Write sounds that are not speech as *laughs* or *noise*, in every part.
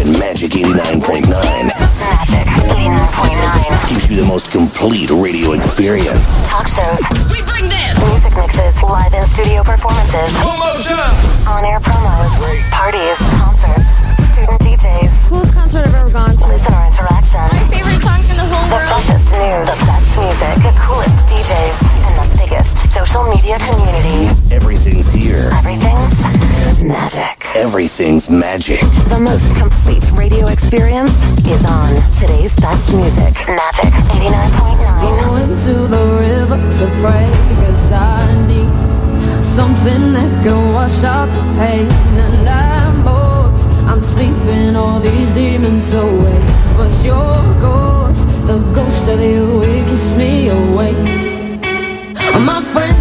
station, Magic 89.9. Magic 89.9. Gives you the most complete radio experience. Talk shows. We bring this. Music mixes. Live in studio performances. On air promos. Parties. Concerts. Student DJs. Coolest concert I've ever gone to. Listener interaction. My Favorite songs in the whole The world. freshest news. The best music. The coolest DJs. And the biggest social media community. Everything's here. Everything's magic. Everything's magic. The most complete radio experience is on today's best music. Magic 89.9. Going to the river to pray Cause I need something that can wash out the pain. And I'm I'm sleeping all these demons away. But your ghost, the ghost of you, it keeps me awake. My friends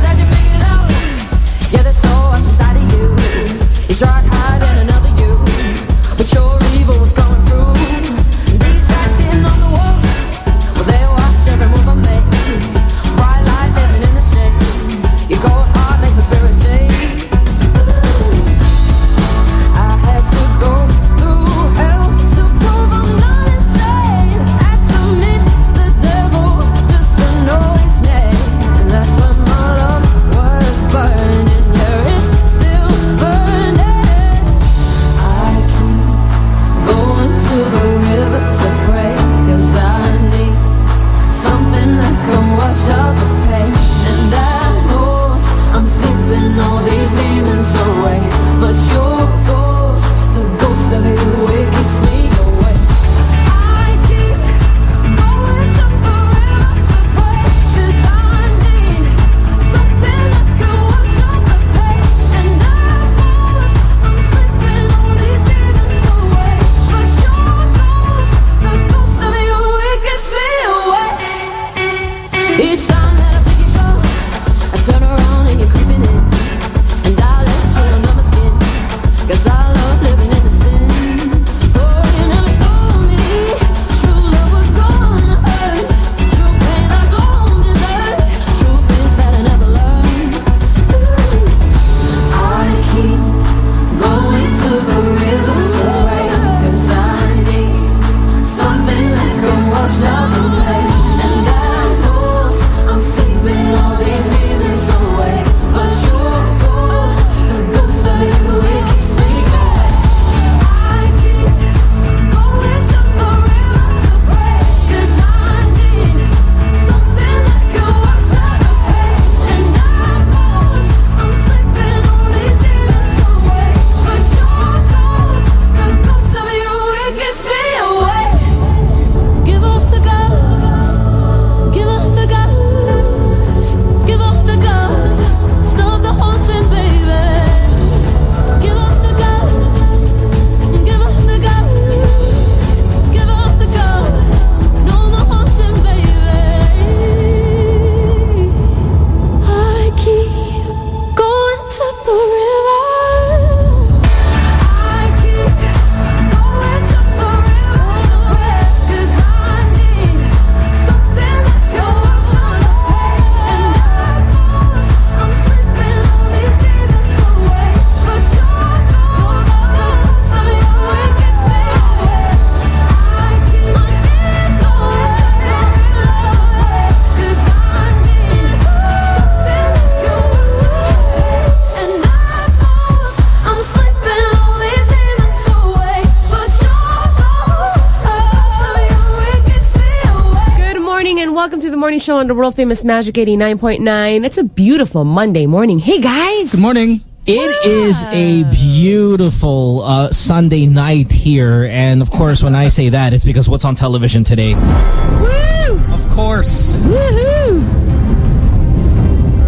morning show on the world famous Magic 89.9. It's a beautiful Monday morning. Hey guys! Good morning. It is a beautiful uh, Sunday night here. And of course, when I say that, it's because what's on television today. Of course. Woohoo!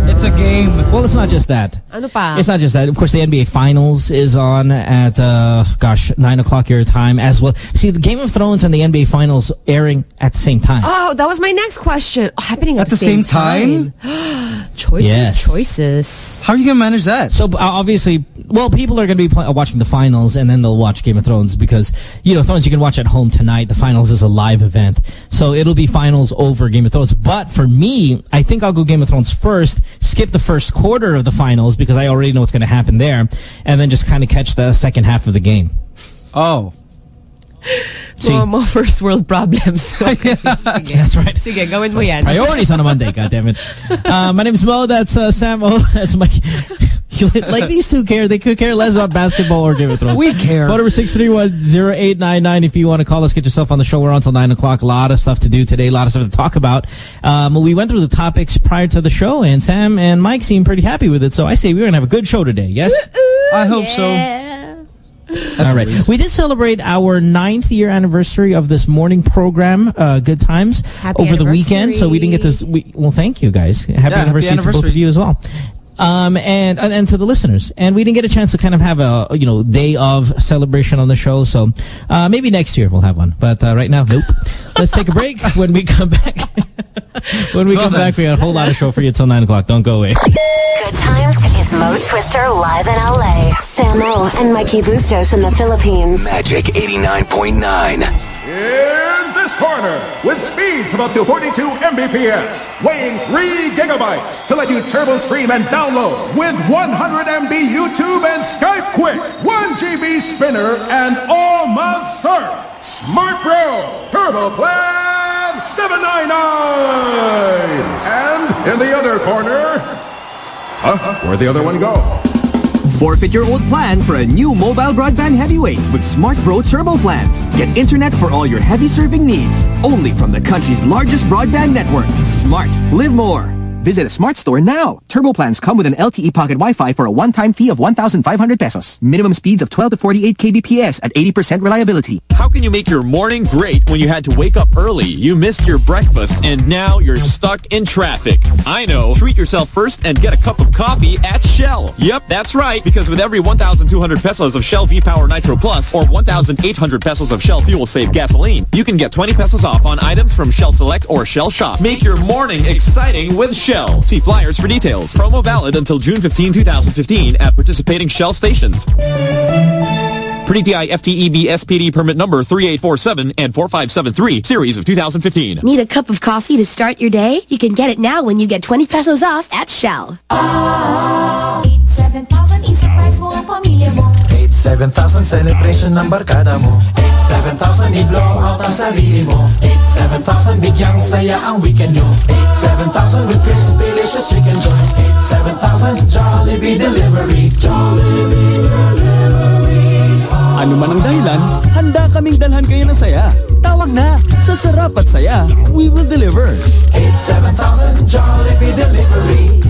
It's a game. Well, it's not just that. Ano pa? It's not just that. Of course, the NBA Finals is on at, uh, gosh, 9 o'clock your time as well. See, the Game of Thrones and the NBA Finals airing at the same time. Oh, that was my next question. Oh, happening at, At the same time? *gasps* choices, Yes. choices. How are you going to manage that? So uh, obviously, well, people are going to be pl- watching the finals and then they'll watch Game of Thrones because, you know, Thrones you can watch at home tonight. The finals is a live event. So it'll be finals over Game of Thrones. But for me, I think I'll go Game of Thrones first, skip the first quarter of the finals because I already know what's going to happen there, and then just kind of catch the second half of the game. Oh. *laughs* See, Mga mga first world problems. *laughs* Okay. Sige. that's right. *laughs* Sige, gawin mo yan. Priorities on a Monday, goddammit. Uh, my name is Mo. That's uh, Sam O. That's Mike. Like these two care. They could care less about basketball or Game of Thrones. We care. Phone number 631-0899. If you want to call us, get yourself on the show. We're on until 9 o'clock. A lot of stuff to do today. A lot of stuff to talk about. Um, we went through the topics prior to the show, and Sam and Mike seem pretty happy with it. So I say we're going to have a good show today. Yes? I hope so. All right. We did celebrate our ninth year anniversary of this morning program, uh, Good Times, Happy over the weekend. So we didn't get to. We, well, thank you guys. Happy, happy anniversary, to both of you as well. Um, and, and and to the listeners, and we didn't get a chance to kind of have a you know day of celebration on the show. So uh, maybe next year we'll have one. But uh, right now, nope. *laughs* Let's take a break. When we come back, *laughs* when we Well come then. back, we got a whole lot of show for you till nine o'clock. Don't go away. Good times is Mo Twister live in LA. Samo and Mikey Bustos in the Philippines. Magic 89.9. In corner, with speeds of up to 42 Mbps, weighing 3 gigabytes to let you turbo stream and download with 100 MB YouTube and Skype quick, 1 GB Spinnr, and all month surf. Smart Pro Turbo Plan 799. And in the other corner, huh? Where'd the other one go? Forfeit your old plan for a new mobile broadband heavyweight with Smart Pro Turbo plans. Get internet for all your heavy serving needs. Only from the country's largest broadband network. Smart. Live more. Visit a smart store now. Turbo plans come with an LTE pocket Wi-Fi for a one-time fee of 1,500 pesos. Minimum speeds of 12 to 48 kbps at 80% reliability. How can you make your morning great when you had to wake up early, you missed your breakfast, and now you're stuck in traffic? I know. Treat yourself first and get a cup of coffee at Shell. Yep, that's right. Because with every 1,200 pesos of Shell V-Power Nitro Plus or 1,800 pesos of Shell Fuel Save gasoline, you can get 20 pesos off on items from Shell Select or Shell Shop. Make your morning exciting with Shell. See flyers for details. Promo valid until June 15, 2015 at participating Shell stations. Pre-TI FTEB SPD permit number 3847 and 4573, series of 2015. Need a cup of coffee to start your day? You can get it now when you get 20 pesos off at Shell. 87,000 i-surprise mo ang pamilya mo 87,000 celebration ng barkada mo. 87,000 i-blow out ang sarili mo 87,000 bigyang saya ang weekend nyo. 87,000 with crispy delicious chicken joy. 87,000 Jollibee delivery. Jollibee delivery Ano man ang dahilan, handa kaming dalhan kayo ng saya. Tawag na sa Sarap at Saya. We will deliver. 87,000 Jollibee delivery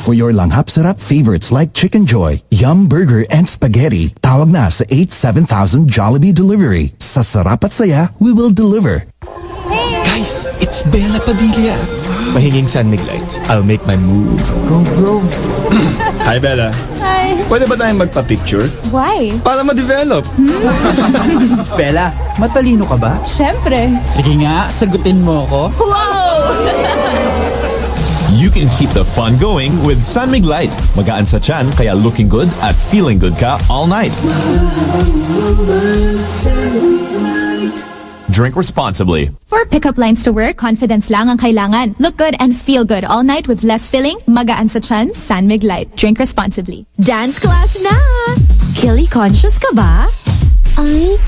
For your langhap sarap favorites like Chicken Joy, Yum Burger, and Spaghetti, tawag na sa 87000 Jollibee Delivery. Sa sarap at saya, we will deliver. Guys, it's Bella Padilla. Mahinging San Light. I'll make my move. Go, bro. *clears throat* Hi, Bella. Hi. Pwede ba tayong magpa-picture? Why? Para ma-develop. *laughs* Bella, matalino ka ba? Siyempre. Sige nga, sagutin mo ko. Wow! You can keep the fun going with San Mig Light. Magaan sa chan kaya looking good at feeling good ka all night. Drink responsibly. For pickup lines to work, confidence lang ang kailangan. Look good and feel good all night with less filling, magaan sa chan, San Mig Light. Drink responsibly. Dance class na! Killy conscious ka ba? I...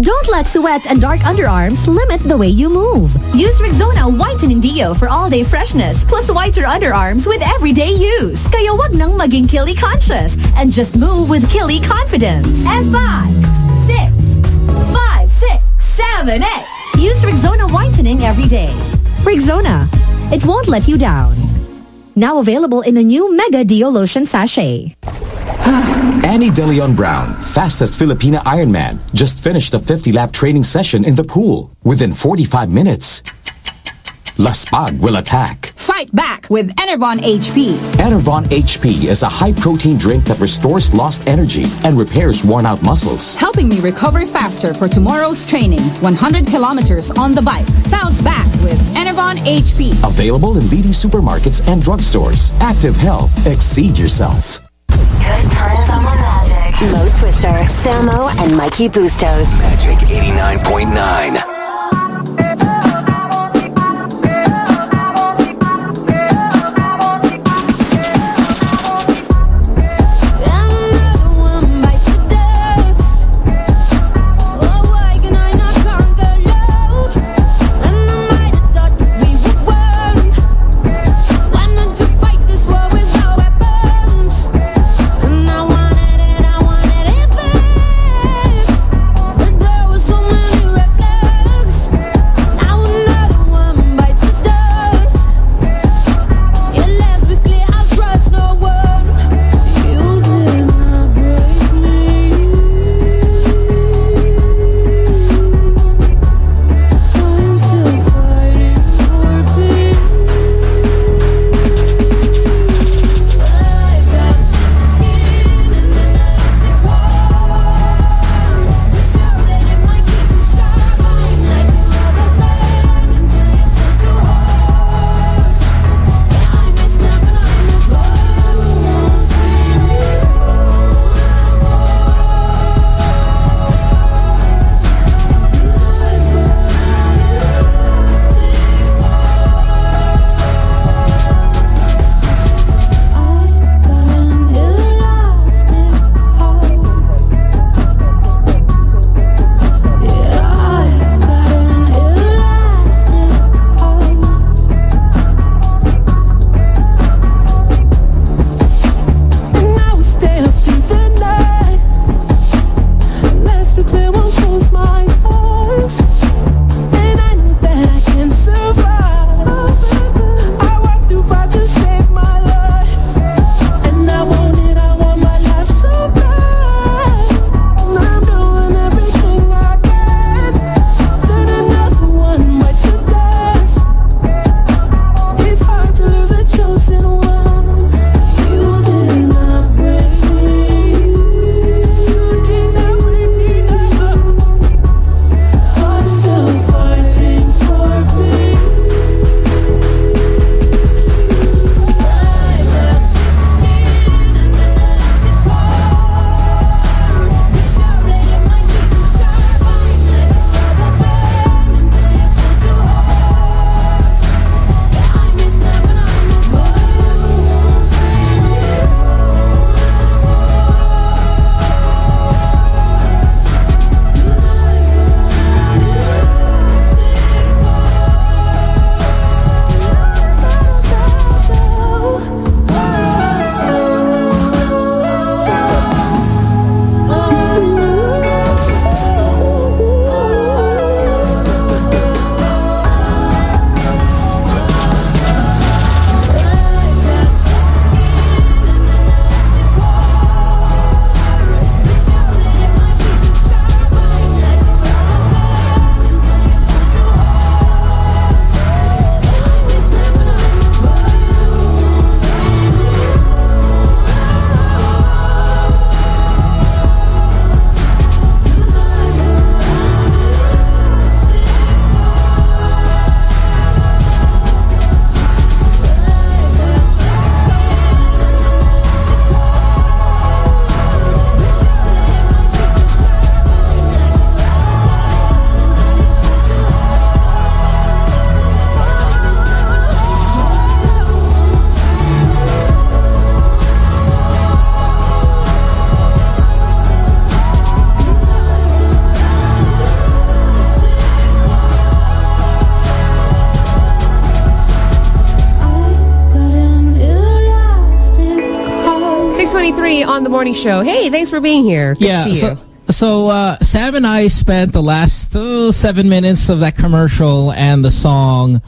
Don't let sweat and dark underarms limit the way you move. Use Rexona Whitening Deo for all-day freshness, plus whiter underarms with everyday use. Kaya wag nang maging Killy conscious and just move with Killy confidence. And five, 7, 8. Use Rexona whitening every day. Rexona, it won't let you down. Now available in a new Mega Deo Lotion Sachet. *sighs* Ani de Leon Brown, fastest Filipina Ironman, just finished a 50-lap training session in the pool within 45 minutes. Laspag will attack. Fight back with Enervon HP. Enervon HP is a high-protein drink that restores lost energy and repairs worn-out muscles. Helping me recover faster for tomorrow's training. 100 kilometers on the bike. Bounce back with Enervon HP. Available in leading supermarkets and drugstores. Active Health. Exceed yourself. Good times on the Magic. Mo Twister, Samo, and Mikey Bustos. Magic 89.9. morning show. Hey, thanks for being here. Good yeah. so, so uh, Sam and I spent the last uh, seven minutes of that commercial and the song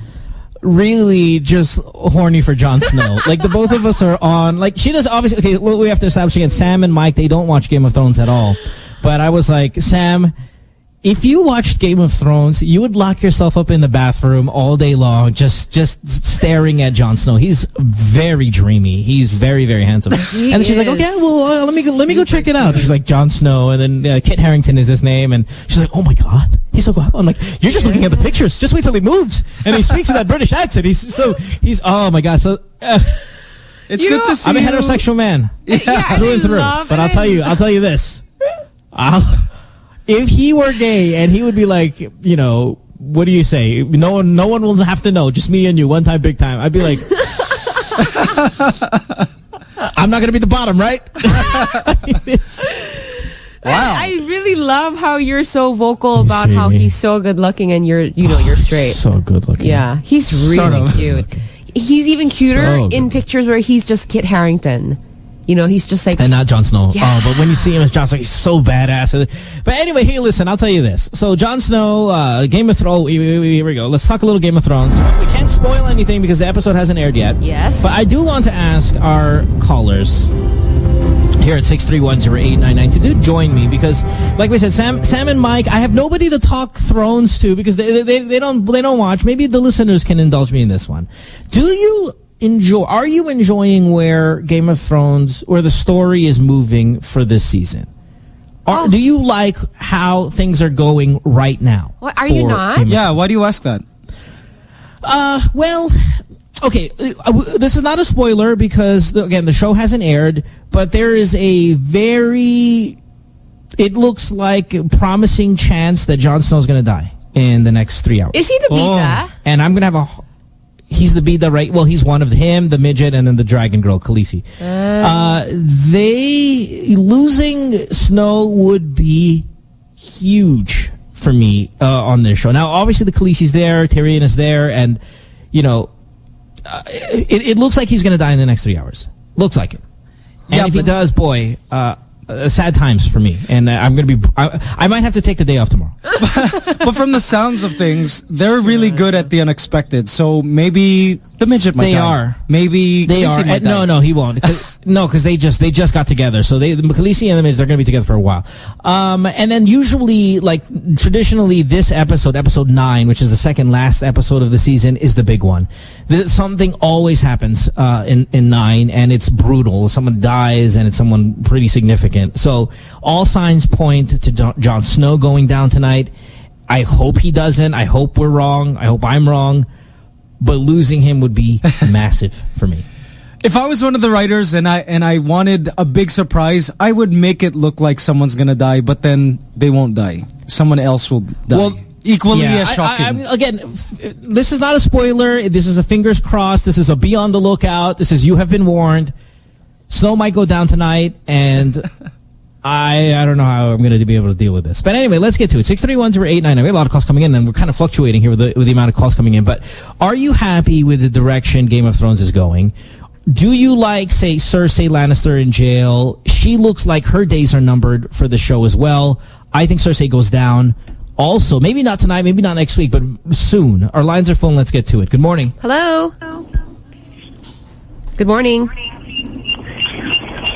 really just horny for Jon Snow. *laughs* like the both of us are on. Like she does obviously. Okay, well, we have to establish again. Sam and Mike they don't watch Game of Thrones at all. But I was like, Sam, if you watched Game of Thrones, you would lock yourself up in the bathroom all day long, just just staring at Jon Snow. He's very dreamy. He's very very handsome. *laughs* He and she's like, okay, well uh, let me go, let me go check it out. She's like, Jon Snow, and then uh, Kit Harington is his name, and she's like, oh my god, he's so guapo. I'm like, you're just looking at the pictures. Just wait till he moves, and he speaks in that British accent. He's so he's oh my god. So. Uh, It's good to see I'm a you. heterosexual man, Yeah, *laughs* through and through. love But I'll tell you, I'll tell you this: I'll, if he were gay and he would be like, you know, what do you say? No one, no one will have to know. Just me and you, one time, big time. I'd be like, *laughs* I'm not going to be the bottom, right? *laughs* I, I really love how you're so vocal about how he's so good looking and you're, you know, you're straight. so good looking. Yeah, he's really cute. He's even cuter So in pictures where he's just Kit Harington. You know, he's just like and not Jon Snow. Yeah. Oh, but when you see him as Jon Snow, he's so badass. But anyway, hey, listen, I'll tell you this. So Jon Snow, uh, Game of Thrones, here we go. Let's talk a little Game of Thrones. We can't spoil anything because the episode hasn't aired yet. Yes. But I do want to ask our callers here at 6310899 to do join me because like we said Sam Sam and Mike I have nobody to talk Thrones to because they, they they don't they don't watch maybe the listeners can indulge me in this one do you enjoy are you enjoying where Game of Thrones where the story is moving for this season or Oh. do you like how things are going right now What, are you not? Yeah, why do you ask that? uh, well, okay. uh, This is not a spoiler because again, the show hasn't aired, but there is a very, it looks like a promising chance that Jon Snow's going to die in the next three hours. Is he the Beta? And I'm going to have a. He's the Bida, right? Well, he's one of him, the midget, and then the dragon girl, Khaleesi. Uh, they losing Snow would be huge for me uh, on this show. Now, obviously, the Khaleesi's there, Tyrion is there, and you know, uh, it, it looks like he's going to die in the next three hours. Looks like it. And Yeah, if he does, boy, uh, uh, sad times for me. And uh, I'm going to be. I, I might have to take the day off tomorrow. *laughs* but from the sounds of things, they're really good at the unexpected. So maybe the midget might They die. are. Maybe They Khaleesi are. no, no, he won't. *laughs* 'Cause- no, because they just they just got together. So they the Khaleesi and the Miz, they're going to be together for a while. Um, and then usually, like traditionally, this episode, episode nine, which is the second last episode of the season, is the big one. Something always happens uh, in in nine, and it's brutal. Someone dies, and it's someone pretty significant. So all signs point to Jon Jon Snow going down tonight. I hope he doesn't. I hope we're wrong. I hope I'm wrong. But losing him would be *laughs* massive for me. If I was one of the writers and I and I wanted a big surprise, I would make it look like someone's gonna die, but then they won't die. Someone else will die. Well, equally Yeah, as shocking. I, I mean, again, f- this is not a spoiler. This is a fingers crossed. This is a be on the lookout. This is you have been warned. Snow might go down tonight, and *laughs* I I don't know how I'm going to be able to deal with this. But anyway, let's get to it. Six three one zero eight nine. We have a lot of calls coming in, and we're kind of fluctuating here with the with the amount of calls coming in. But are you happy with the direction Game of Thrones is going? Do you like, say, Cersei Lannister in jail? She looks like her days are numbered for the show as well. I think Cersei goes down. Also, maybe not tonight, maybe not next week, but soon. Our lines are full. and Let's get to it. Good morning. Hello. Good morning.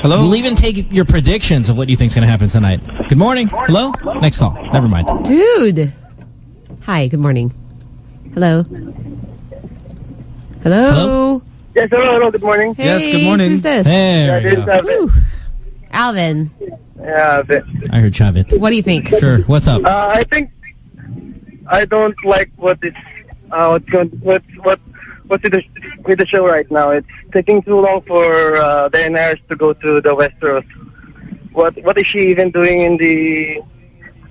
Hello. We'll even take your predictions of what you think's going to happen tonight. Good morning. Hello. Next call. Never mind. Dude. Hi, good morning. Hello. Hello. Yes, hello, hello, good morning. Hey, Who's this? Yeah, this is Alvin. Alvin. Yeah, Alvin. I heard Chavit. What do you think? Sure. What's up? Uh, I think I don't like what is uh, what's going what what what's with the, with the show right now. It's taking too long for uh, Daenerys to go to the Westeros. What what is she even doing in the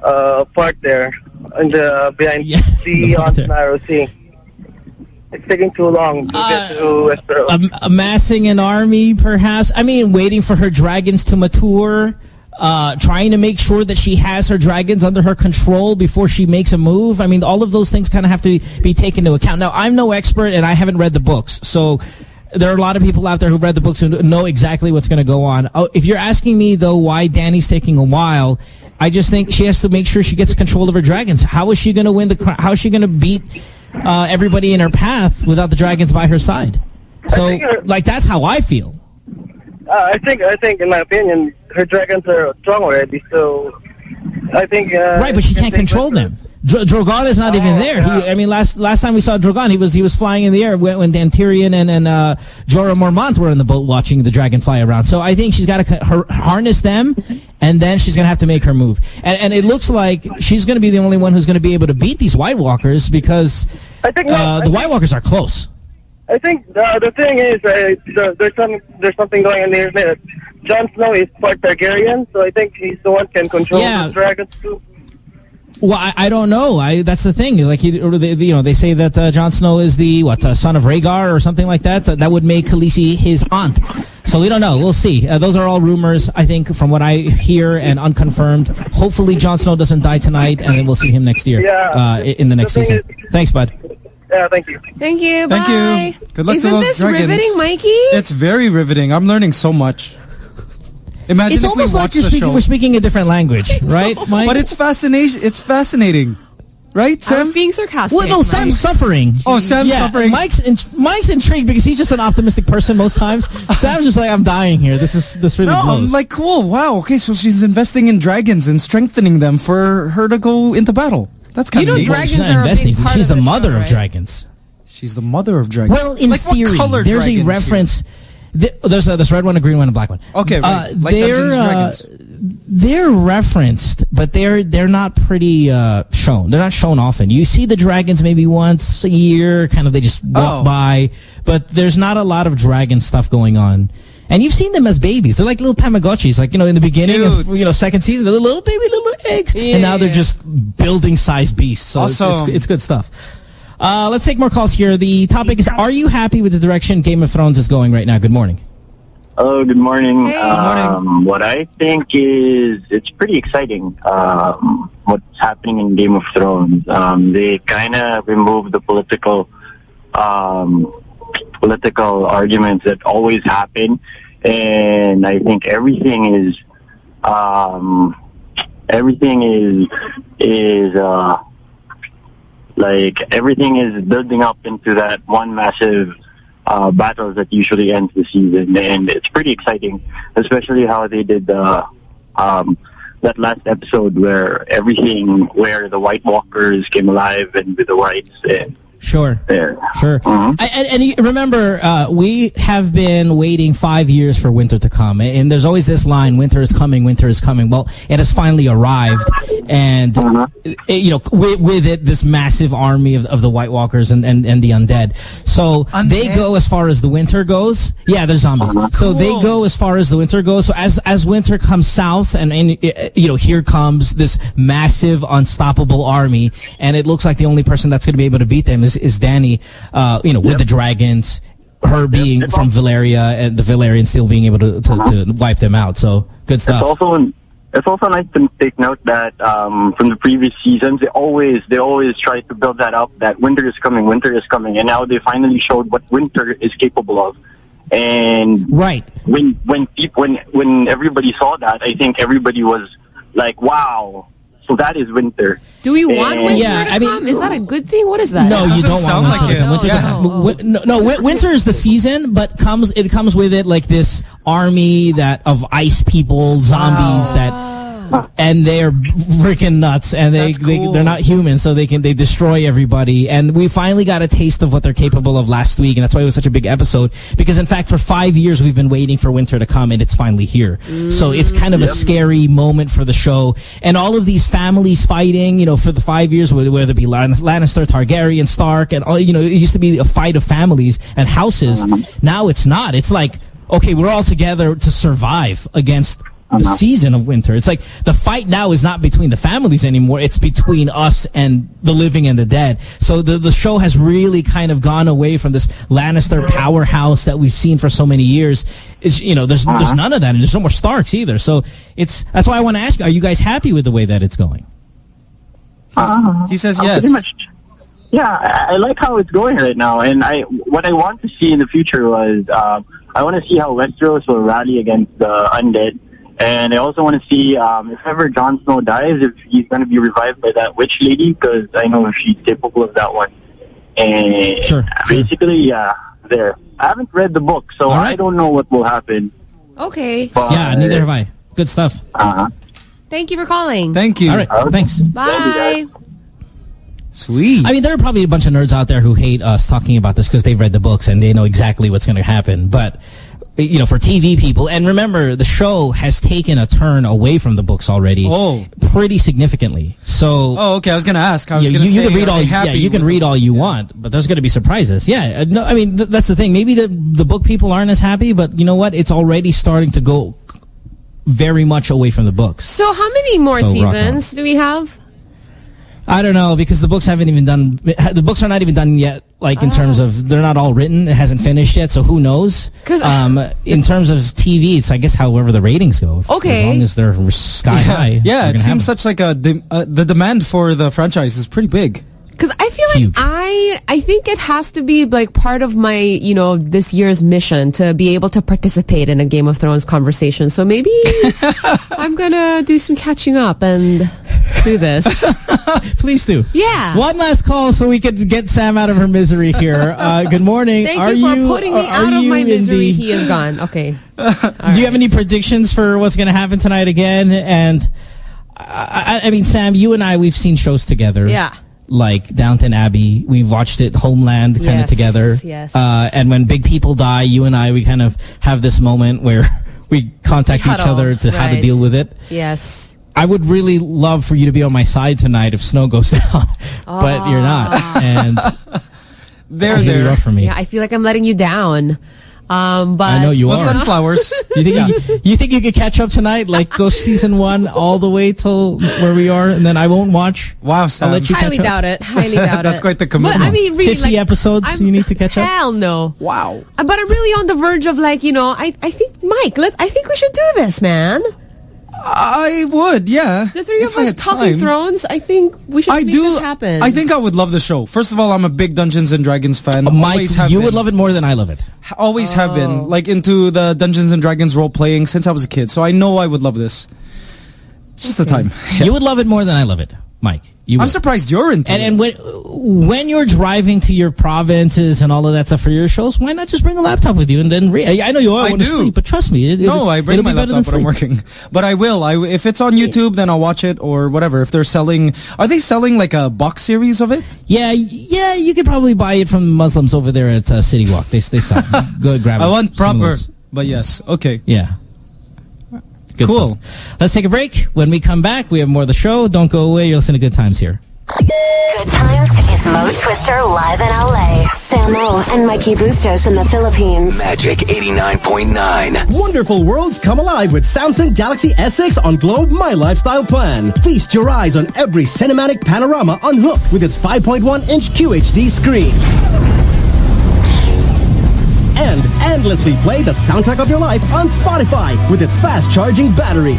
uh, part there, in the behind *laughs* the on the narrow sea? It's taking too long to get to Westeros. Am- amassing an army, perhaps. I mean, waiting for her dragons to mature. Uh, trying to make sure that she has her dragons under her control before she makes a move. I mean, all of those things kind of have to be taken into account. Now, I'm no expert and I haven't read the books, so there are a lot of people out there who've read the books who know exactly what's going to go on. Oh, if you're asking me though why Danny's taking a while, I just think she has to make sure she gets control of her dragons. How is she going to win the? How is she going to beat uh, everybody in her path without the dragons by her side? So, like that's how I feel. Uh, I think, I think, in my opinion, her dragons are strong already. So, I think. Uh, Right, but she can't control them. Dr- Drogon is not even there. He, I mean, last last time we saw Drogon, he was he was flying in the air when, when Dan Tyrion and and uh, Jorah Mormont were in the boat watching the dragon fly around. So I think she's got to her, harness them, and then she's going to have to make her move. And, and it looks like she's going to be the only one who's going to be able to beat these White Walkers because I think uh, the White Walkers are close. I think uh, the thing is, uh, the, there's some there's something going on here. That Jon Snow is part Targaryen, so I think he's the one can control Yeah. the dragons too. Well, I, I don't know. I that's the thing. Like he, they, you know, they say that uh, Jon Snow is the what uh, son of Rhaegar or something like that. So that would make Khaleesi his aunt. So we don't know. We'll see. Uh, those are all rumors. I think from what I hear and unconfirmed. Hopefully, Jon Snow doesn't die tonight, and then we'll see him next year. Yeah. Uh, in the next The season. Thanks, bud. Yeah, thank you. Thank you. Thank bye. you. Good luck Isn't to those this dragons. riveting, Mikey? It's very riveting. I'm learning so much. Imagine it's if we almost like watched you're the speaking. show. We're speaking a different language, *laughs* right, Mike? But it's fascination. It's fascinating, right, I was being sarcastic. Well, no, Sam's suffering. Oh, Sam's yeah, suffering. Mike's in, Mike's intrigued because he's just an optimistic person most times. *laughs* Sam's just like, I'm dying here. This is this really No, blows. I'm like, cool. Wow. Okay, so she's investing in dragons and strengthening them for her to go into battle. That's kind You of know neat. She's dragons not are a big investing. part She's of the the mother show, of right? dragons. She's the mother of dragons. Well, in like, theory, what color there's a dragons here? reference. th- there's a this red one, a green one, a black one. Okay, Uh, right. like they're, Dungeons and uh, Dragons. they're referenced, but they're they're not pretty uh, shown. They're not shown often. You see the dragons maybe once a year, kind of they just walk Oh. by, but there's not a lot of dragon stuff going on. And you've seen them as babies. They're like little Tamagotchis. Like, you know, in the beginning of, you know, second season, they're little baby little eggs. and now they're Yeah. just building size beasts. So it's, it's, it's good stuff. Uh, let's take more calls here. The topic is, are you happy with the direction Game of Thrones is going right now? Good morning. Oh, good morning. Hey. Um, what I think is it's pretty exciting. Um, what's happening in Game of Thrones? Um, they kind of removed the political, um, political arguments that always happen, and I think everything is, um, everything is is uh, like everything is building up into that one massive uh, battles that usually ends the season, and it's pretty exciting, especially how they did the um, that last episode where everything, where the White Walkers came alive and with the Whites and Sure. there. Sure. I, and, and remember, uh, we have been waiting five years for winter to come. And there's always this line, winter is coming, winter is coming. Well, it has finally arrived. And, it- you know, with, with it, this massive army of, of the White Walkers and, and, and the undead. So they go as far as the winter goes. Yeah, they're zombies. So they go as far as the winter goes. So as, as winter comes south and, and, uh, you know, here comes this massive, unstoppable army. And it looks like the only person that's going to be able to beat them is, is Danny, uh, you know, with the dragons, her being from Valyria and the Valyrians still being able to, to, to wipe them out. So good It's stuff. also it's also nice to take note that um, from the previous seasons, they always they always try to build that up that winter is coming, winter is coming, and now they finally showed what winter is capable of. And right when when people when when everybody saw that, I think everybody was like, "Wow!" So that is winter. Do we want And- winter to come? is that a good thing? What is that? No, you don't want winter to come. No, Winter's no. a- wi- no, no, winter is the season, but comes it comes with it like this army that of ice people, zombies that, and they're freaking nuts, and they, they they're not human, so they can they destroy everybody. And we finally got a taste of what they're capable of last week, and that's why it was such a big episode. Because in fact, for five years we've been waiting for winter to come, and it's finally here. So it's mm, kind of a scary moment for the show, and all of these families fighting, you know, for the five years, whether whether it be Lannister, Targaryen, Stark, and all, you know, it used to be a fight of families and houses. Uh-huh. Now it's not. It's like, okay, we're all together to survive against the season of winter. It's like the fight now is not between the families anymore. It's between us and the living and the dead. So the, the show has really kind of gone away from this Lannister powerhouse that we've seen for so many years. It's, you know, there's, there's none of that and there's no more Starks either. So it's, that's why I want to ask you, are you guys happy with the way that it's going? Uh, he says I'm yes. Much, yeah, I, I like how it's going right now. And I, what I want to see in the future was, um, I want to see how Westeros will rally against the undead. And I also want to see um, if ever Jon Snow dies, if he's going to be revived by that witch lady, because I know she's capable of that one. And Sure, basically, yeah, there. I haven't read the book, so I don't know what will happen. Okay. But, Yeah, neither have I. Good stuff. Uh-huh. Thank you for calling. Thank you. All right, thanks. Bye. Sweet. I mean, there are probably a bunch of nerds out there who hate us talking about this because they've read the books and they know exactly what's going to happen. But, you know, for TV people, and remember, the show has taken a turn away from the books already. Oh. Pretty significantly. So... Oh, okay. I was going to ask. I was Yeah, going you, to you say, can read all. Yeah, you can read all you want, but there's going to be surprises. Yeah, uh, no, I mean th that's the thing. Maybe the the book people aren't as happy, but you know what? It's already starting to go very much away from the books. So how many more So, seasons do we have? I don't know because the books haven't even done. The books are not even done yet. Like in Oh. terms of they're not all written. It hasn't finished yet. So who knows? 'Cause- um, in terms of TV, it's I guess however the ratings go. Okay. As long as they're sky high. Yeah, it seems have such like a de uh, the demand for the franchise is pretty big. Because I feel like I I think it has to be like part of my you know this year's mission to be able to participate in a Game of Thrones conversation. So maybe *laughs* I'm gonna do some catching up and do this. *laughs* Please do. Yeah. One last call so we can get Sam out of her misery here. Uh, good morning. Thank are you for putting me out of you my misery. the- He is gone. Okay. *laughs* Do you have any predictions for what's going to happen tonight again? And I, I, I mean, Sam, you and I, we've seen shows together. Yeah. Like Downton Abbey, we've watched it, Homeland, kind of together. yes. Uh, and when big people die, you and I, we kind of have this moment where *laughs* we contact each other to how to deal with it. Yes. I would really love for you to be on my side tonight if snow goes *laughs* down, but you're not. And *laughs* There, it's gonna be there. rough for me. Yeah, I feel like I'm letting you down. Um, but I know you Well, are. sunflowers. *laughs* You think you, you think you could catch up tonight? Like go season one all the way till where we are, and then I won't watch. Wow, Sam. I'll let you Highly catch up. doubt it. Highly doubt That's it. That's quite the commitment. But. I mean, really, 50 like, episodes I'm- you need to catch up? Hell no. Wow. But I'm really on the verge of like, you know, I, I think, Mike, let, I think we should do this, man. I would, yeah. The three If of I us had talking time. thrones, I think we should I make do. this happen. I think I would love the show. First of all, I'm a big Dungeons and Dragons fan. Uh, Mike, have you been. would love it more than I love it. Always have Oh. been. Like into the Dungeons and Dragons role playing since I was a kid. So I know I would love this. It's just the time. *laughs* You would love it more than I love it, Mike. You I'm surprised you're into And it. and when when you're driving to your provinces and all of that stuff for your shows, why not just bring a laptop with you and then read? I know you all I want to do. sleep, but trust me, it, no, I bring my laptop when I'm working. *laughs* But I will. I if it's on YouTube, then I'll watch it or whatever. If they're selling, are they selling like a box series of it? Yeah, yeah, you could probably buy it from Muslims over there at uh, City Walk. They they sell. *laughs* Go grab it. I want proper. But yes, okay. Yeah. Good Cool. stuff. Let's take a break. When we come back, we have more of the show. Don't go away. You'll listen to Good Times here. Good Times is Mo Twister live in LA. Samo and Mikey Bustos in the Philippines. Magic 89.9. Wonderful worlds come alive with Samsung Galaxy S6 on Globe My Lifestyle Plan. Feast your eyes on every cinematic panorama on HOOQ with its 5.1-inch QHD screen. And endlessly play the soundtrack of your life on Spotify with its fast-charging battery.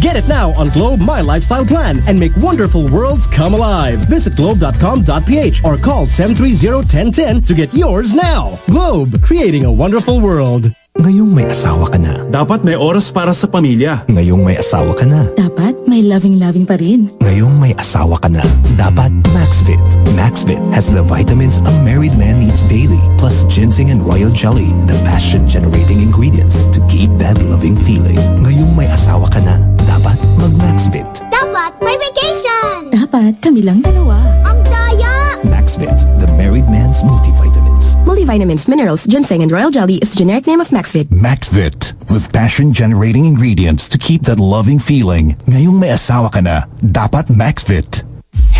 Get it now on Globe My Lifestyle Plan and make wonderful worlds come alive. Visit globe.com.ph or call 730-1010 to get yours now. Globe, creating a wonderful world. Ngayong may asawa ka na. Dapat may oras para sa pamilya. Ngayong may asawa ka na. Dapat may loving-loving pa rin. Ngayong may asawa ka na. Dapat Maxvit. Maxvit has the vitamins a married man needs daily, plus ginseng and royal jelly, the passion-generating ingredients to keep that loving feeling. Ngayong may asawa ka na. Dapat mag-Maxvit. Dapat may vacation! Dapat kami lang dalawa. Ang daya! Maxvit, the married man's multivitamins. Multivitamins, minerals, ginseng, and royal jelly is the generic name of Maxvit. Maxvit, with passion-generating ingredients to keep that loving feeling. Ngayong may asawa ka na. Dapat Maxvit.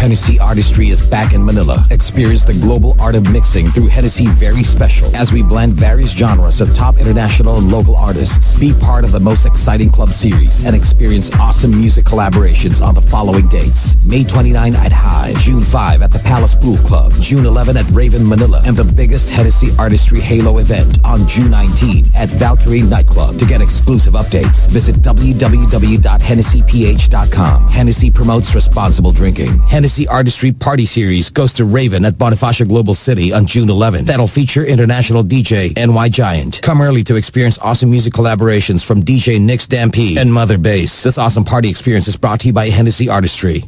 Hennessy Artistry is back in Manila. Experience the global art of mixing through Hennessy Very Special as we blend various genres of top international and local artists. Be part of the most exciting club series and experience awesome music collaborations on the following dates. May 29 at High, June 5 at the Palace Blue Club, June 11 at Raven Manila, and the biggest Hennessy Artistry Halo event on June 19 at Valkyrie Nightclub. To get exclusive updates, visit www.hennessyph.com. Hennessy promotes responsible drinking. Hennessy Artistry Party Series goes to Raven at Bonifacio Global City on June 11. That'll feature international DJ NY Giant. Come early to experience awesome music collaborations from DJ Nick Stampede and Mother Bass. This awesome party experience is brought to you by Hennessy Artistry.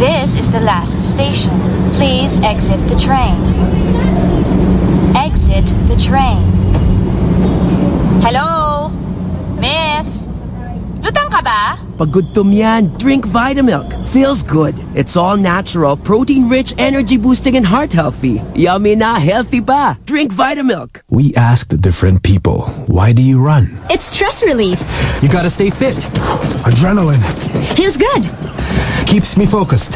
This is the last station. Please exit the train. Exit the train. Hello? Miss? Lutang ka ba? Pagudtom yan, drink Vitamilk. Feels good. It's all natural, protein-rich, energy-boosting, and heart-healthy. Yummy na, healthy pa. Drink Vitamilk. We asked different people, why do you run? It's stress relief. You gotta stay fit. Adrenaline Feels good. keeps me focused.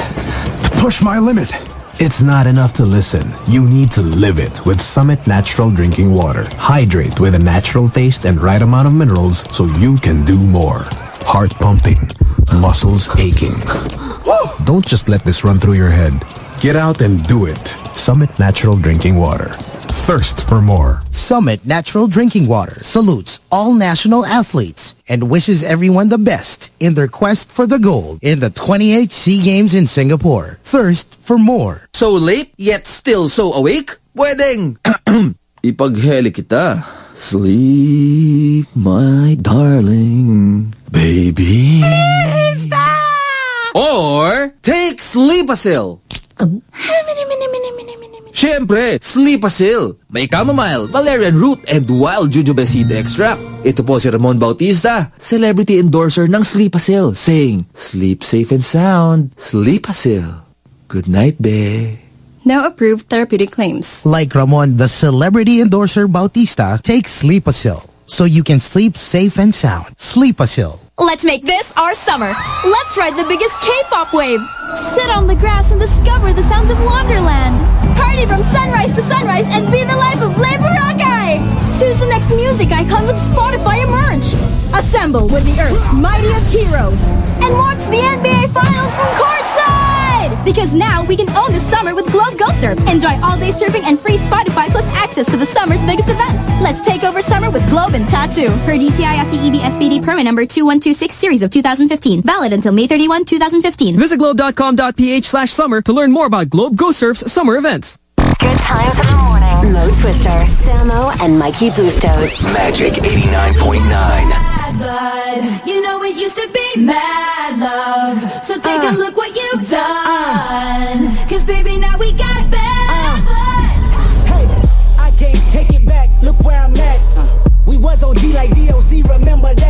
Push my limit. It's not enough to listen. You need to live it with Summit Natural Drinking Water. Hydrate with a natural taste and right amount of minerals so you can do more. Heart pumping, muscles aching. Don't just let this run through your head. Get out and do it. Summit Natural Drinking Water. Thirst for more. Summit Natural Drinking Water salutes all national athletes and wishes everyone the best in their quest for the gold in the 28 SEA Games in Singapore. Thirst for more. So late, yet still so awake? Pwedeng! *clears throat* Ipagheli kita. Sleep, my darling, baby. Or, take Sleepasil. Siyempre, Sleepasil. May chamomile, valerian root, and wild jujube seed extract. Ito po si Ramon Bautista, celebrity endorser ng Sleepasil, saying, Sleep safe and sound, Sleepasil. Good night, be. No approved therapeutic claims. Like Ramon, the celebrity endorser Bautista, take Sleepasil so you can sleep safe and sound. Sleepasil. Let's make this our summer. Let's ride the biggest K-pop wave. Sit on the grass and discover the sounds of Wonderland. Party from sunrise to sunrise and be the life of LaBoracay. Choose the next music icon with Spotify Emerge. Assemble with the Earth's mightiest heroes. And watch the NBA Finals from courtside. Because now we can own the summer with Globe Go Surf. Enjoy all-day surfing and free Spotify plus access to the summer's biggest events. Let's take over summer with Globe and Tattoo. Per DTI FTEB SPD permit number 2126 series of 2015. Valid until May 31, 2015. Visit globe.com.ph slash summer to learn more about Globe Go Surf's summer events. Good times in the morning. Mo Twister, Samo, and Mikey Bustos. Magic 89.9. blood. You know it used to be mad love. So take a uh. look what you've uh. done. Cause baby, now we got bad uh. blood. Hey, I can't take it back. Look where I'm at. We was OG like DOC, remember that.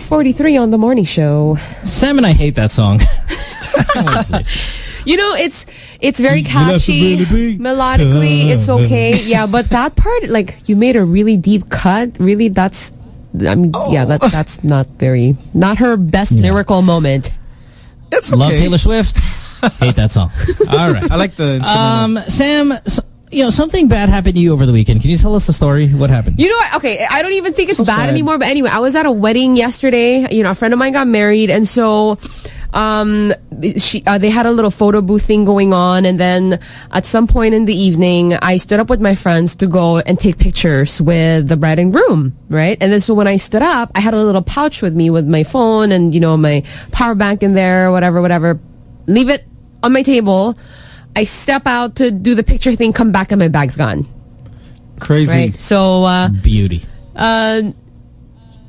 643 on the morning show. Sam and I hate that song. *laughs* You know, it's it's very You left the catchy. Melodically, it's okay. Yeah, but that part, like, you made a really deep cut. Really, that's, I mean, yeah, that, that's not very, not her best lyrical moment. It's Love Taylor Swift. *laughs* hate that song. All right. I like the instrumental. Um, Sam, so, you know, something bad happened to you over the weekend. Can you tell us the story? What happened? You know what? Okay, I don't even think it's So bad sad. anymore. But anyway, I was at a wedding yesterday. You know, a friend of mine got married, and so um she uh, they had a little photo booth thing going on and then at some point in the evening I stood up with my friends to go and take pictures with the bride and groom right and then so when I stood up I had a little pouch with me with my phone and you know my power bank in there whatever whatever leave it on my table I step out to do the picture thing come back and my bag's gone Crazy. right so uh Beauty. uh,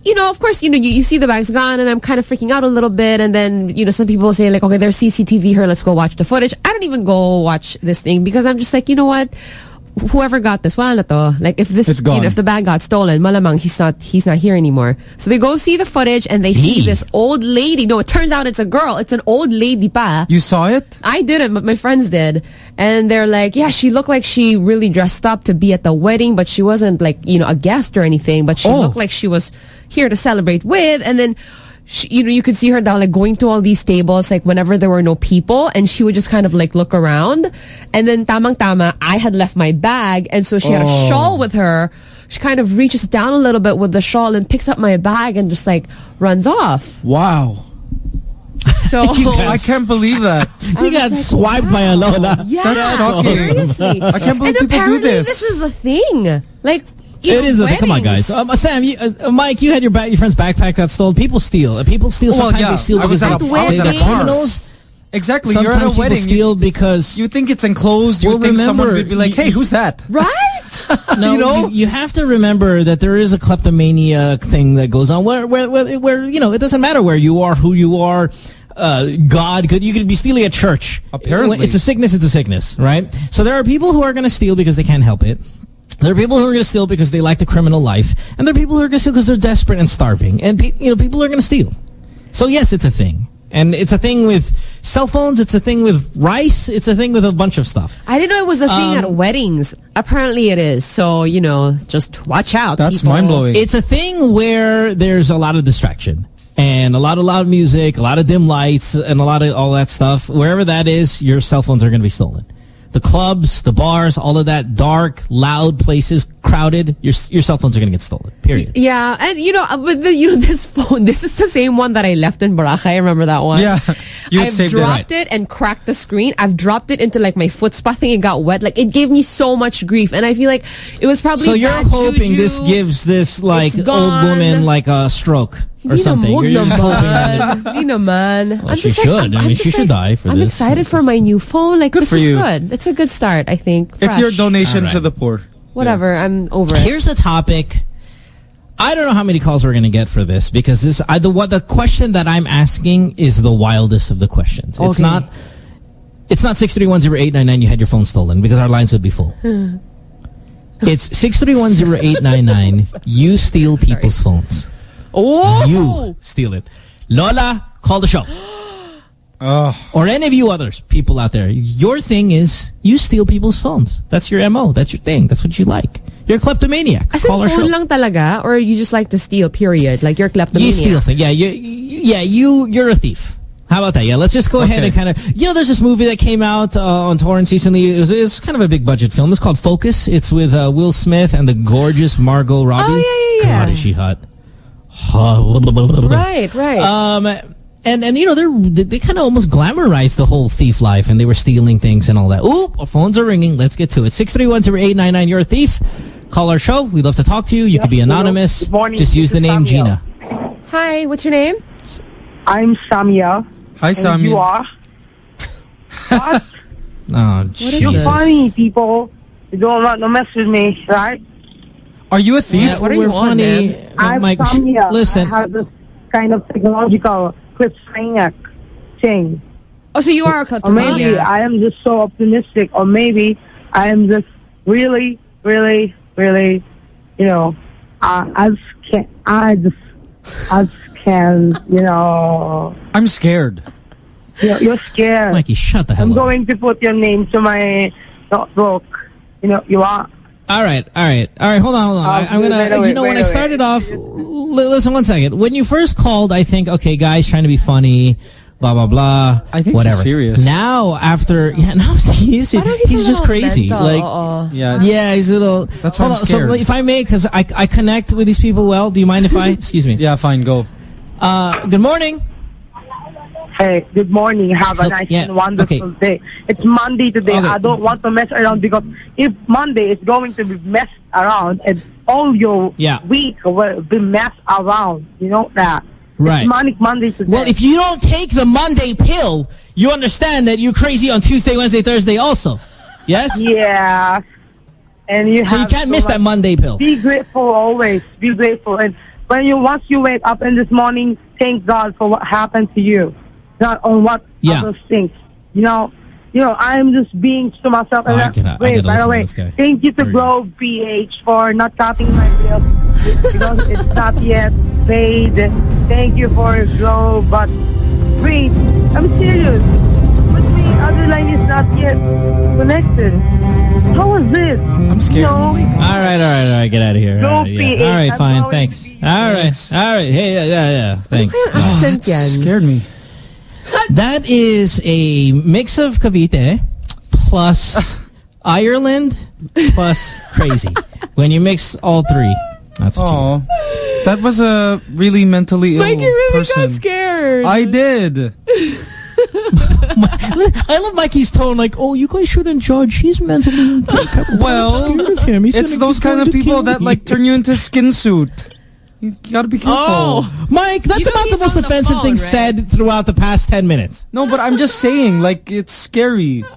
you know, of course, you know, you, you see the bag's gone and I'm kind of freaking out a little bit. And then, you know, some people say like, okay, there's CCTV here. Let's go watch the footage. I don't even go watch this thing because I'm just like, you know what? Whoever got this, wala to. Like if this, you know, if the bag got stolen, malamang he's not, he's not here anymore. So they go see the footage and they see this old lady. No, it turns out it's a girl. It's an old lady pa. You saw it? I didn't, but my friends did. And they're like, yeah, she looked like she really dressed up to be at the wedding, but she wasn't like, you know, a guest or anything, but she Oh. looked like she was here to celebrate with. And then, she, you know, you could see her down like going to all these tables, like whenever there were no people, and she would just kind of like look around. And then tamang tama, I had left my bag, and so she had a Oh. shawl with her. She kind of reaches down a little bit with the shawl and picks up my bag and just like runs off. Wow. So *laughs* I can't believe that. *laughs* You got swiped by a Lola. Yeah, That's shocking. seriously. I can't believe and people do this. This is a thing. Like, you It know, a thing. Come on, guys. Um, Sam, you, uh, Mike, you had your, your friend's backpack got stolen. People steal. Uh, People steal. Well, Sometimes yeah. they steal I was because they, I was at a they're criminals. Exactly. Sometimes You're at a people wedding. steal because You think it's enclosed. You Well, think someone would be like, hey, who's that? Right? *laughs* no, you know? you, have to remember that there is a kleptomania thing that goes on where, where, where, where, you know, it doesn't matter where you are, who you are. Uh, God could, you could be stealing a church. Apparently. It's a sickness, it's a sickness, right? So there are people who are going to steal because they can't help it. There are people who are going to steal because they like the criminal life. And there are people who are going to steal because they're desperate and starving. And, pe- you know, people are going to steal. So yes, it's a thing. And it's a thing with cell phones. It's a thing with rice. It's a thing with a bunch of stuff. I didn't know it was a thing Um, at weddings. Apparently it is. So, you know, just watch out. That's mind-blowing. It's a thing where there's a lot of distraction and a lot of loud music, a lot of dim lights, and a lot of all that stuff. Wherever that is, your cell phones are going to be stolen. The clubs, the bars, all of that dark, loud places, crowded, your your cell phones are going to get stolen. Period. Yeah, and you know, but the, you know, *laughs* this phone, this is the same one that I left in Boracay. Remember that one? Yeah. You I've saved it. dropped it, and cracked the screen. I've dropped it into like my foot spa thing. It got wet. Like it gave me so much grief, and I feel like it was probably. So you're hoping juju. this gives this like old woman like a stroke or Di something. You're just hoping that it- naman. Di naman. I'm she just like, should. I'm, I mean, just she should like- die for I'm this. excited for my new phone. Like Good this for is you. good. It's a good start. I think. It's your donation All to the poor. Whatever. I'm over it. Here's a topic. I don't know how many calls we're going to get for this because this I, the what the question that I'm asking is the wildest of the questions. It's not it's not 6310899 you had your phone stolen because our lines would be full. it's 6310899 you steal people's phones. Oh, You steal it. Lola, call the show. *gasps* Oh, Or any of you others, people out there. Your thing is you steal people's phones. That's your MO. That's your thing. That's what you like. You're a kleptomaniac. As in Call our show. phone lang talaga, or you just like to steal? Period. Like you're kleptomaniac? You steal things. Yeah, you, you, yeah, you, you're a thief. How about that? Yeah, let's just go ahead and kind of, you know, there's this movie that came out uh, on torrents recently. It was, it was kind of a big budget film. It's called Focus. It's with uh, Will Smith and the gorgeous Margot Robbie. Oh, yeah, yeah, yeah. God, is she hot. Hot. Right, right. Um, and, and you know, they're, they, they kind of almost glamorized the whole thief life and they were stealing things and all that. Oop, our phones are ringing. Let's get to it. 631-0899, you're a thief. Call our show. We'd love to talk to you. You could be anonymous. Good morning. Just use This the name Samuel. Gina. Hi, what's your name? I'm Samia. Hi, and Samia. You are? *laughs* What? Oh, is You're Jesus. funny, people. You don't want to mess with me, right? Are you a thief? Yeah, What are we're you on, funny. man? I'm Mike, sh- Samia. listen. I have this kind of technological cliffhanger thing. Oh, so you are a Or maybe. I am just so optimistic, or maybe I am just really, really, really, you know, I, I just can't, I just, I just can't, you know, I'm scared. you're, you're scared. Mikey, shut the hell I'm up. going to put your name to my notebook. You know, you are. All right, all right, all right. Hold on, hold on. I, I'm gonna. wait, wait, you know, when wait, I wait. started off, l- listen one second. When you first called, I think, okay, guys, trying to be funny, blah blah blah. I think he's whatever. serious. Now, after *laughs* yeah, now *laughs* he's he's, just crazy. Like, Yeah. yeah, he's a little. That's why hold I'm on, scared. So, if I may, because I I connect with these people well. Do you mind if I? *laughs* excuse me. Yeah, fine, go. Uh, good morning. Hey, good morning. Have a nice yeah, and wonderful day. It's Monday today. Okay. I don't want to mess around because if Monday is going to be messed around and all your Yeah. week will be messed around, you know that. Right. It's Manic Monday today. Well, if you don't take the Monday pill, you understand that you're crazy on Tuesday, Wednesday, Thursday also. Yes? Yeah. And you So you can't miss that Monday pill. Be grateful always. Be grateful. And when you once you wake up in this morning, thank God for what happened to you, not on what Yeah. other things. You know, you know, I'm just being to myself. Oh, and I that- gotta- I wait, by the way, thank you to Very Globe PH for not cutting my bill because *laughs* it's not yet paid. Thank you for Globe, but wait, I'm serious. But the other line is not yet connected. How is this? I'm scared. No. All right, all right, all right. Get out of here. All Don't right, be yeah. all right fine. Thanks. All right, all right. Hey, yeah, yeah, yeah. Thanks. Accent ah, yan. Scared me. That is a mix of Cavite plus *laughs* Ireland plus crazy. When you mix all three, that's what you Oh, that was a really mentally ill Mikey really person. got scared. I did. *laughs* I love Mikey's tone, like, "Oh, you guys shouldn't judge. He's mentally *laughs* Well, him. He's it's those kind of people that like turn you into skin suit. You gotta be careful. Oh, Mike, that's You about the most on the offensive phone, thing right? said throughout the past ten minutes. No, but I'm just saying, like, it's scary. *laughs*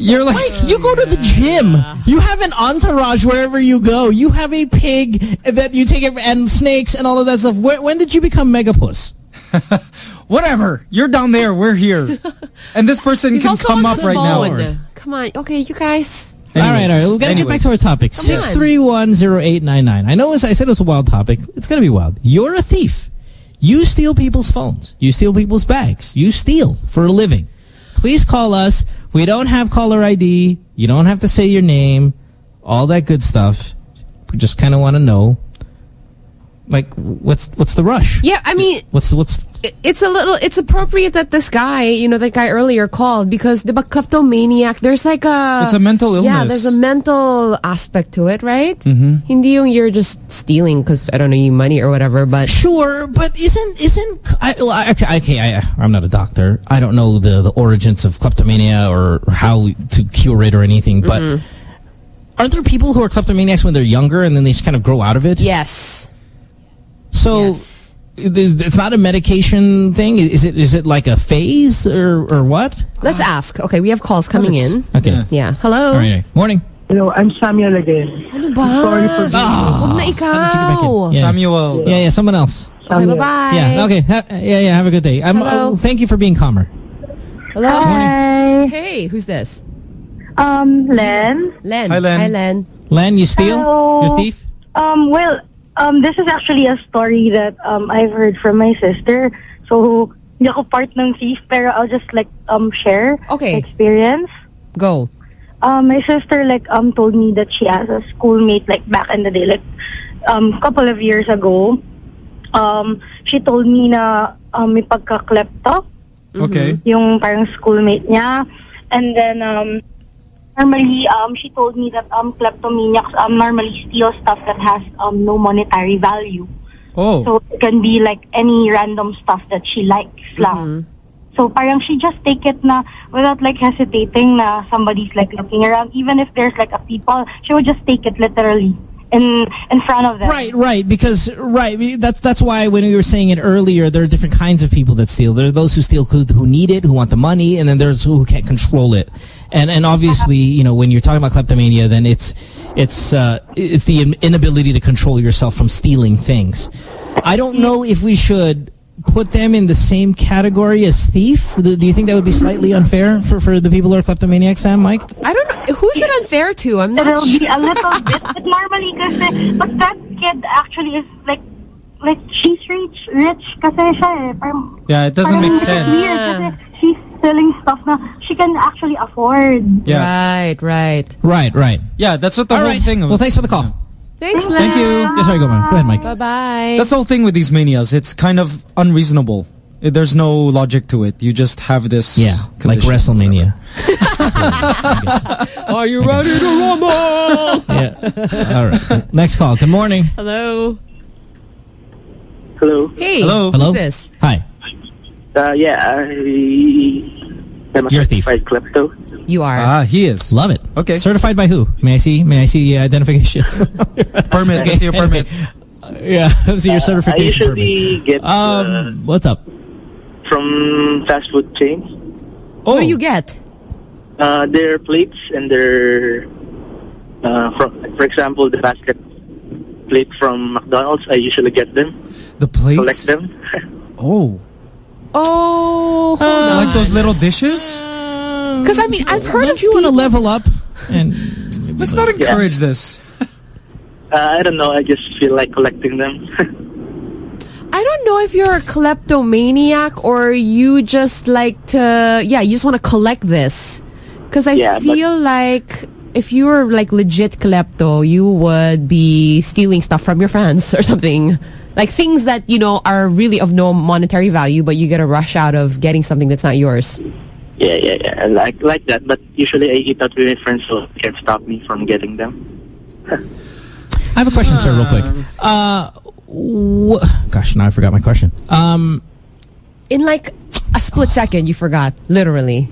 You're like, Mike, you go to the gym. You have an entourage wherever you go. You have a pig that you take and snakes and all of that stuff. When, when did you become Megapus? *laughs* whatever. You're down there, we're here. *laughs* And this person He's can come up right now. phone. Come on. Okay, you guys. All right, all right. We've got to get back to our topic. Come on. 6310899. I know it's, I said it was a wild topic. It's going to be wild. You're a thief. You steal people's phones. You steal people's bags. You steal for a living. Please call us. We don't have caller ID. You don't have to say your name. All that good stuff. We just kind of want to know. Like, what's what's the rush? Yeah, I mean, What's what's it's a little, it's appropriate that this guy, you know, that guy earlier called because the kleptomaniac, there's like a... It's a mental illness. Yeah, there's a mental aspect to it, right? Mhm. Hindi yung you're just stealing because, I don't know, you money or whatever, but... Sure, but isn't isn't I, I- okay? okay I, I'm not a doctor. I don't know the the origins of kleptomania or how to cure it or anything. But Mm-hmm. aren't there people who are kleptomaniacs when they're younger and then they just kind of grow out of it? Yes. So it is- it's not a medication thing. Is it is it like a phase or or what? Let's ask. Okay, we have calls coming in. Okay. Yeah. Hello? All right. Morning. Hello, I'm Samuel again. Ano ba? Sorry for being Huwag na ikaw. Yeah. Samuel. Yeah, yeah. Someone else. Okay, bye-bye. Yeah. Okay. Ha yeah, yeah. Have a good day. I'm, Hello. oh, thank you for being calmer. Hello? Hi. Hey, who's this? Um, Len. Len. Hi, Len. Hi, Len. Len, you steal? Hello. You're a thief? Um, well, um, this is actually a story that um, I've heard from my sister. So, hindi ako part ng thief, pero I'll just like um share Okay. experience. Go. Um, my sister like um told me that she has a schoolmate like back in the day, like um couple of years ago. Um, she told me na um, may pagka-klepto. Okay. yung parang schoolmate niya. And then, um, normally, um, she told me that um, kleptomaniacs um, normally steal stuff that has um, no monetary value. Oh. So it can be like any random stuff that she likes lang. So parang she just take it na without like hesitating na somebody's like looking around. Even if there's like a people, she would just take it literally in in front of them. Right, right. Because right, that's that's why when we were saying it earlier, there are different kinds of people that steal. There are those who steal who, who need it, who want the money, and then there's who can't control it. And and obviously, you know, when you're talking about kleptomania, then it's it's uh, it's the inability to control yourself from stealing things. I don't know if we should put them in the same category as thief. Do do you think that would be slightly unfair for for the people who are kleptomaniacs, Sam, Mike? I don't know. Who's it unfair to? I'm not It'll be a little bit, *laughs* but normally kasi, but that kid actually is like like she's rich, rich kasi siya eh. Parang, Yeah, it doesn't make sense. Weird kasi she's selling stuff now. she can actually afford. Yeah. Right, right. Right, right. Yeah, that's what the All whole right. thing of Well, thanks for the call. Thanks, Thank you. Yeah, sorry, go on. Go ahead, Mike. Bye-bye. That's the whole thing with these manias. It's kind of unreasonable. There's no logic to it. You just have this. Yeah, like condition. WrestleMania. *laughs* Are you ready to rumble? yeah. All right. Next call. Good morning. Hello. Hello. Hey. Hello. Who's this? Hi. Uh, yeah, I, I'm a You're a thief. certified klepto. You are. Ah, he is. Love it. Okay. Certified by who? May I see? May I see the identification? *laughs* permit. Let's see your permit. *laughs* yeah. *laughs* Let's see your Uh, I usually permit. get Um, what's up? from fast food chains. What do you get? Uh, their plates and their, uh, from, for example, the basket plate from McDonald's, I usually get them, The plates. collect them. Oh. Oh, like those little dishes? Because I mean, I've heard Don't of you want to level up? And *laughs* Let's not encourage this. Uh, I don't know, I just feel like collecting them. *laughs* I don't know if you're a kleptomaniac or you just like to, yeah, you just want to collect this. Because I Yeah, but- feel like if you were like legit klepto, you would be stealing stuff from your friends or something. Like things that, you know, are really of no monetary value, but you get a rush out of getting something that's not yours. yeah, yeah, yeah, I like, like that. But usually I eat out with my friends, so it can't stop me from getting them. *laughs* I have a question, sir, real quick. Uh, gosh, now I forgot my question. Um, In like a split second, you forgot, literally.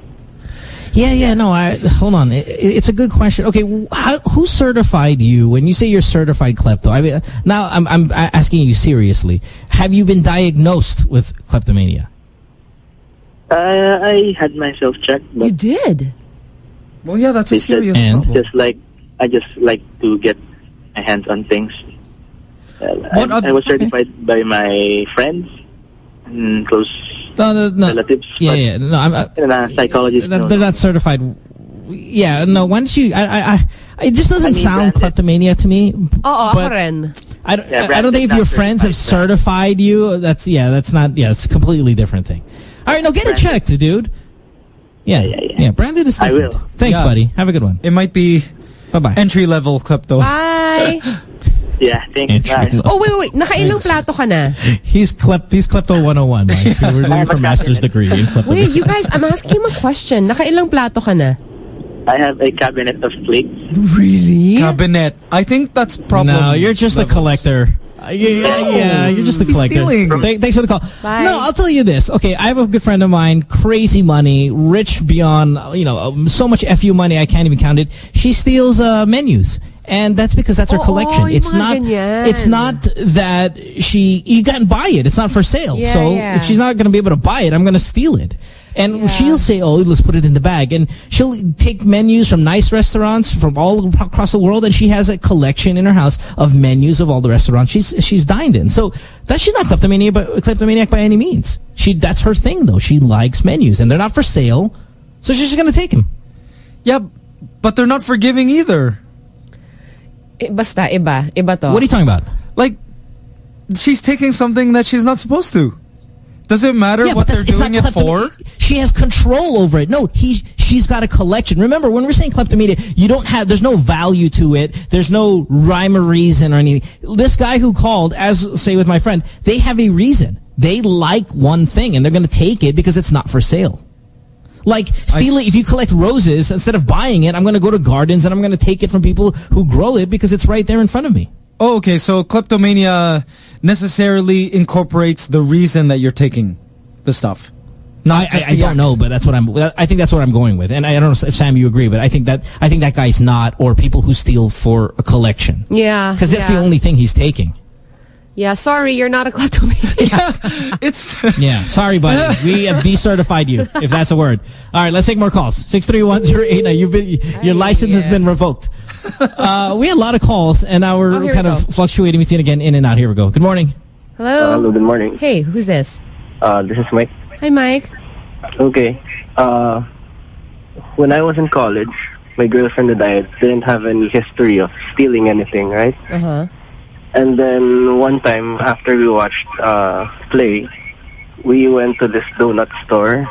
Yeah, yeah, no, I hold on. It, it's a good question. Okay, how, who certified you when you say you're certified klepto? I mean, now I'm I'm asking you seriously. Have you been diagnosed with kleptomania? Uh, I had myself checked, but You did? Well, yeah, that's a serious And? problem. just like I just like to get my hands on things. Uh, What I, I was okay. certified by my friends and close No, no, no. relatives. Yeah, yeah. No, I'm, I, And uh, psychologists. they're no, they're no. not certified. Yeah, no. Why don't you? I, I, I it just doesn't I mean, sound branded. kleptomania to me. Oo, But- ako. I don't, Yeah, I don't think if your friends have certified you, that's yeah, that's not yeah, it's a completely different thing. All right, no, get it checked, dude. Yeah, yeah, yeah, yeah. branded is I will. Thanks, Yeah. buddy. Have a good one. It might be Bye bye. entry level klepto. Bye. *laughs* Yeah, thanks. Bye. oh, wait, wait, wait. Nakailang plato ka na? He's klep. He's klepto 101. Mike. *laughs* We're looking for master's degree in klepto. Wait, you guys, I'm asking him a question. Nakailang plato ka na? I have a cabinet of plates. Really? Cabinet. I think that's probably. No, you're just a collector. Uh, yeah, yeah, yeah, you're just a collector. stealing. Th- thanks for the call. Bye. No, I'll tell you this. Okay, I have a good friend of mine, crazy money, rich beyond, uh, you know, um, so much FU money I can't even count it. She steals uh, menus. And that's because that's her Oo, collection. yung It's not ganyan. it's not that she you can't buy it. It's not for sale. Yeah, so yeah. if she's not going to be able to buy it, I'm going to steal it. And she'll say, "Oh, let's put it in the bag." And she'll take menus from nice restaurants from all across the world, and she has a collection in her house of menus of all the restaurants she's she's dined in. So that she's not kleptomaniac, but kleptomaniac by any means. She that's her thing though. She likes menus, and they're not for sale, so she's just going to take them. Yeah, but they're not forgiving either. Eh, basta, iba. Iba to. What are you talking about? Like, she's taking something that she's not supposed to. Does it matter Yeah, what they're doing it for? She has control over it. No, he she's got a collection. Remember, when we're saying kleptomania, you don't have there's no value to it. There's no rhyme or reason or anything. This guy who called, as say with my friend, they have a reason. They like one thing and they're going to take it because it's not for sale. Like stealing, if you collect roses, instead of buying it, I'm going to go to gardens and I'm going to take it from people who grow it because it's right there in front of me. Oh, okay. So kleptomania necessarily incorporates the reason that you're taking the stuff. Not I, I, I don't act. know, but that's what I'm. I think that's what I'm going with, and I don't know if Sam you agree, but I think that I think that guy's not, or people who steal for a collection, Yeah. because that's yeah. the only thing he's taking. Yeah, sorry, you're not a kleptomaniac. *laughs* yeah, It's *laughs* Yeah, sorry, buddy, we have decertified you, if that's a word. All right, let's take more calls. Six three one zero eight nine. You've been your license has been revoked. Uh, we had a lot of calls, and now we're Oh, here we kind of fluctuating between again in and out. Here we go. Good morning. Hello? hello, good morning. Hey, who's this? Uh, this is Mike. Hi, Mike. Okay. Uh, when I was in college, my girlfriend and I didn't have any history of stealing anything, right? Uh-huh. And then one time after we watched uh, Play, we went to this donut store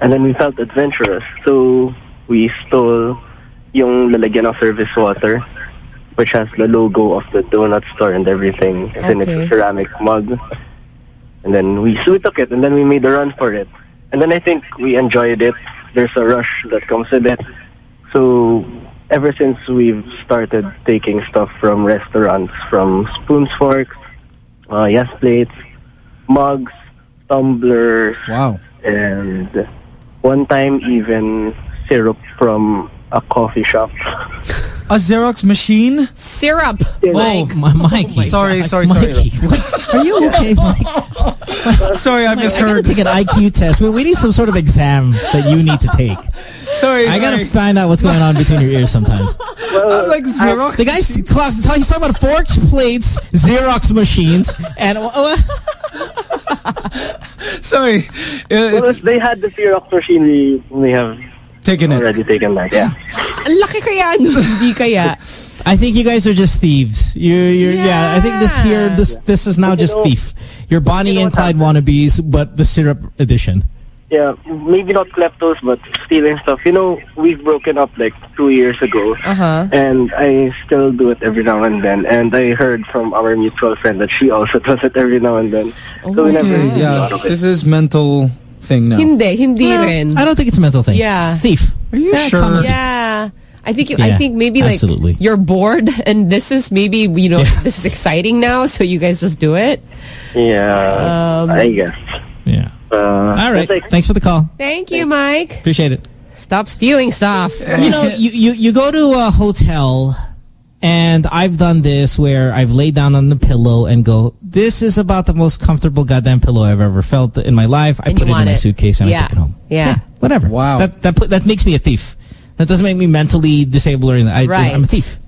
and then we felt adventurous. So we stole yung lalagyan of service water which has the logo of the donut store and everything. And then it's Okay. a ceramic mug. And then we, so we took it and then we made a run for it. And then I think we enjoyed it. There's a rush that comes with it. So ever since we've started taking stuff from restaurants, from spoons, forks, uh, yes plates, mugs, tumblers, wow, and one time even syrup from a coffee shop. *laughs* A Xerox machine? Syrup. Oh, my Mikey. sorry, God, sorry, sorry. Mikey, what- Are you okay, Mike? *laughs* Sorry, I Mike, I misheard. gotta take an IQ test. We, we need some sort of exam that you need to take. Sorry, I gotta find out what's going on between your ears sometimes. I'm like Xerox. The guy's clock, he's talking about forks, plates, Xerox machines, and uh, *laughs* Sorry. well, if they had the Xerox machine, we, we have taken already taken back. Yeah. Ang laki kaya no, hindi kaya. I think you guys are just thieves. You, you're, yeah. I think this here, this this is now You just know- thief. You're Bonnie you know and Clyde wannabes, but the syrup edition. Yeah, maybe not kleptos, but stealing stuff. You know, we've broken up like two years ago, Uh-huh. and I still do it every now and then. And I heard from our mutual friend that she also does it every now and then. so we never Okay, yeah. thought of it. This is mental thing now. Hindi, hindi rin. I don't think it's a mental thing. Yeah. It's thief. Are you Yeah, sure? Yeah. I think you, I think maybe like absolutely. you're bored *laughs* and this is maybe you know this is exciting now so you guys just do it. Yeah, Um, I guess. Yeah. Uh, All right. like- Thanks for the call. Thank you, Mike. Appreciate it. Stop stealing stuff. you know, you, you, you go to a hotel and I've done this where I've laid down on the pillow and go, this is about the most comfortable goddamn pillow I've ever felt in my life. I And put it in want my it. suitcase and I Yeah. take it home. Yeah. yeah. Whatever. Wow. That, that, put, that makes me a thief. That doesn't make me mentally disabled or anything. I, Right. I'm a thief.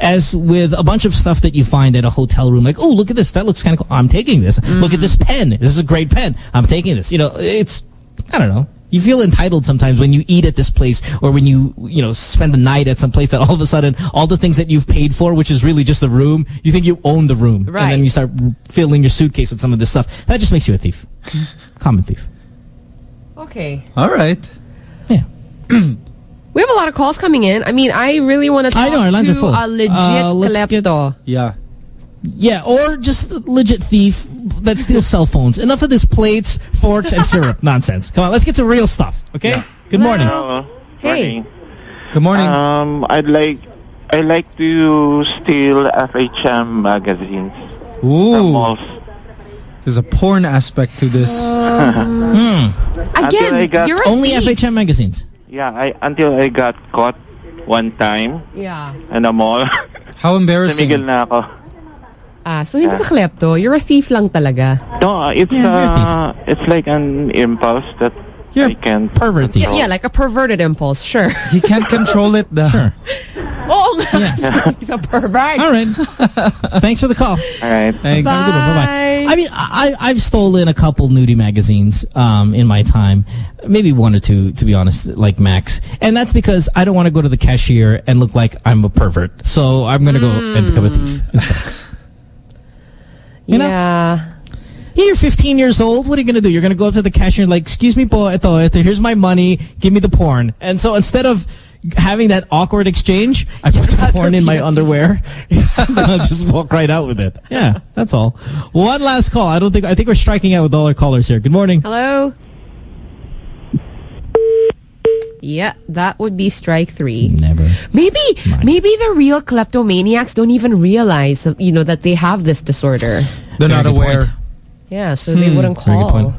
As with a bunch of stuff that you find at a hotel room, like, oh, look at this. That looks kind of cool. I'm taking this. Look at mm-hmm. this pen. This is a great pen. I'm taking this. You know, it's, I don't know. You feel entitled sometimes when you eat at this place or when you, you know, spend the night at some place that all of a sudden all the things that you've paid for, which is really just the room, you think you own the room. Right. And then you start filling your suitcase with some of this stuff. That just makes you a thief. *laughs* Common thief. Okay. All right. Yeah. *clears throat* we have a lot of calls coming in. I mean, I really want to talk I know, our lines to are full. a legit Uh, let's get- Yeah. Yeah, or just a legit thief that steals cell phones. Enough of this plates, forks, and syrup *laughs* nonsense. Come on, let's get to real stuff, okay? Good morning. Hello. Hey. Good morning. Um, I'd like I like to steal FHM magazines Ooh. There's a porn aspect to this. *laughs* Hmm. Until I got, you're a Only thief. FHM magazines. Yeah, I until I got caught one time Yeah. in a mall. How *laughs* embarrassing. Tumigil na ako. Ah, so hindi ka klepto. You're a thief lang talaga. No, uh, it's Yeah, you're a thief. uh, it's like an impulse that You're I can Pervert thief. Yeah, yeah, like a perverted impulse. Sure. He can't control it. The, Sure. *laughs* Oh, *laughs* he's a pervert. All right. *laughs* Thanks for the call. All right. Thanks. Have a good one. Bye-bye. I mean, I, I've stolen a couple nudie magazines um, in my time. Maybe one or two, to be honest, like Max. And that's because I don't want to go to the cashier and look like I'm a pervert. So I'm going to go and become a thief instead. You know? yeah. You're 15 years old. What are you going to do? You're going to go up to the cashier and like, excuse me, po, ito, ito, here's my money. Give me the porn. And so instead of having that awkward exchange, I put the *laughs* porn in my underwear. *laughs* and I'll just walk right out with it. Yeah, that's all. One last call. I don't think, I think we're striking out with all our callers here. Good morning. Hello? Yeah, that would be strike three. Never. Maybe, maybe the real kleptomaniacs don't even realize, that, you know, that they have this disorder. They're not Very good aware. point. Yeah, so they Hmm, wouldn't very good call. point.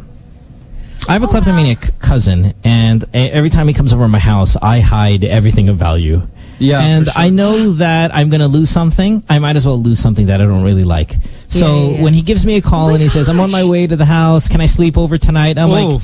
I have a kleptomaniac cousin, and every time he comes over to my house, I hide everything of value. Yeah, and sure. I know that I'm going to lose something. I might as well lose something that I don't really like. So Yeah, yeah, yeah. when he gives me a call and he says, "I'm on my way to the house. Can I sleep over tonight?" I'm Oh, like,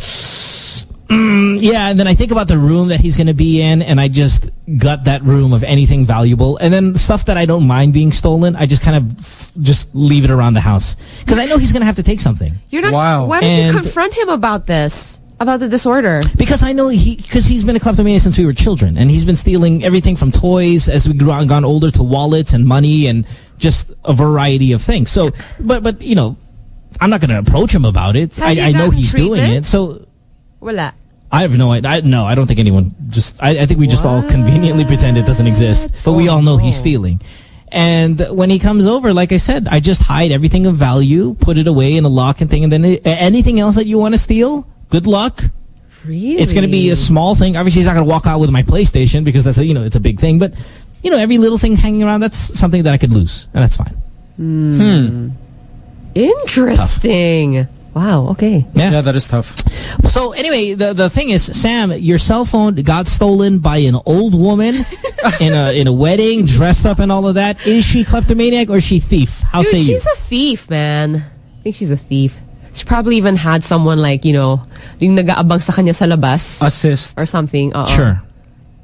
mm, "Yeah." And then I think about the room that he's going to be in, and I just gut that room of anything valuable. And then stuff that I don't mind being stolen, I just kind of just leave it around the house because I know he's going to have to take something. You're not, Wow. why don't you confront him about this? About the disorder? Because I know he, because he's been a kleptomaniac since we were children, and he's been stealing everything from toys as we grew, gone older to wallets and money and just a variety of things. So, but but you know, I'm not going to approach him about it. Has he I, I know gotten he's doing it. So Wala. I have no idea. I, no, I don't think anyone just. I, I think we just all conveniently pretend it doesn't exist, but we all know he's stealing. And when he comes over, like I said, I just hide everything of value, put it away in a lock and thing, and then it, anything else that you want to steal, good luck. Really? It's going to be a small thing. Obviously, he's not going to walk out with my PlayStation because that's a, you know it's a big thing. But you know, every little thing hanging around that's something that I could lose, and that's fine. Hmm. Interesting. Wow. Okay. Yeah. yeah, that is tough. So anyway, the the thing is, Sam, your cell phone got stolen by an old woman *laughs* in a in a wedding, dressed up and all of that. Is she kleptomaniac or is she thief? How Dude, say you? she's a thief, man. I think she's a thief. She probably even had someone like, you know, yung nag-aabang sa kanya sa labas. Assist. Or something. Oo. Sure.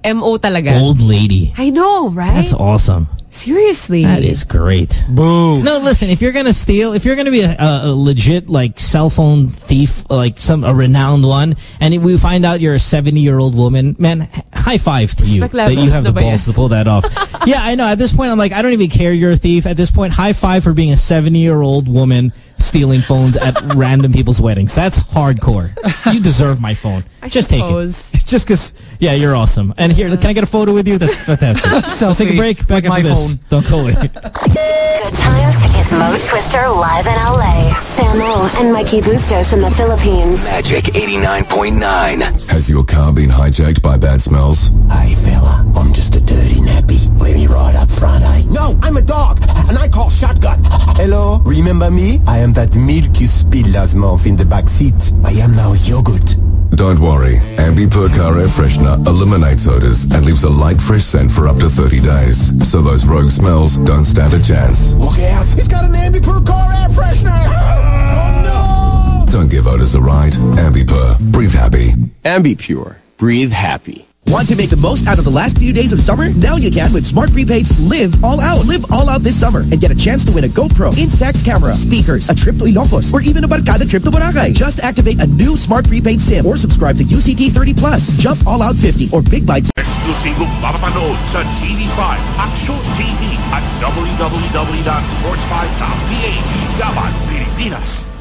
MO talaga. Old lady. I know, right? That's awesome. Seriously. That is great. Boo. No, listen. If you're gonna steal, if you're gonna be a, a, a legit like cell phone thief, like some a renowned one, and if we find out you're a 70 year old woman, man, high five to you that you have the ba yan? balls to pull that off. *laughs* yeah, I know. At this point, I'm like, I don't even care. You're a thief. At this point, high five for being a 70 year old woman stealing phones at *laughs* random people's weddings. That's hardcore. You deserve my phone. *laughs* I Just suppose. take it. *laughs* Just because, yeah, you're awesome. And here, can I get a photo with you? That's fantastic. so take a break. Back with after my this. phone. Don't go away. Good times is Mo Twister live in LA. Samo and Mikey Bustos in the Philippines. Magic 89.9. Has your car been hijacked by bad smells? Hey fella, I'm just a dirty nappy. Let me ride up front, eh? No, I'm a dog, and I call shotgun. Hello, remember me? I am that milk you spill last month in the back seat. I am now yogurt. Don't worry. Ambi Pur Car Air Freshener eliminates odors and leaves a light, fresh scent for up to 30 days. So those rogue smells don't stand a chance. Look out, he's got an Ambi Pur car air freshener. *gasps* Oh no! Don't give odors a ride. Ambi Pur. Breathe happy. Ambi Pur. Breathe happy. Want to make the most out of the last few days of summer? Now you can with Smart Prepaid's Live All Out. Live all out this summer and get a chance to win a GoPro, Instax camera, speakers, a trip to Ilocos, or even a barkada trip to Boracay. Just activate a new Smart Prepaid SIM or subscribe to UCT 30 Plus, Jump All Out 50, or Big Bites. Eksklusibong mapapanood sa TV5, Action TV at www.sports5.ph. Dapat Pilipinas.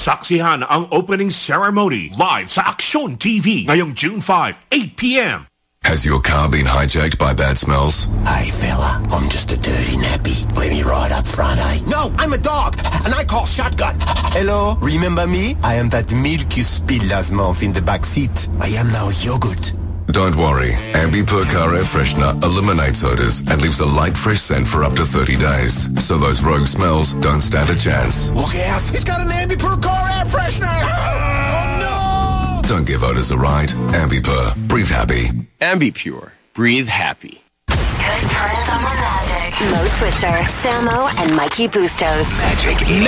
Saksihan ang opening ceremony live sa Action TV ngayong June 5, 8 p.m. Has your car been hijacked by bad smells? Hey fella, I'm just a dirty nappy. Let me ride up front, eh? No, I'm a dog, and I call shotgun. Hello, remember me? I am that milk you spilled last month in the back seat. I am now yogurt. Don't worry. Ambi Pur Car Air Freshener eliminates odors and leaves a light, fresh scent for up to 30 days. So those rogue smells don't stand a chance. Look out, he's got an Ambi Pur car air freshener. *laughs* Oh no! Don't give odors a ride. Ambi Pur. Breathe happy. Ambi Pur. Breathe happy. Good times on the Magic. Mo Twister, Samo, and Mikey Bustos. Magic 89.9.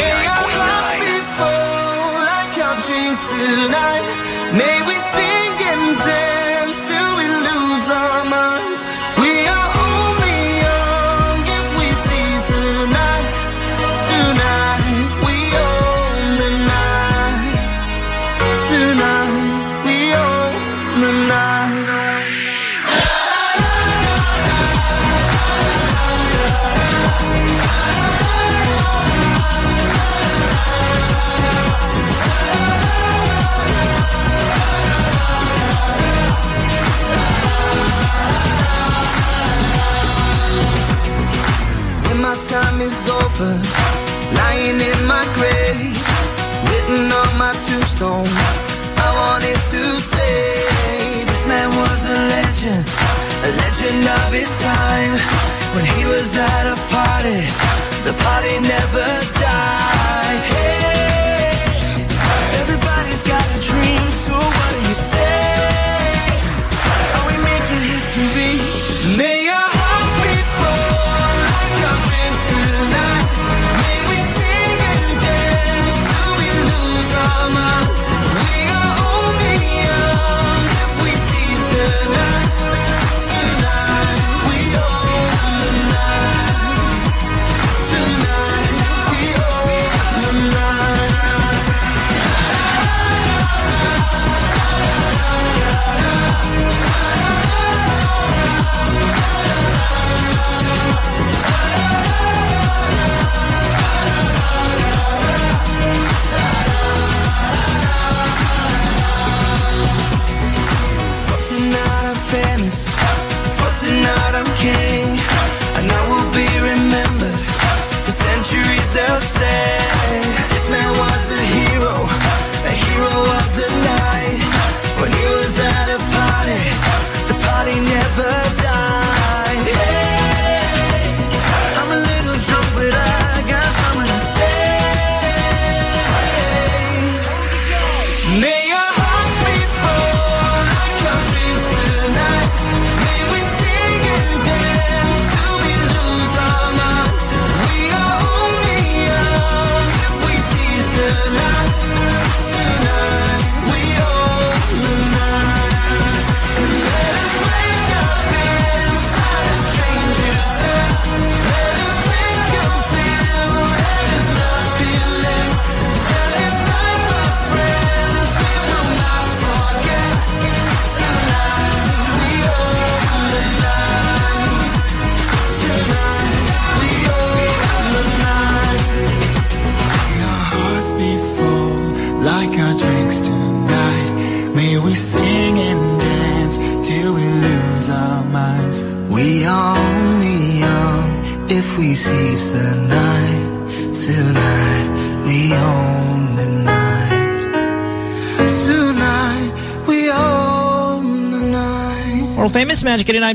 like our dreams tonight. May we sing and dance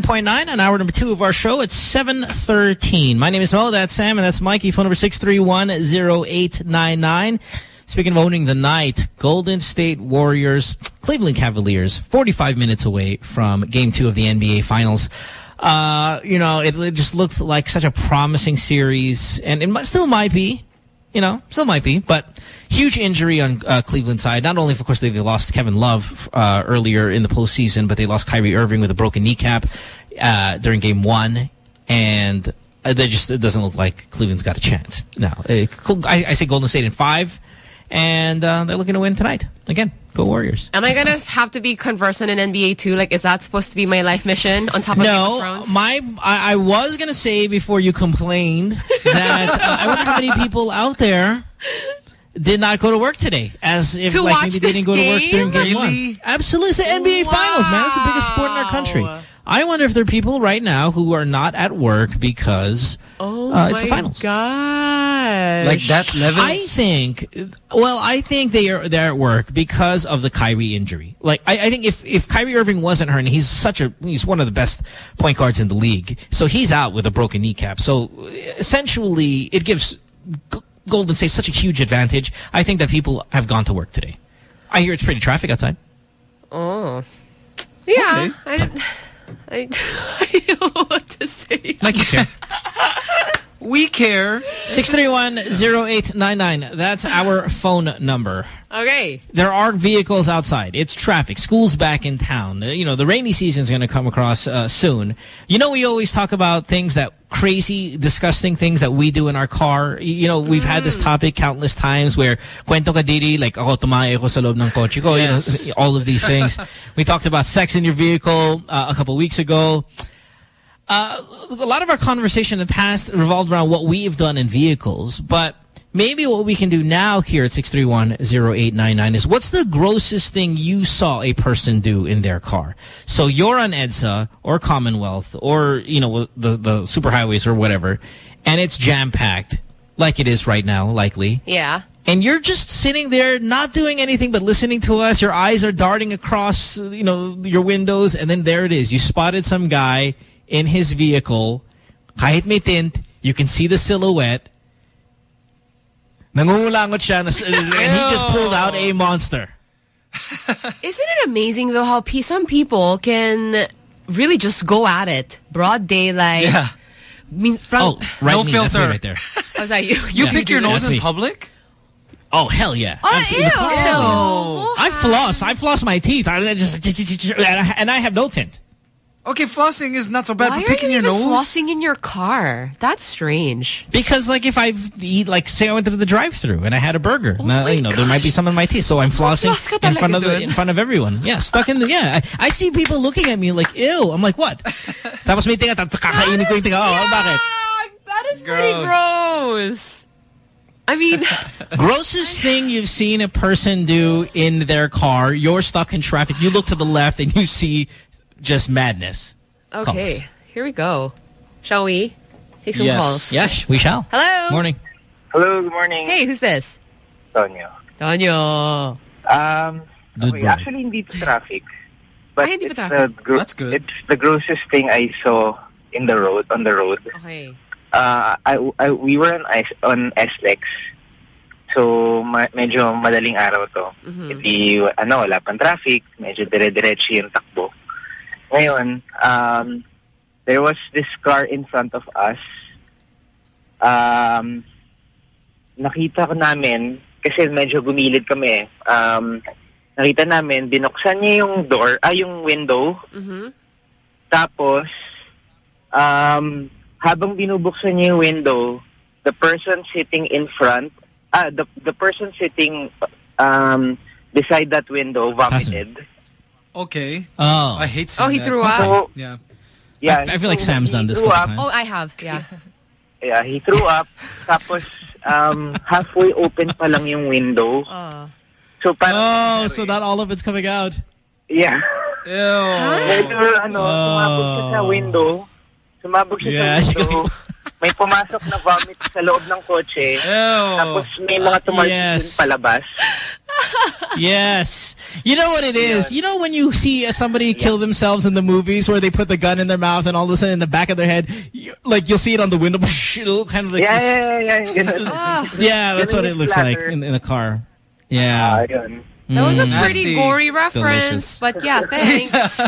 99.9 on hour number two of our show. It's 7.13. My name is Mo, that's Sam, and that's Mikey. Phone number 631-0899. Speaking of owning the night, Golden State Warriors, Cleveland Cavaliers, 45 minutes away from game two of the NBA Finals. Uh, you know, it, it, just looked like such a promising series, and it still might be, you know, still might be, but huge injury on uh, Cleveland side. Not only, of course, they, they lost Kevin Love uh, earlier in the postseason, but they lost Kyrie Irving with a broken kneecap uh, during Game One, and uh, they just it doesn't look like Cleveland's got a chance now. Uh, I, I say Golden State in five, and uh, they're looking to win tonight again. Go Warriors! Am I gonna have to be conversant in NBA too? Like, is that supposed to be my life mission on top of Game of No, my I, I was gonna say before you complained that I wonder how many people out there did not go to work today, as if To like watch maybe they didn't go to work during game? game Really? one. Absolutely, it's the NBA Finals, man. It's the biggest sport in our country. I wonder if there are people right now who are not at work because oh uh, it's the my finals. gosh! Like that level? I think, well, I think they are they're at work because of the Kyrie injury. Like, I, I think if if Kyrie Irving wasn't hurt, and he's such a he's one of the best point guards in the league, so he's out with a broken kneecap. So essentially, it gives G Golden State such a huge advantage. I think that people have gone to work today. I hear it's pretty traffic outside. Oh, yeah. I, don't- I, *laughs* I don't know what to say. Like you care. *laughs* we care. 631-0899. That's our phone number. Okay. There are vehicles outside. It's traffic. School's back in town. Uh, You know, the rainy season's going to come across uh, soon. You know, we always talk about things that crazy, disgusting things that we do in our car. You know, we've had this topic countless times where kwento kadiri, like ako tumae ko sa loob ng kotse ko, you know, all of these things. *laughs* we talked about sex in your vehicle uh, a couple weeks ago. Uh, a lot of our conversation in the past revolved around what we've done in vehicles, but maybe what we can do now here at 631-0899 is what's the grossest thing you saw a person do in their car? So you're on EDSA or Commonwealth or, you know, the, the superhighways or whatever, and it's jam-packed like it is right now, likely. Yeah. And you're just sitting there not doing anything but listening to us. Your eyes are darting across, you know, your windows. And then there it is. You spotted some guy in his vehicle. Kahit may tint, you can see the silhouette. Nangungulangot siya *laughs* and he just pulled out a monster. *laughs* Isn't it amazing though how pe- some people can really just go at it broad daylight? Yeah. Means Oh, right No me. Filter. right there. *laughs* Was that you? You Yeah. pick your That's nose in me. public? Oh, hell yeah. Oh, Absolutely. ew. Hell. I floss. I floss my teeth. I just, and I- and I have no tint. Okay, flossing is not so bad, Why but are picking you your even nose? flossing in your car? That's strange. Because like if I eat like say I went to the drive-through and I had a burger, oh, now, you know there might be some in my teeth, so I'm flossing in front of the, in front of everyone. Yeah, stuck in the yeah. I, I see people looking at me like ew. I'm like what? Tapos may tinga tat- kakainin ko yung tinga. Oh, bakit? That is pretty gross. I mean, *laughs* Grossest thing you've seen a person do in their car. You're stuck in traffic. You look to the left and you see just madness. okay, here we go. Shall we take some yes. calls? Yes, we shall. Hello. Morning. Hello, good morning. Hey, who's this? Tonyo. Tonyo. Um, Dude, okay, actually, hindi pa traffic. But Ay, hindi it's traffic. the That's good. It's the grossest thing I saw in the road, on the road. Okay. Uh, I, I, we were on, S, on SLEX. So, ma- medyo madaling araw to. Mhm. Hindi, ano, wala pang traffic. Medyo dire-diretso yung takbo. Ngayon, um, there was this car in front of us. Um, nakita ko namin, kasi medyo gumilid kami eh. Um, nakita namin, binuksan niya yung door, ah, yung window. Mm-hmm. Tapos, um, habang binubuksan niya yung window, the person sitting in front, ah, the, the person sitting um, beside that window vomited. Okay. Oh. I hate Oh, seeing he that. threw up. So, Yeah. yeah. I, I feel like Sam's done this threw couple up. times. Oh, I have. Yeah. *laughs* Yeah, he threw up. *laughs* tapos, um, halfway open pa lang yung window. Uh, So, parang, Oh, so not all of it's coming out. Yeah. Ew. Medyo, ano, sumabog siya sa window. Sumabog siya Yeah, sa *laughs* window. May pumasok na vomit sa loob ng kotse. Tapos may mga tumalsik Yes. palabas. Yes. You know what it is? You know when you see uh, somebody kill themselves in the movies where they put the gun in their mouth and all of a sudden in the back of their head, you, like you'll see it on the window, it'll *laughs* kind of like... Yeah, this- yeah, yeah, yeah. Ganun. *laughs* Yeah, that's what it yung looks like in, in the car. Yeah. That was a Mm. pretty gory reference, Delicious. but yeah, thanks. *laughs* All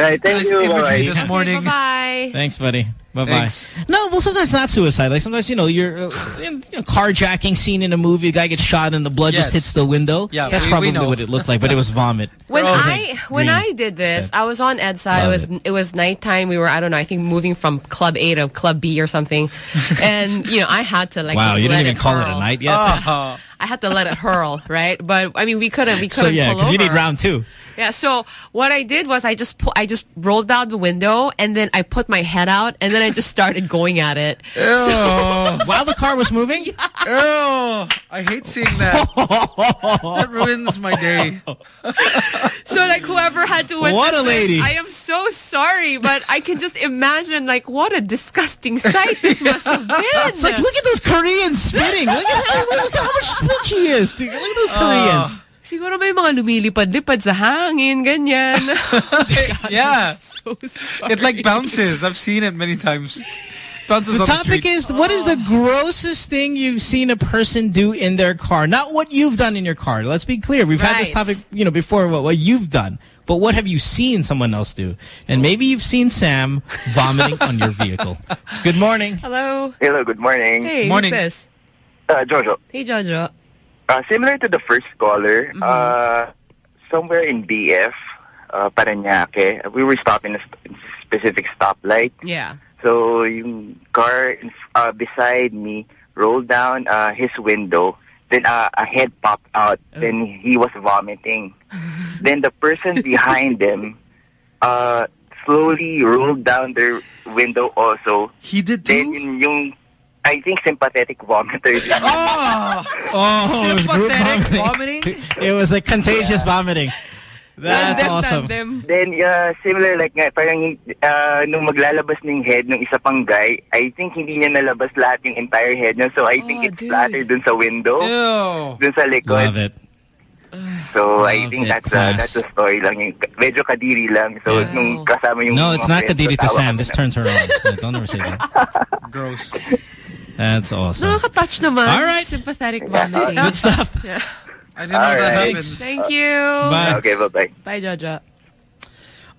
right, thank Nice you. imagery Bye-bye. this morning. Bye. Thanks, buddy. Bye bye. No, well, sometimes not suicide. Like sometimes, you know, you're uh, *sighs* in a carjacking scene in a movie. The guy gets shot and the blood Yes. just hits the window. Yeah, that's we- we probably know. what it looked like, but it was vomit. *laughs* When I like when green. I did this, I was on EDSA. It was it. was nighttime. We were I don't know. I think moving from Club A to Club B or something, *laughs* and you know I had to like. wow, just you let didn't even it call it a night yet. I had to let it hurl, right? But I mean, we couldn't. We couldn't. so yeah, because you need round two. Yeah. So what I did was I just pu- I just rolled down the window and then I put my head out and then I just started going at it. So, *laughs* While the car was moving? Ew, I hate seeing that. *laughs* that ruins my day. *laughs* so like whoever had to witness What a this, lady. I am so sorry, but I can just imagine like what a disgusting sight this must have been. It's like, look at those Koreans spitting. Look at how, look at how much spit she is. Dude. Look at those Koreans. Siguro may mga lumilipad-lipad sa hangin, ganyan. *laughs* yeah. so. It like bounces. I've seen it many times. Bounces The on the topic street. is, what is the grossest thing you've seen a person do in their car? Not what you've done in your car. Let's be clear. We've had this topic, you know, before, what, what you've done. But what have you seen someone else do? And maybe you've seen Sam vomiting on your vehicle. Good morning. Hello. Hello, good morning. Hey, Morning. who's this? Uh, Jojo. Hey, Jojo. Uh, similar to the first caller, uh, somewhere in BF, uh, Paranaque, we were stopping a st- specific stoplight. Yeah. So yung car uh, beside me rolled down uh, his window. Then uh, a head popped out. Then he was vomiting. *laughs* then the person behind him uh, slowly rolled down their window also. He did too? Then yun yung, I think, sympathetic vomiter. Oh, *laughs* Oh, it was group sympathetic vomiting. vomiting. *laughs* It was like contagious vomiting. That's Tandem, awesome. tandem. Then, uh, similar like nga, parang uh, nung maglalabas ng head ng isa pang guy, I think hindi niya nalabas lahat yung entire head niya. So, I think Oh, it dude. splattered dun sa window, Ew. dun sa likod. Love it. So, I think it, that's, uh, class. that's the story lang. Yung, medyo kadiri lang. So, Yeah. nung kasama yung No, it's not friends Kadiri to Sam. This turns her on. Yeah, Don't ever say that. *laughs* Gross. That's awesome. Nakaka-touch naman. All right. Sympathetic vomiting. Good stuff. *laughs* Yeah. I didn't know that Alright. happens. Thank you. Bye. Okay, bye-bye. Bye, Jojo.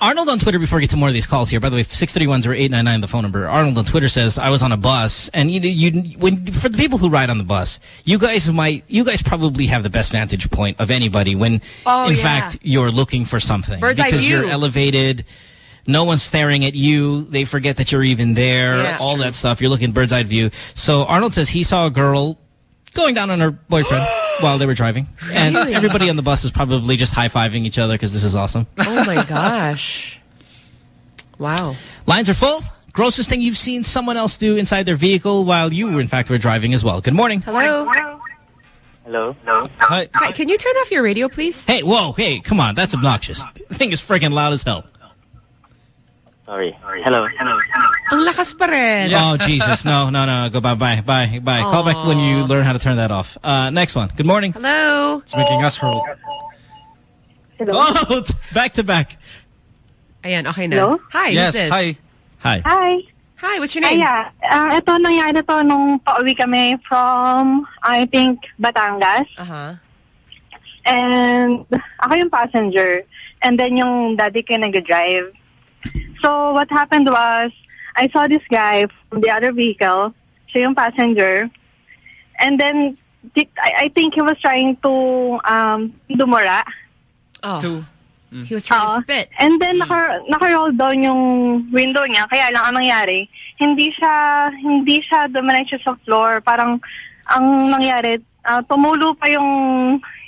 Arnold on Twitter, before we get to more of these calls here, by the way, 631-0899, the phone number. Arnold on Twitter says, I was on a bus, and you, you, when, for the people who ride on the bus, you guys might, you guys probably have the best vantage point of anybody when, Oh, in yeah. fact, you're looking for something. Bird's eye because view. you're elevated, no one's staring at you, they forget that you're even there, Yeah. That's all that stuff. You're looking bird's eye view. So Arnold says he saw a girl going down on her boyfriend *gasps* while they were driving. And Really? everybody on the bus is probably just high-fiving each other because this is awesome. Oh my gosh. Wow. Lines are full. Grossest thing you've seen someone else do inside their vehicle while you were, in fact, were driving as well. Good morning. Hello. Hello? Hello? Hi. Hi, can you turn off your radio, please? Hey, whoa, hey, come on. That's obnoxious. The thing is freaking loud as hell. Sorry. Hello? Hello? Ang lakas pa rin. Oh, Jesus. No, no, no. Go bye, bye, bye, bye. Call back when you learn how to turn that off. Uh, next one. Good morning. Hello. It's making us hurl. Oh, back to back. Ayan, okay na. Hello? Hi, yes, who's this? hi. Hi. Hi. Hi, what's your name? Ay, yeah. Ah, ito nangyari to nung pauwi kami from, I think, Batangas. Uh-huh. And ako yung passenger. And then yung daddy ko yung nag-drive. So what happened was, I saw this guy from the other vehicle. Siya yung passenger. And then, I, I think he was trying to um, dumura. Oh. Two. He was trying Oo. to spit. And then naka naka-roll down yung window niya. Kaya lang ang nangyari, hindi siya hindi siya dumiretso sa floor. Parang ang nangyari, ah, tumulo pa yung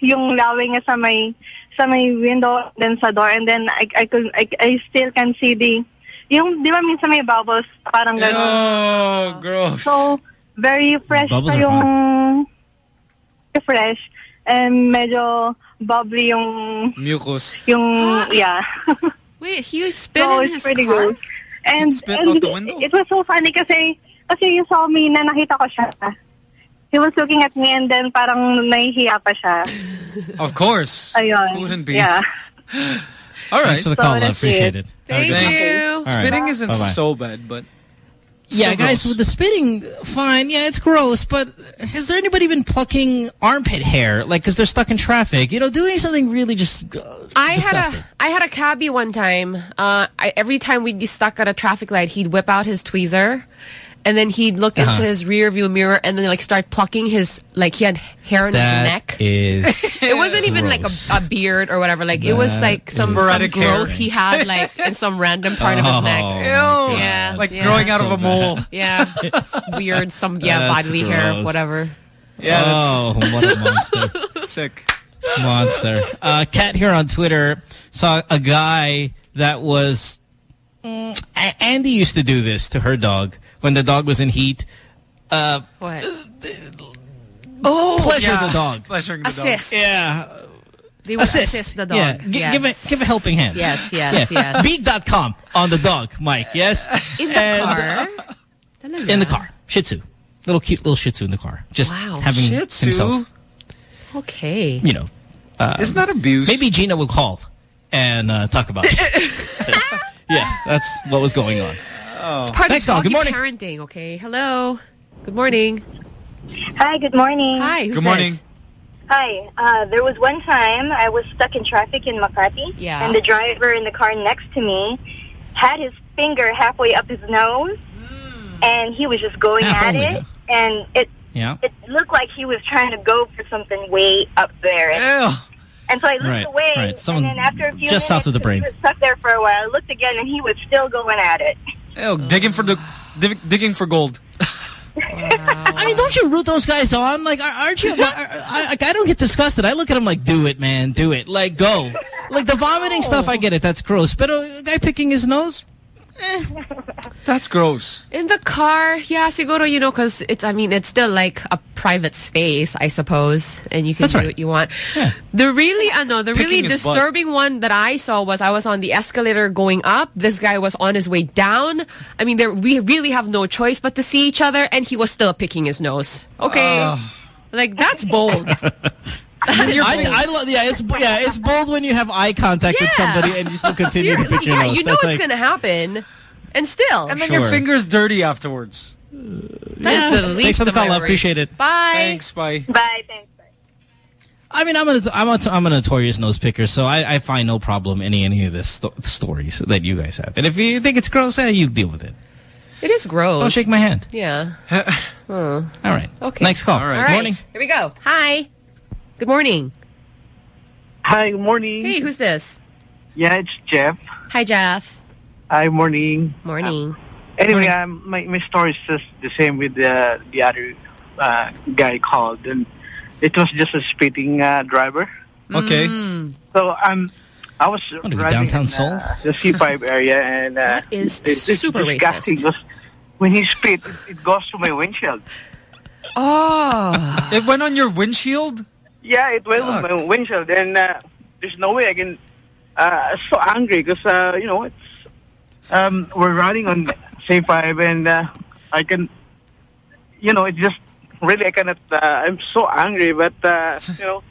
yung laway niya sa may sa may window then sa door and then I I could I, I still can see the yung di ba minsan may bubbles parang gano'n. Oh, gross. So very fresh Bubbles pa are yung fresh and medyo bubbly yung, Mucus. yung, yeah. *laughs* Wait, he spit so in it's his pretty car? good. And, Spit and out the it- window? It, was so funny kasi, kasi you saw me na nakita ko siya. He was looking at me and then parang nahihiya pa siya. *laughs* Of course. Ayun. Wouldn't be? Yeah. *laughs* All right. Thanks for the call, love. Appreciate it. Have a good Thanks. one. All right. Spitting isn't Bye-bye. so bad, but Yeah, still guys, with the spitting, fine. Yeah, it's gross, but has there anybody been plucking armpit hair? Like, because they're stuck in traffic? You know, doing something really just uh, I had a I had a cabbie one time. Uh, I, every time we'd be stuck at a traffic light, he'd whip out his tweezer, and then he'd look Uh-huh. into his rear view mirror, and then like start plucking his like he had hair on his neck. is *laughs* It wasn't even like a, a beard or whatever. Like it was like some, some Sporadic hair. growth he had like in some random part of his Oh, neck. my Yeah, like yeah. growing out of a mole. *laughs* Yeah, it's weird. Some yeah That's bodily hair, gross. whatever. Yeah, oh, what a *laughs* monster. that's sick. Monster. Uh, Kat here on Twitter saw a guy that was... Mm, Andy used to do this to her dog when the dog was in heat. Uh, What? oh, pleasure yeah. the dog. Pleasuring the Assist. Yeah. They would Assist. assist, the dog. Yeah. G- Yes. Give, a, give a helping hand. Yes, yes, yeah. yes. Beak.com on the dog, Mike. Yes? In the And- car. Talaga? In the car. Shih Tzu. Little cute little Shih Tzu in the car. Just Wow. having Shih Tzu? himself, Okay. you know. Uh, Isn't that abuse? Maybe Gina will call and uh, talk about it. *laughs* yeah, that's what was going on. Oh. It's part Thanks, of Colin. Good morning. parenting, okay? Hello. Good morning. Hi, good morning. Hi, who's Good morning. this? Hi. Uh, there was one time I was stuck in traffic in Makati, Yeah. and the driver in the car next to me had his finger halfway up his nose, and he was just going at Halfway, it, and it Yeah. it looked like he was trying to go for something way up there. And, Ew. and so I looked Right, away, right. Someone and then after a few just minutes, south of the brain. he was stuck there for a while. I looked again, and he was still going at it. Ew, digging for the dig, digging for gold. I mean, don't you root those guys on? Like, aren't you? I, I, I don't get disgusted. I look at them like, do it, man, do it. Like, go. Like the vomiting stuff, I get it. That's gross. But a guy picking his nose, Eh. That's gross. In the car, yeah, siguro, you know, because it's, I mean, it's still like a private space, I suppose, and you can That's do right. what you want. The really, I know, the really Picking butt. disturbing one that I saw was I was on the escalator going up. This guy was on his way down. I mean, there, we really have no choice but to see each other, and he was still picking his nose. Okay. Ah. like, that's bold. *laughs* I, I love, yeah, it's yeah, it's bold when you have eye contact with somebody and you still continue to Seriously, pick your yeah, nose. you know That's it's like, going to happen. And still. And then Sure. your finger's dirty afterwards. That is the least Thanks for the of my call. I appreciate it. Bye. Thanks, bye. Bye, thanks. I mean, I'm a, I'm a, I'm a notorious nose picker, so I, I find no problem in any, any of the sto stories that you guys have. And if you think it's gross, eh, you deal with it. It is gross. Don't shake my hand. Yeah. *laughs* All right. Okay. Next call. All right. All right. Morning. Here we go. Hi. Good morning. Hi, good morning. Hey, who's this? Yeah, it's Jeff. Hi, Jeff. Hi, morning. Morning. Anyway, um, my my story is just the same with the the other uh, guy called, and it was just a speeding uh, driver. Okay. Mm. So um, I was are we, driving downtown in, Seoul? uh, the C5 *laughs* area, and uh, That is it- it's super disgusting racist. because when he speeds, it, it goes to my windshield. Oh. It went on your windshield? Yeah, it went on my windshield, and uh, there's no way I can. Uh, so angry because uh, you know it's um, we're running on C5, and uh, I can, you know, it's just really I cannot. Uh, I'm so angry, but uh, *laughs* you know,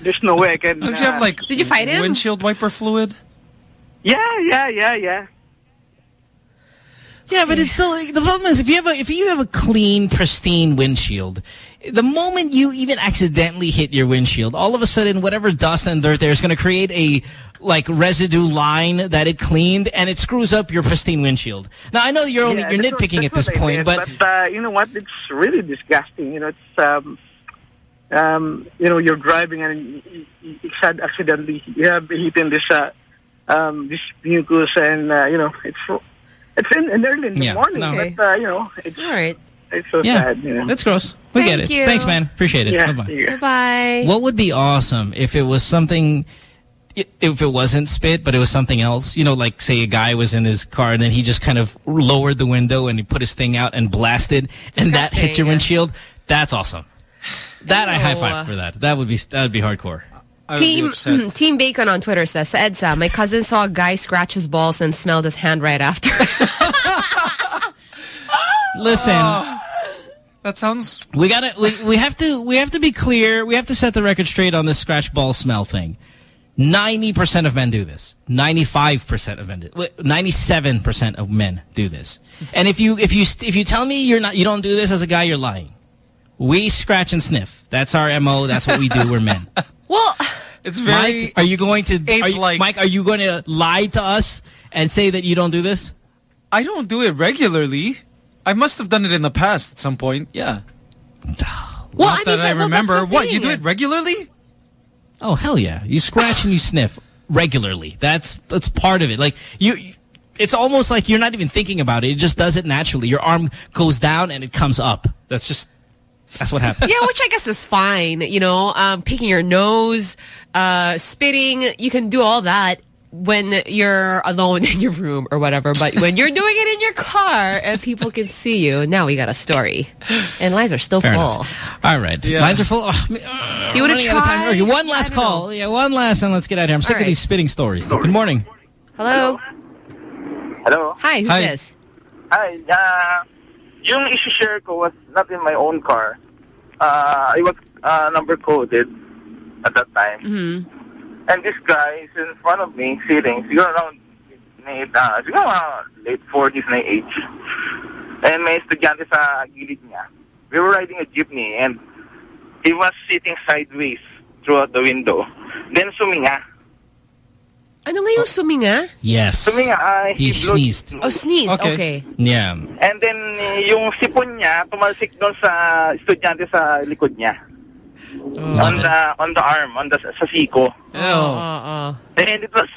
there's no way I can. Don't you have uh, like Did you fight him? windshield wiper fluid? Yeah, yeah, yeah, yeah. Yeah, but it's still the problem is if you have a if you have a clean, pristine windshield, the moment you even accidentally hit your windshield, all of a sudden whatever dust and dirt there is going to create a like residue line that it cleaned, and it screws up your pristine windshield. Now I know you're only Yeah, you're that's what- nitpicking at this point, meant, but but uh, you know what? It's really disgusting. You know, it's um, um, you know, you're driving and you, you, you accidentally you have eaten this uh, um, this mucus, and uh, you know, it's it's in, in early in the Yeah, morning, no. but uh, you know, it's All right. It's so yeah, sad. You know, that's gross. We get it. you. Thanks, man. Appreciate it. yeah, Bye-bye. Bye-bye. What would be awesome if it was something, if it wasn't spit, but it was something else? You know, like say a guy was in his car and then he just kind of lowered the window and he put his thing out and blasted, and that hits your yeah. windshield. That's awesome. That I high five for that. That would be that would be hardcore. I would be Team. *clears throat* Team Bacon on Twitter says, sa EDSA, my cousin saw a guy scratch his balls and smelled his hand right after. *laughs* *laughs* Listen, ah. that sounds. we gotta. We, we have to. We have to be clear. We have to set the record straight on this scratch ball smell thing. Ninety percent of men do this. Ninety-five percent of men. do Ninety-seven percent of men do this. And if you if you if you tell me you're not you don't do this as a guy, you're lying. We scratch and sniff. That's our mo. That's what we do. We're men. *laughs* well, it's very Mike, are you going to are you, Mike? Are you going to lie to us and say that you don't do this? I don't do it regularly. I must have done it in the past at some point. Yeah. Well, Not I mean, that I but- well, remember. the What you do it regularly? Oh hell yeah! You scratch and you sniff regularly. That's that's part of it. Like you, it's almost like you're not even thinking about it. It just does it naturally. Your arm goes down and it comes up. That's just that's what happens. *laughs* yeah, which I guess is fine. You know, um, picking your nose, uh, spitting, you can do all that when you're alone *laughs* in your room or whatever. But when you're doing it in your car and people can see you, now we got a story. And lines are still Fair full. enough. All right, lines are full. Oh, Do you want to running time. try? Okay, one last call. Yeah, one last, and let's get out of here. I'm sick All of these spitting stories. Good morning. Hello? Hello? Hi, who's Hi. this? Hi, uh, yung isi-share ko was not in my own car. Uh, I was uh, number coded at that time. Mm-hmm. And this guy is in front of me, sitting, siguro around late, uh, siguro mga late 40s na yung age. And may estudyante sa gilid niya. We were riding a jeepney and he was sitting sideways throughout the window. Then suminga. Ano nga yung suminga? Yes. Suminga, uh, He he blew- sneezed. Oh, sneeze. Okay. Yeah. And then, eh, yung sipon niya, tumalsik doon sa estudyante sa likod niya. On the on the arm, on the sa siko. Oh. And it was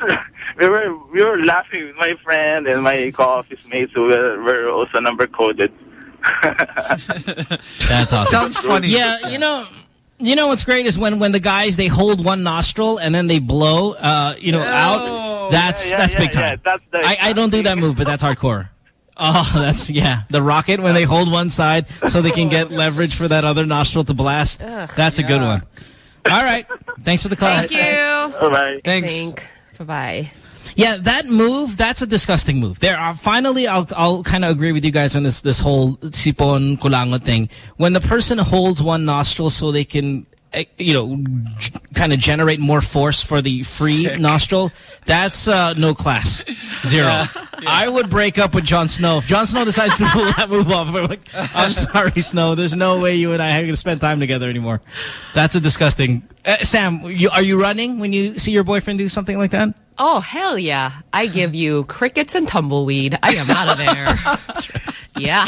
we were we were laughing with my friend and my co-office mates who were, were also number coded. *laughs* That's awesome. Sounds funny. Yeah, you know, you know what's great is when when the guys they hold one nostril and then they blow, uh, you know, out. That's yeah, that's yeah, big time. yeah, that's the I, I don't do that move, but that's hardcore. Oh, *laughs* that's yeah. The rocket when they hold one side so they can get leverage for that other nostril to blast. that's a good one. All right. Thanks for the call. Thank you. Bye-bye. Thanks. Think. Bye-bye. Yeah, that move, that's a disgusting move. There, uh, finally, I'll I'll kind of agree with you guys on this this whole sipon kulango thing. When the person holds one nostril so they can, you know, kind of generate more force for the free Sick. nostril, that's uh, no class, zero. Yeah. *laughs* I would break up with Jon Snow if Jon Snow decides to *laughs* that move off. I'm, like, I'm sorry, Snow. There's no way you and I are going to spend time together anymore. That's a disgusting. Uh, Sam, you, are you running when you see your boyfriend do something like that? Oh, hell yeah. I give you crickets and tumbleweed. I am out of there. *laughs* yeah.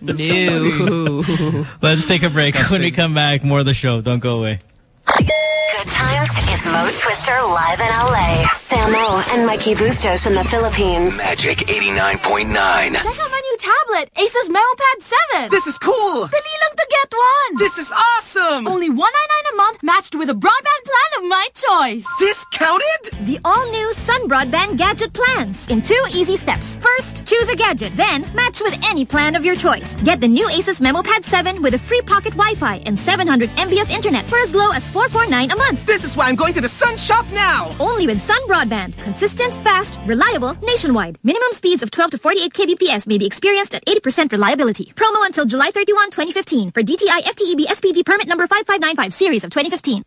*laughs* no. Let's take a break. When we come back, more of the show. Don't go away. Good times is Mo Twister live in LA. Samo and Mikey Bustos in the Philippines. Magic 89.9. Check out my new tablet, Asus MemoPad 7. This is cool. Dali lang to get one. This is awesome. Only 199 a month matched with a broadband plan of my choice. Discounted? The all-new Sun Broadband Gadget plans in two easy steps. First, choose a gadget, then match with any plan of your choice. Get the new Asus MemoPad 7 with a free pocket Wi-Fi and 700 MB of internet for as low as 449 a month. This is why I'm going to the Sun Shop now. Only with Sun Broadband. Consistent, fast, reliable, nationwide. Minimum speeds of 12 to 48 kbps may be experienced at 80% reliability. Promo until July 31, 2015 for DTI FTEB SPD permit number 5595 series of 2015.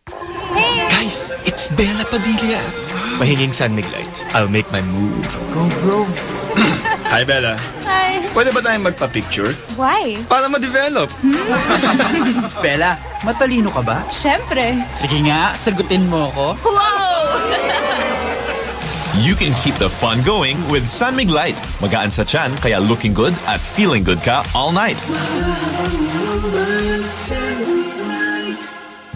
Guys, it's Bela Padilla. Mahinging San Light. I'll make my move. Go, bro. *clears throat* Hi, Bela. Hi. Pwede ba tayong magpa-picture? Why? Para ma-develop. *laughs* Bela, matalino ka ba? Siyempre. Sige nga, sagutin mo ko. Wow! *laughs* You can keep the fun going with San Mig Light. Magaan sa tiyan, kaya looking good at feeling good ka all night.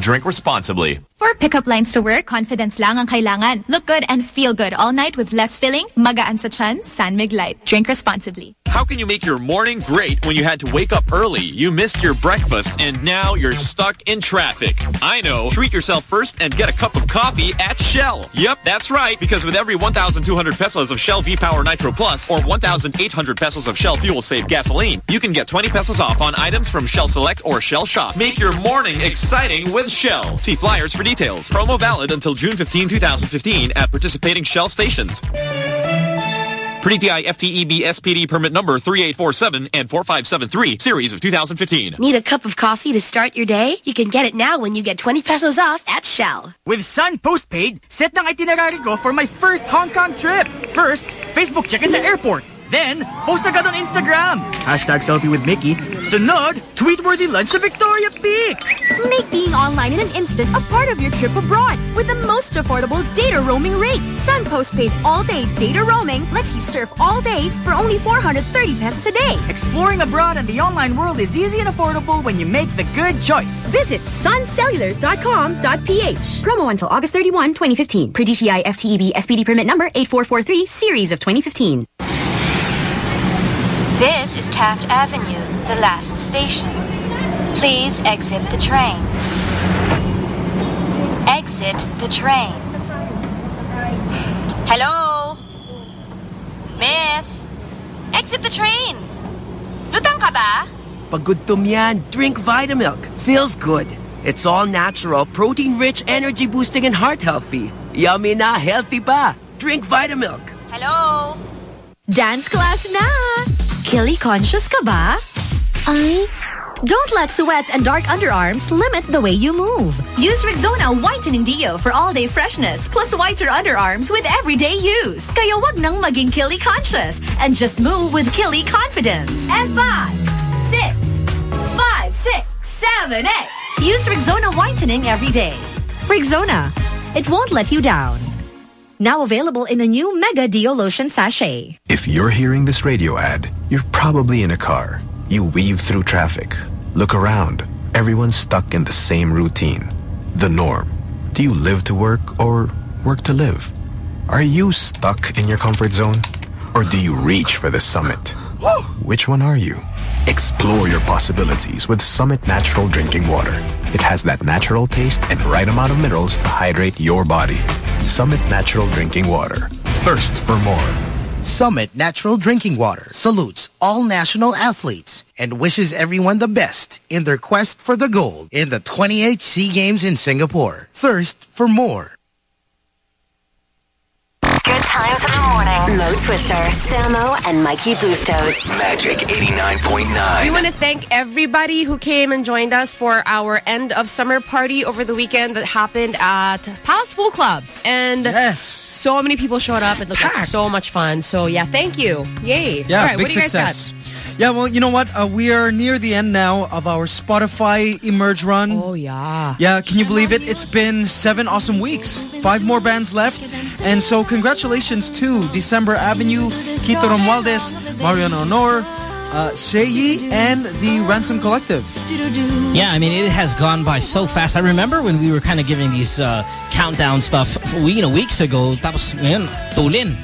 Drink responsibly. For pickup lines to work, confidence lang ang kailangan. Look good and feel good all night with less filling, magaan sa tiyan, San Mig Light. Drink responsibly. How can you make your morning great when you had to wake up early, you missed your breakfast, and now you're stuck in traffic? I know. Treat yourself first and get a cup of coffee at Shell. Yep, that's right. Because with every 1,200 pesos of Shell V-Power Nitro Plus or 1,800 pesos of Shell Fuel Save Gasoline, you can get 20 pesos off on items from Shell Select or Shell Shop. Make your morning exciting with Shell. See flyers for details. Promo valid until June 15, 2015 at participating Shell stations. Per DTI FTEB SPD permit number 3847 and 4573, series of 2015. Need a cup of coffee to start your day? You can get it now when you get 20 pesos off at Shell. With Sun Postpaid, set ng itinerary ko for my first Hong Kong trip. First, Facebook check-in sa airport. Then, post agad on Instagram. Hashtag selfie with Mickey. Sunod, tweet-worthy lunch at Victoria Peak. Make being online in an instant a part of your trip abroad with the most affordable data roaming rate. Sun Postpaid all-day data roaming lets you surf all day for only 430 pesos a day. Exploring abroad and the online world is easy and affordable when you make the good choice. Visit suncellular.com.ph. Promo until August 31, 2015. Per DTI FTEB SPD permit number 8443, series of 2015. This is Taft Avenue, the last station. Please exit the train. Exit the train. Hello? Miss? Exit the train. Lutang ka ba? Pag gutom yan, drink Vitamilk. Feels good. It's all natural, protein-rich, energy-boosting, and heart-healthy. Yummy na, healthy pa. Drink Vitamilk. Hello? Dance class na! Killy conscious ka ba? Ay? Don't let sweat and dark underarms limit the way you move. Use Rexona Whitening Deo for all-day freshness plus whiter underarms with everyday use. Kaya wag nang maging Killy conscious and just move with Killy confidence. And five, six, five, six, seven, eight. Use Rexona Whitening every day. Rexona. It won't let you down. Now available in a new Mega Deo Lotion Sachet. If you're hearing this radio ad, you're probably in a car. You weave through traffic. Look around. Everyone's stuck in the same routine. The norm. Do you live to work or work to live? Are you stuck in your comfort zone? Or do you reach for the summit? Which one are you? Explore your possibilities with Summit Natural Drinking Water. It has that natural taste and right amount of minerals to hydrate your body. Summit Natural Drinking Water. Thirst for more. Summit Natural Drinking Water salutes all national athletes and wishes everyone the best in their quest for the gold in the 28 SEA Games in Singapore. Thirst for more. Good times in the morning. Mo Twister, Samo, and Mikey Bustos. Magic 89.9. We want to thank everybody who came and joined us for our end of summer party over the weekend that happened at Palace Pool Club. And yes. so many people showed up. It looked like so much fun. So yeah, thank you. Yay. Yeah, All right, big what do you guys success. got? Yeah, well, you know what? Uh, we are near the end now of our Spotify Emerge run. Oh, yeah. Yeah, can you believe it? It's been seven awesome weeks. Five more bands left. And so congratulations to December Avenue, Quito Romualdez, Marian Honor, uh, Seyi, and the Ransom Collective. Yeah, I mean, it has gone by so fast. I remember when we were kind of giving these uh, countdown stuff, for, you know, weeks ago. Tapos ngayon, tulin.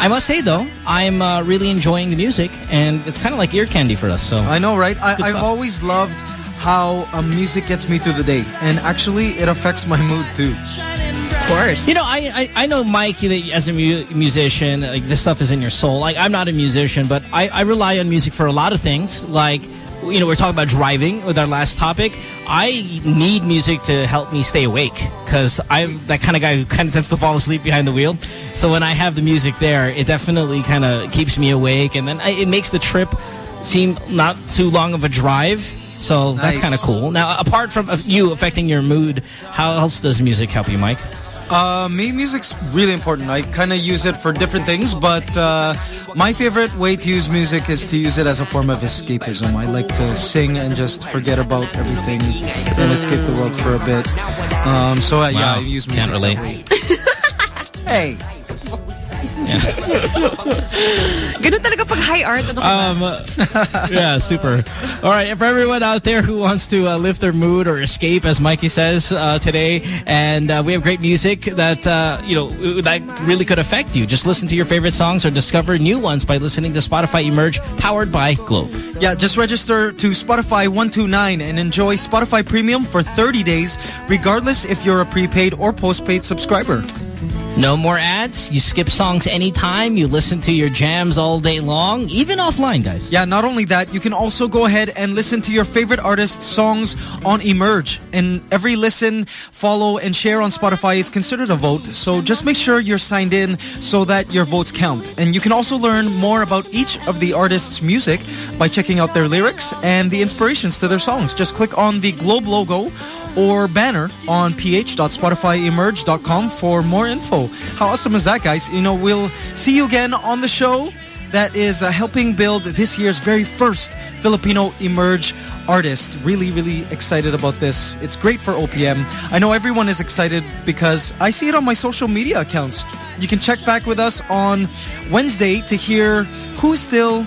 I must say, though, I'm uh, really enjoying the music, and it's kind of like ear candy for us. So I know, right? I, I've always loved how um, music gets me through the day. And actually, it affects my mood, too. Of course. You know, I, I, I know, Mike, that as a mu musician, like this stuff is in your soul. Like, I'm not a musician, but I, I rely on music for a lot of things. Like, you know, we're talking about driving with our last topic. I need music to help me stay awake because I'm that kind of guy who *laughs* kind of tends to fall asleep behind the wheel. So when I have the music there, it definitely kind of keeps me awake. And then I, it makes the trip seem not too long of a drive. So that's kind of cool. Now, apart from you affecting your mood, how else does music help you, Mike? Uh, me, music's really important. I kind of use it for different things, but uh, my favorite way to use music is to use it as a form of escapism. I like to sing and just forget about everything and escape the world for a bit. Um, so uh, yeah, I use music. Can't relate. *laughs* hey. Ganun talaga pag high art. Ano? Um, *laughs* yeah, super. All right, and for everyone out there who wants to uh, lift their mood or escape, as Mikey says uh, today, and uh, we have great music that uh, you know that really could affect you. Just listen to your favorite songs or discover new ones by listening to Spotify Emerge, powered by Globe. Yeah, just register to Spotify 129 and enjoy Spotify Premium for 30 days, regardless if you're a prepaid or postpaid subscriber. No more ads. You skip songs anytime. You listen to your jams all day long, even offline, guys. Yeah, not only that, you can also go ahead and listen to your favorite artists' songs on Emerge. And every listen, follow, and share on Spotify is considered a vote. So just make sure you're signed in so that your votes count. And you can also learn more about each of the artists' music by checking out their lyrics and the inspirations to their songs. Just click on the Globe logo or banner on ph.spotifyemerge.com for more info. How awesome is that, guys? You know, we'll see you again on the show that is uh, helping build this year's very first Filipino Emerge artist. Really, really excited about this. It's great for OPM. I know everyone is excited because I see it on my social media accounts. You can check back with us on Wednesday to hear who's still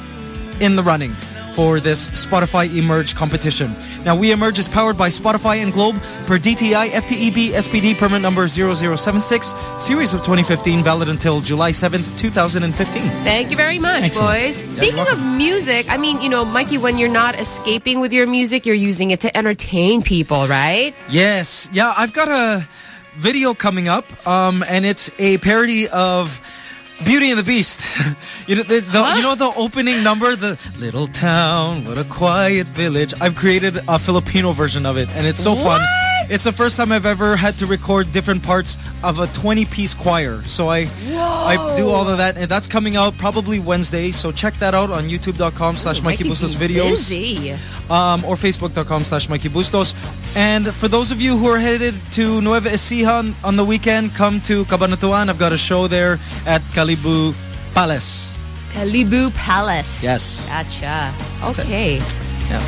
in the running for this Spotify Emerge competition. Now, We Emerge is powered by Spotify and Globe per DTI FTEB SPD permit number 0076, series of 2015, valid until July 7th, 2015. Thank you very much, Excellent. boys. Speaking of music, I mean, you know, Mikey, when you're not escaping with your music, you're using it to entertain people, right? Yes. Yeah, I've got a video coming up, um, and it's a parody of Beauty and the Beast. *laughs* you know, the, the you know the opening number, the little town, what a quiet village. I've created a Filipino version of it, and it's so fun. It's the first time I've ever had to record different parts of a 20-piece choir. So I I do all of that, and that's coming out probably Wednesday. So check that out on YouTube.com slash Mikey Bustos videos um, or facebook.com slash Mikey Bustos. And for those of you who are headed to Nueva Ecija on, on the weekend, come to Cabanatuan. I've got a show there at Calibu Palace. Calibu Palace. Yes. Gotcha. Okay. Yeah.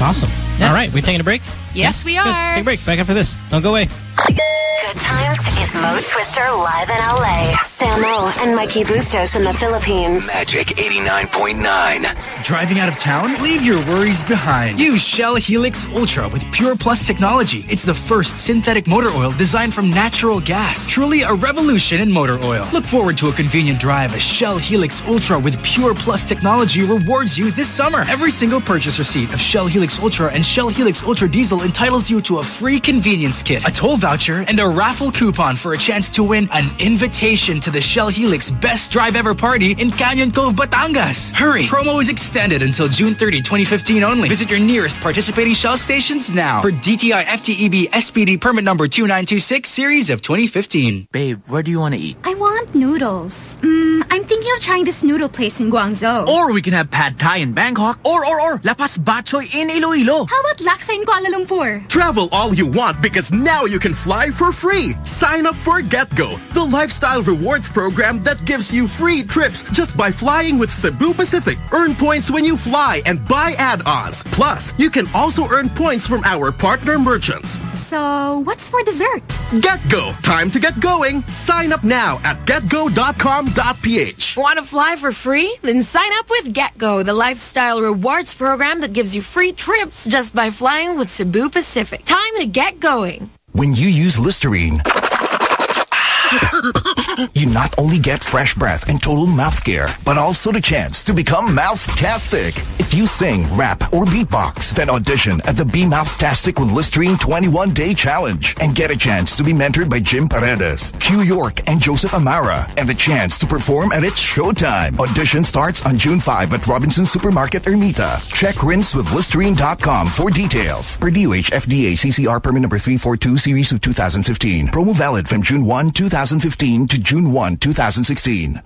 Awesome. All right, we taking a break? Yes, we Good. are. Take a break. Back after this. Don't go away. Good times is Mo Twister live in LA. Samo and Mikey Bustos in the Philippines. Magic 89.9. Driving out of town? Leave your worries behind. Use Shell Helix Ultra with Pure Plus technology. It's the first synthetic motor oil designed from natural gas. Truly a revolution in motor oil. Look forward to a convenient drive as Shell Helix Ultra with Pure Plus technology rewards you this summer. Every single purchase receipt of Shell Helix Ultra and Shell Helix Ultra Diesel entitles you to a free convenience kit, a toll voucher, and a raffle coupon for a chance to win an invitation to the Shell Helix Best Drive Ever Party in Canyon Cove, Batangas. Hurry! Promo is extended until June 30, 2015 only. Visit your nearest participating Shell stations now for DTI FTEB SPD permit number 2926 series of 2015. Babe, where do you want to eat? I want noodles. Mm, I'm thinking of trying this noodle place in Guangzhou. Or we can have pad thai in Bangkok. Or, or, or, La Paz batchoy in Iloilo. How about laksa in Kuala Lumpur? Travel all you want because now you can fly for free. Sign up for GetGo, the lifestyle rewards program that gives you free trips just by flying with Cebu Pacific. Earn points when you fly and buy add-ons. Plus, you can also earn points from our partner merchants. So, what's for dessert? GetGo, time to get going. Sign up now at getgo.com.ph. Want to fly for free? Then sign up with GetGo, the lifestyle rewards program that gives you free trips just by flying with Cebu Pacific. Time to get going. When you use Listerine, you not only get fresh breath and total mouth care, but also the chance to become mouth-tastic. If you sing, rap, or beatbox, then audition at the Be Mouth-tastic with Listerine 21-Day Challenge and get a chance to be mentored by Jim Paredes, Q York, and Joseph Amara, and the chance to perform at its showtime. Audition starts on June 5 at Robinson Supermarket Ermita. Check rinse with Listerine.com for details. Per DOH FDA CCR permit number 342 series of 2015. Promo valid from June 1, 2015 to June 1, 2016.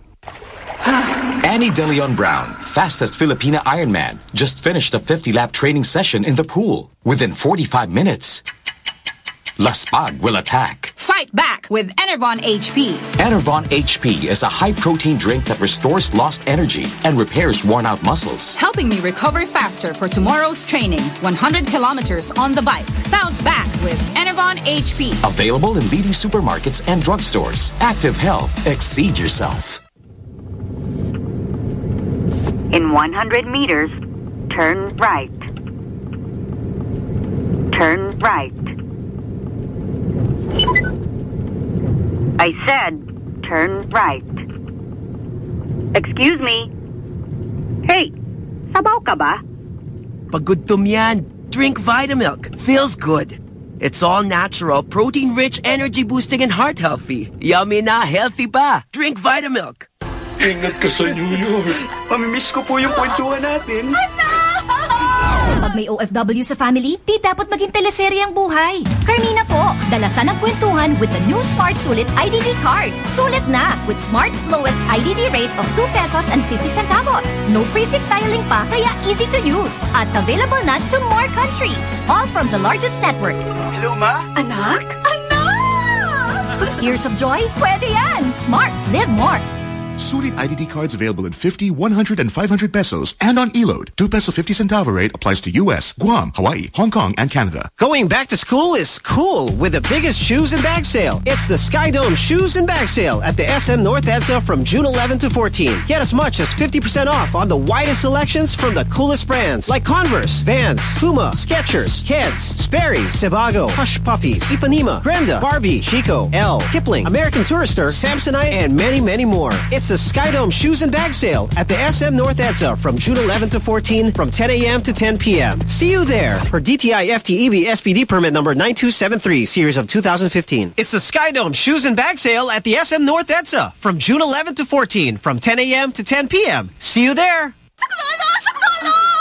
Ani de Leon Brown, fastest Filipina Ironman, just finished a 50-lap training session in the pool. Within 45 minutes, Laspag will attack. Fight back with Enervon HP. Enervon HP is a high-protein drink that restores lost energy and repairs worn-out muscles. Helping me recover faster for tomorrow's training. 100 kilometers on the bike. Bounce back with Enervon HP. Available in leading supermarkets and drugstores. Active Health. Exceed yourself. In 100 meters, turn right. Turn right. I said, turn right. Excuse me. Hey, sabaw ka ba? Pag gutom yan, drink Vitamilk. Feels good. It's all natural, protein-rich, energy-boosting, and heart-healthy. Yummy na, healthy pa. Drink Vitamilk. Ingat ka sa New York. Mamimiss ko po yung kwentuhan natin. Pag may OFW sa family, di dapat maging teleserye ang buhay. Carmina po, dalasan ng kwentuhan with the new Smart Sulit IDD card. Sulit na with Smart's lowest IDD rate of 2 pesos and 50 centavos. No prefix styling pa, kaya easy to use. At available na to more countries. All from the largest network. Hello, Ma? Anak? Anak! Tears of joy? Pwede yan! Smart. Live more. Sulit IDD cards available in 50, 100, and 500 pesos and on Elode. 2 peso 50 centavo rate applies to US, Guam, Hawaii, Hong Kong, and Canada. Going back to school is cool with the biggest shoes and bag sale. It's the Skydome Shoes and Bag Sale at the SM North EDSA from June 11 to 14. Get as much as 50% off on the widest selections from the coolest brands like Converse, Vans, Puma, Skechers, Keds, Sperry, Sebago, Hush Puppies, Ipanema, Brenda, Barbie, Chico, L, Kipling, American Tourister, Samsonite, and many, many more. It's the Skydome Shoes and Bag Sale at the SM North EDSA from June 11 to 14 from 10 a.m. to 10 p.m. See you there for DTI FTEB SPD permit number 9273 series of 2015. It's the Skydome Shoes and Bag Sale at the SM North EDSA from June 11 to 14 from 10 a.m. to 10 p.m. See you there.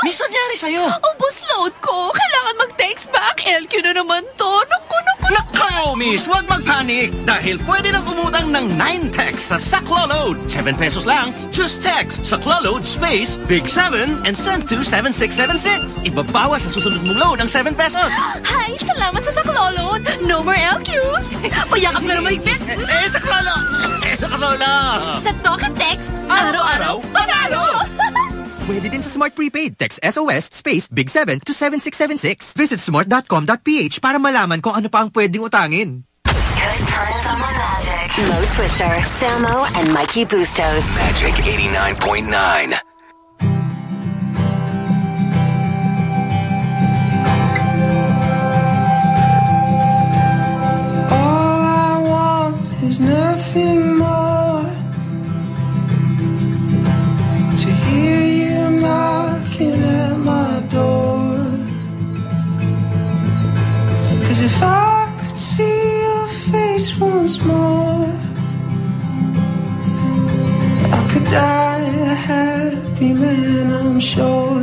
Miss, nangyari sa'yo? Ubus load ko. Kailangan mag-text back. LQ na naman to. Naku, naku, Nako, miss, huwag mag-panic dahil pwede nang umutang ng 9 text sa Saklo Load. 7 pesos lang, just text Saklo Load space Big 7 and send to 7676. Ibabawas sa susunod mong load ang 7 pesos. Hi, salamat sa saklolod. No more LQs. Payakap na naman higpit. Eh, Saklolo! Eh, Saklolo! Sa Talk and Text, araw-araw, panalo! *laughs* Pwede din sa Smart Prepaid. Text SOS space Big 7 to 7676. Visit smart.com.ph para malaman kung ano pa ang pwedeng utangin. Good times on the Magic. Mo Twister, Samo, and Mikey Bustos. Magic 89.9. All I want is nothing could see your face once more, I could die a happy man, I'm sure.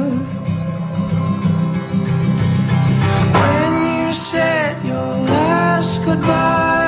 When you said your last goodbye,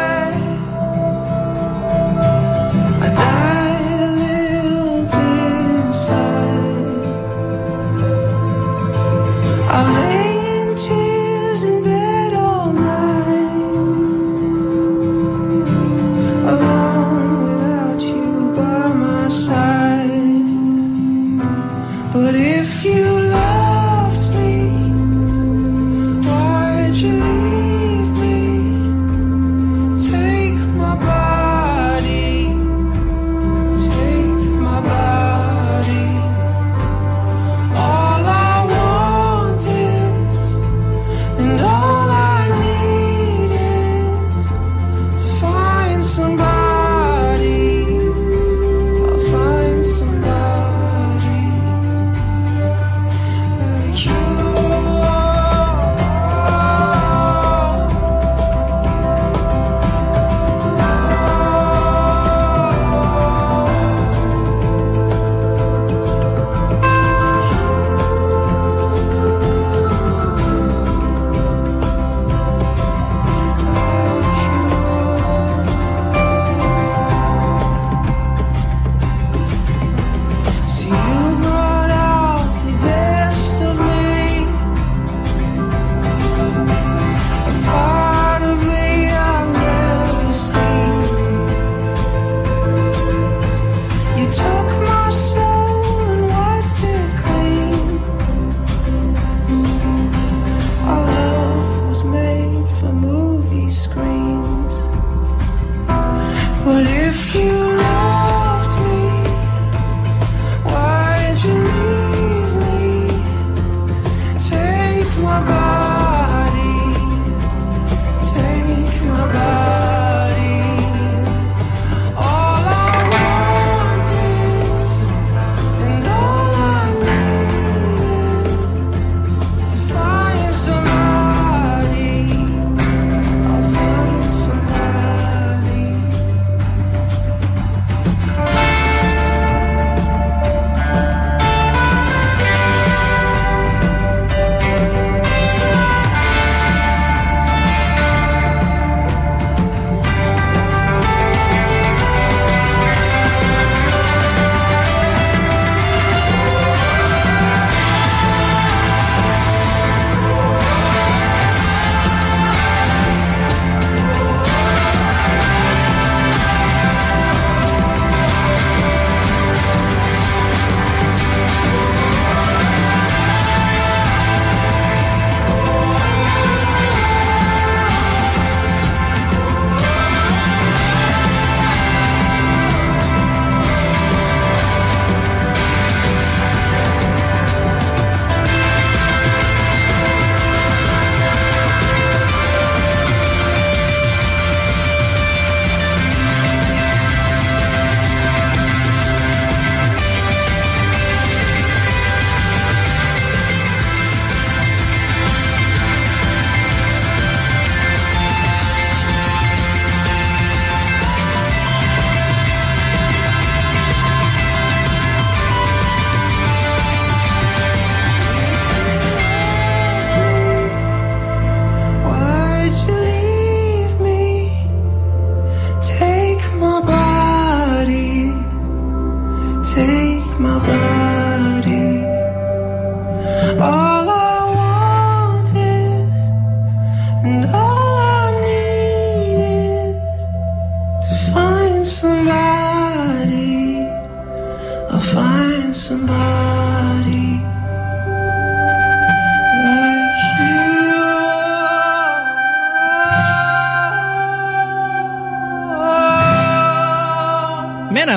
scream.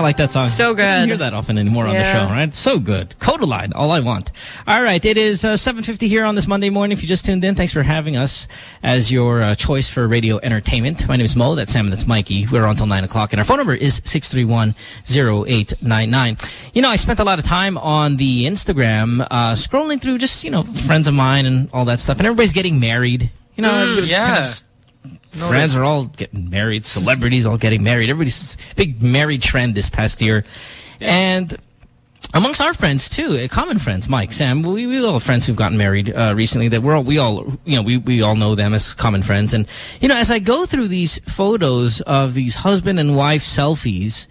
Like that song. So good. I don't hear that often anymore on the show, right? So good. Kodaline, all I want. All right, it is uh, 7.50 here on this Monday morning. If you just tuned in, thanks for having us as your uh, choice for radio entertainment. My name is Mo, that's Sam, that's Mikey. We're on until 9 o'clock, and our phone number is 631-0899. You know, I spent a lot of time on the Instagram uh, scrolling through just, you know, friends of mine and all that stuff, and everybody's getting married. You know, Mm, everybody's kind yeah. of Friends are all getting married. Celebrities all getting married. Everybody's big married trend this past year. And amongst our friends too, uh, common friends, Mike, Sam, we, we all have friends who've gotten married uh, recently that we're all, we all, you know, we, we all know them as common friends. And, you know, as I go through these photos of these husband and wife selfies,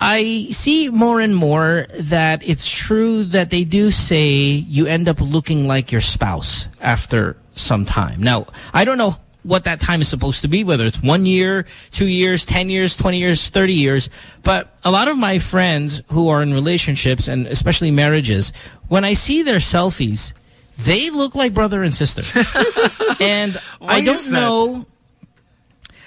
I see more and more that it's true that they do say you end up looking like your spouse after some time. Now, I don't know what that time is supposed to be, whether it's one year, two years, 10 years, 20 years, 30 years. But a lot of my friends who are in relationships and especially marriages, when I see their selfies, they look like brother and sister. *laughs* and Why I don't know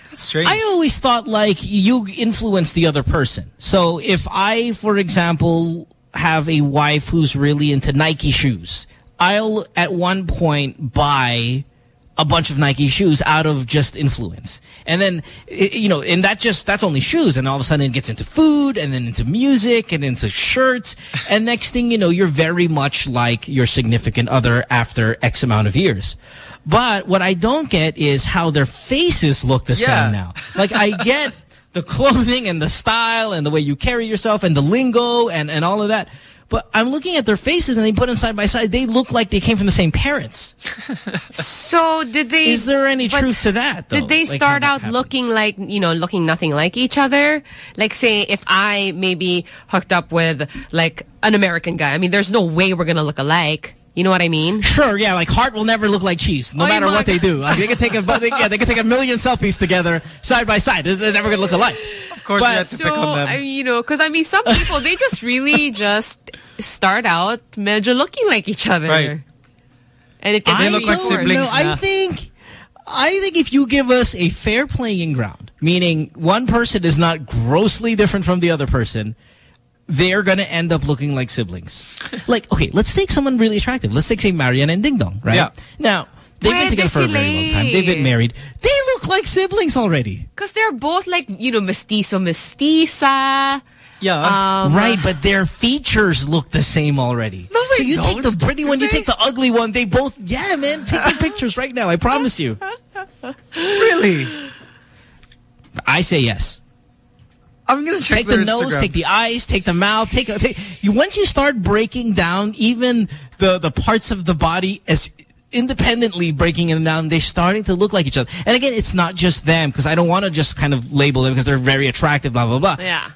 That's strange. I always thought like you influence the other person. So if I, for example, have a wife who's really into Nike shoes, I'll at one point buy a bunch of Nike shoes out of just influence. And then, you know, and that just, that's only shoes. And all of a sudden it gets into food and then into music and into shirts. *laughs* And next thing you know, you're very much like your significant other after X amount of years. But what I don't get is how their faces look the Yeah. same now. Like I get *laughs* the clothing and the style and the way you carry yourself and the lingo and, and all of that. But I'm looking at their faces and they put them side by side. They look like they came from the same parents. *laughs* So did they? Is there any truth to that? though? Did they Like, start how out happens? looking like you know, looking nothing like each other? Like, say, if I maybe hooked up with like an American guy, I mean, there's no way we're gonna look alike. You know what I mean? Sure, yeah, like heart will never look like cheese, no Oh, matter what they do. Like, they can take a, they, yeah, they can take a million selfies together side by side. They're never going to look alike. Of course, But- we had to So pick on them. I mean, you know, because I mean, some people they just really *laughs* just start out medyo looking like each other, Right. And it can They look like siblings. No, I think, I think if you give us a fair playing ground, meaning one person is not grossly different from the other person, they're going to end up looking like siblings. *laughs* like, okay, let's take someone really attractive. Let's take, say, Marian and Dingdong, right? Yeah. Now, they've been together for a very long time. They've been married. They look like siblings already. Because they're both like, you know, mestizo, mestiza. Yeah. Um, right, but their features look the same already. No, so you take don't. the pretty one, you take the ugly one. They both, yeah, man, take the pictures right now. I promise you. *laughs* really? I say yes. I'm gonna check Take the their nose, Instagram. take the eyes, take the mouth, take, take you. Once you start breaking down even the the parts of the body as independently breaking them down, they're starting to look like each other. And again, it's not just them because I don't want to just kind of label them because they're very attractive, blah blah blah. Yeah.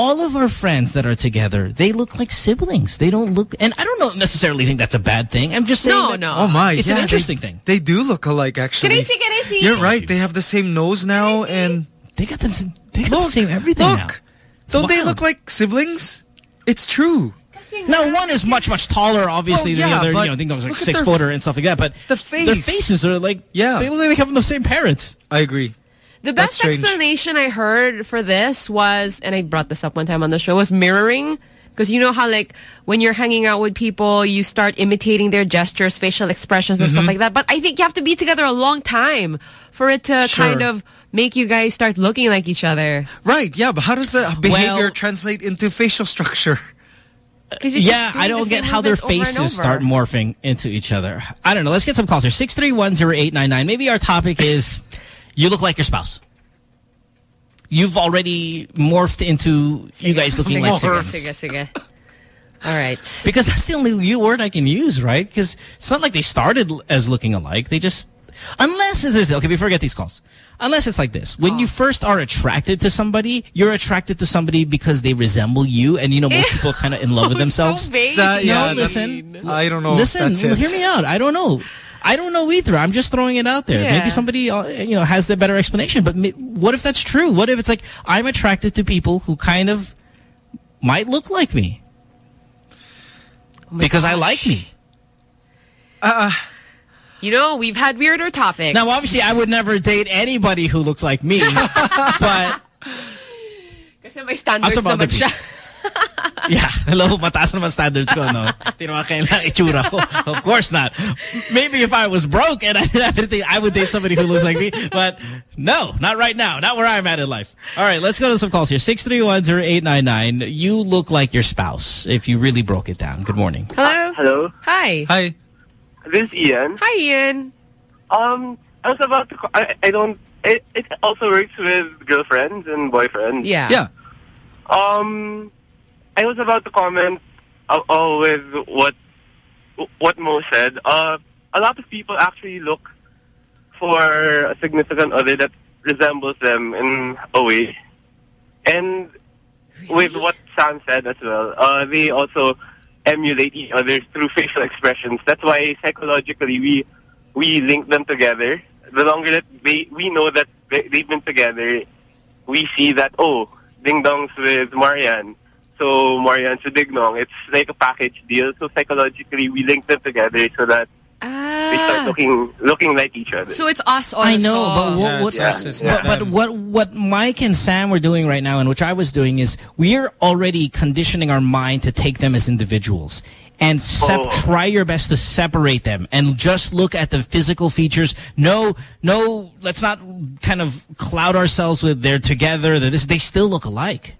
All of our friends that are together, they look like siblings. They don't look, and I don't know necessarily think that's a bad thing. I'm just saying No, that no. Oh my! it's yeah, an they- interesting thing. They do look alike, actually. Can I see? Can I see? You're right. They have the same nose now, and They got the, they got the same everything look. now. Don't they look like siblings? It's true. Now, one is much, much taller, obviously, Well, than the other. You know, I think that was like six footer and stuff like that. But the their faces are like, Yeah. they look like they come from the same parents. I agree. The best explanation I heard for this was, and I brought this up one time on the show, was mirroring. Because you know how, like, when you're hanging out with people, you start imitating their gestures, facial expressions, and stuff Mm-hmm. like that. But I think you have to be together a long time for it to Sure. kind of make you guys start looking like each other. Right, yeah, but how does the behavior Well- translate into facial structure? 'Cause you Yeah, I don't get how their movements over faces over. start morphing into each other. I don't know. Let's get some calls here. 6310899. Maybe our topic is you look like your spouse. You've already morphed into you guys looking like Sige, sige, sige. All right. Because that's the only word I can use, right? Because it's not like they started as looking alike. They just, unless it's, okay, before we get these calls. Unless it's like this. When you oh. first are attracted to somebody, you're attracted to somebody because they resemble you. And you know, most *laughs* people are kind of in love with themselves. So. That- no, yeah, that's- listen. I don't know. Listen, that's it. hear me out. I don't know. I don't know either. I'm just throwing it out there. Yeah. Maybe somebody, uh, you know, has the better explanation. But what if that's true? What if it's like I'm attracted to people who kind of might look like me? because I like me. Uh, you know, we've had weirder topics. Now, obviously, I would never date anybody who looks like me, *laughs* but Kasi may standards naman the siya. *laughs* yeah, hello, mataas naman standards ko, no? Hindi naman kailangan itsura ko. Of course not. Maybe if I was broke and I didn't have anything, I would date somebody who looks like me, but no, not right now. Not where I'm at in life. All right, let's go to some calls here. 6310899. You look like your spouse if you really broke it down. Good morning. Hello? Hello? Hi. Hi. This is Ian. Hi, Ian. Um, I was about to. co- I, I don't. It, it also works with girlfriends and boyfriends. Yeah. Yeah. Um, I was about to comment uh, uh, with what what Mo said. Uh, a lot of people actually look for a significant other that resembles them in a way, and with what Sam said as well, uh, they also emulate each other through facial expressions. That's why psychologically we we link them together. The longer that they we know that they, they've been together, we see that oh, Dingdong's with Marian, so Marian's with Dingdong. It's like a package deal. So psychologically we link them together so that we ah. start looking looking like each other. So it's us also. I know, but what, what, Yeah, it's but, but what what Mike and Sam were doing right now, and which I was doing, is we're already conditioning our mind to take them as individuals. And sep Oh. try your best to separate them and just look at the physical features. No, no, let's not kind of cloud ourselves with they're together. They're this, they still look alike.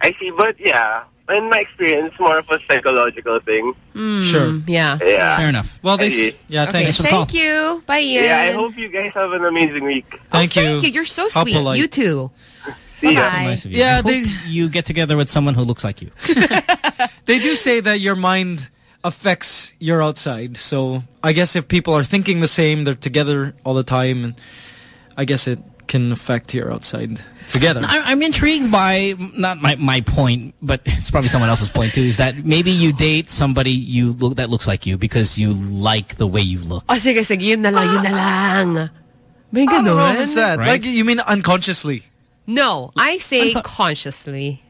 I see, but yeah, in my experience, more of a psychological thing. Hmm, sure. Yeah. Yeah. Fair enough. Well, they- yeah, Okay, thanks for the call. Thank you. Bye, Ian. Yeah, I hope you guys have an amazing week. Thank oh, you. Thank you. You're so How sweet. polite. You too. See. Bye. Nice of you. Yeah, they, you get together with someone who looks like you. *laughs* They do say that your mind affects your outside. So I guess if people are thinking the same, they're together all the time, and I guess it can affect your outside together. I, I'm intrigued by not my my point, but *laughs* it's probably someone else's point too. Is that maybe you date somebody you look that looks like you because you like the way you look. Oh, sige, sige. Yun na lang, yun na lang. May I don't know ganun? if it's that. Right? Like, you mean unconsciously? No, I say consciously.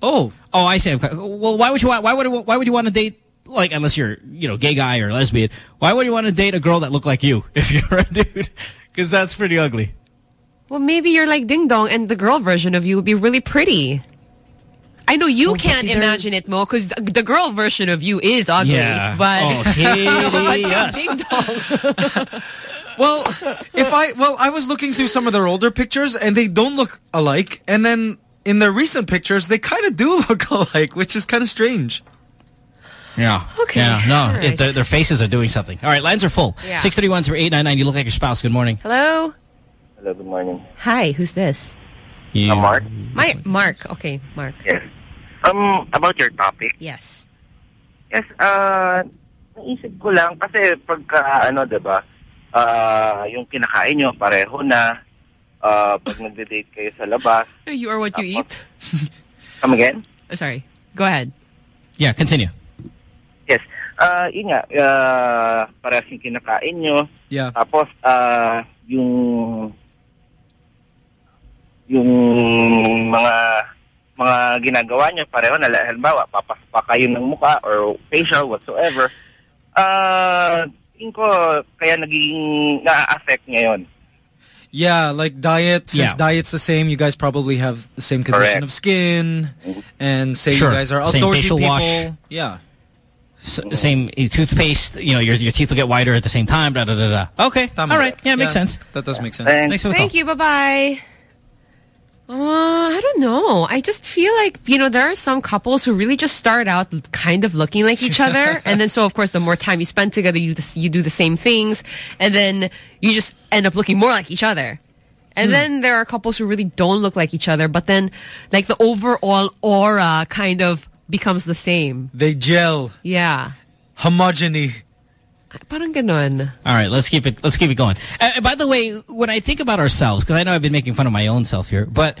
Oh, oh, I say. Well, why would you want? Why would why would you want to date? Like, unless you're you know gay guy or lesbian, why would you want to date a girl that looked like you *laughs* if you're a dude? Because that's pretty ugly. Well, maybe you're like Dingdong and the girl version of you would be really pretty. I know you Well, can't imagine it, Mo, because the girl version of you is ugly. Yeah. But, Oh, *laughs* but hideous. Ding Dong. *laughs* Well, if I well, I was looking through some of their older pictures, and they don't look alike. And then in their recent pictures, they kind of do *laughs* look alike, which is kind of strange. Yeah. Okay. Yeah. No, All it, right. their, their faces are doing something. All right, lines are full. Yeah. Six thirty one zero eight nine nine. You look like your spouse. Good morning. Hello? Hello, good morning. Hi, who's this? You. Uh, Mark? My Mark. Okay, Mark. Yes. Um, about your topic. Yes. Yes, uh, naisip ko lang kasi pagka, ano, diba, uh, yung kinakain nyo, pareho na, uh, pag nagde-date kayo sa labas. *laughs* You are what you eat. *laughs* Come again? Oh, sorry. Go ahead. Yeah. Continue. Yes. Uh, yun nga, uh, parehas yung kinakain nyo. Yeah. Tapos, uh, yung yung mga mga ginagawa nyo pareho na halimbawa papaspa kayo ng muka or facial whatsoever uh, tingin ko kaya naging na-affect ngayon Yeah, like diet. Since Yeah. diet's the same, you guys probably have the same condition Correct. of skin, and say Sure. you guys are Same outdoorsy facial people. wash. Yeah. S same uh, toothpaste. You know, your your teeth will get whiter at the same time. Da da da da. Okay. Tama. All right. Yeah, makes Yeah, sense. That does make sense. Thanks for the Thank call. you. Bye-bye. Uh, I don't know. I just feel like, you know, there are some couples who really just start out kind of looking like each other. *laughs* and then so, of course, the more time you spend together, you, just, you do the same things. And then you just end up looking more like each other. And Hmm. then there are couples who really don't look like each other. But then, like, the overall aura kind of becomes the same. They gel. Yeah. Homogeny. Parang ganon. All right, let's keep it. Let's keep it going. Uh, by the way, when I think about ourselves, because I know I've been making fun of my own self here, but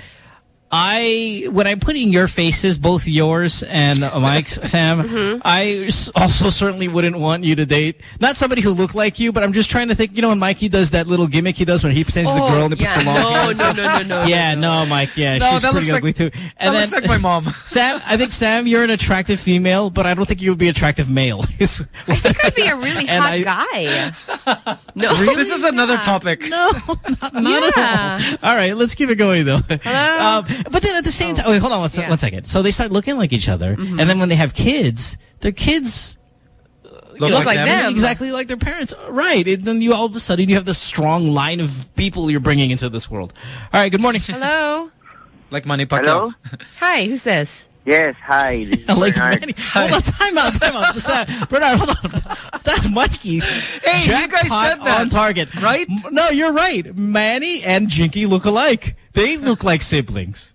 I when I'm putting your faces, both yours and *laughs* Mike's, Sam, Mm-hmm. I s- also certainly wouldn't want you to date not somebody who looked like you, but I'm just trying to think. You know, when Mikey does that little gimmick he does when he pretends he's a Oh, girl and he puts yeah. the long No, hair no, no, no, no, Yeah, no, Mike. Yeah, No, she's that pretty looks ugly like- too. that looks like my mom. *laughs* Sam, I think Sam, you're an attractive female, but I don't think you would be attractive male. *laughs* I think I'd be a really hot I- guy. No, This is another topic. No, not, not Yeah. at all. All right, let's keep it going though. Um, but then at the same time, wait, hold on one, Yeah. one second. So they start looking like each other, and then when they have kids, their kids Look know, like them. them. exactly like their parents. Right. And then you all of a sudden you have this strong line of people you're bringing into this world. All right. Good morning. *laughs* Hello. Like Manny Pacquiao. Hello? Hi, who's this? Yes, hi. This is *laughs* like Bernard. Manny. Hold on, time out, time out. This, uh, Bernard, hold on. *laughs* That's monkey. Hey, you guys said that. on target, Right? M- No, you're right. Manny and Jinky look alike. They look like siblings.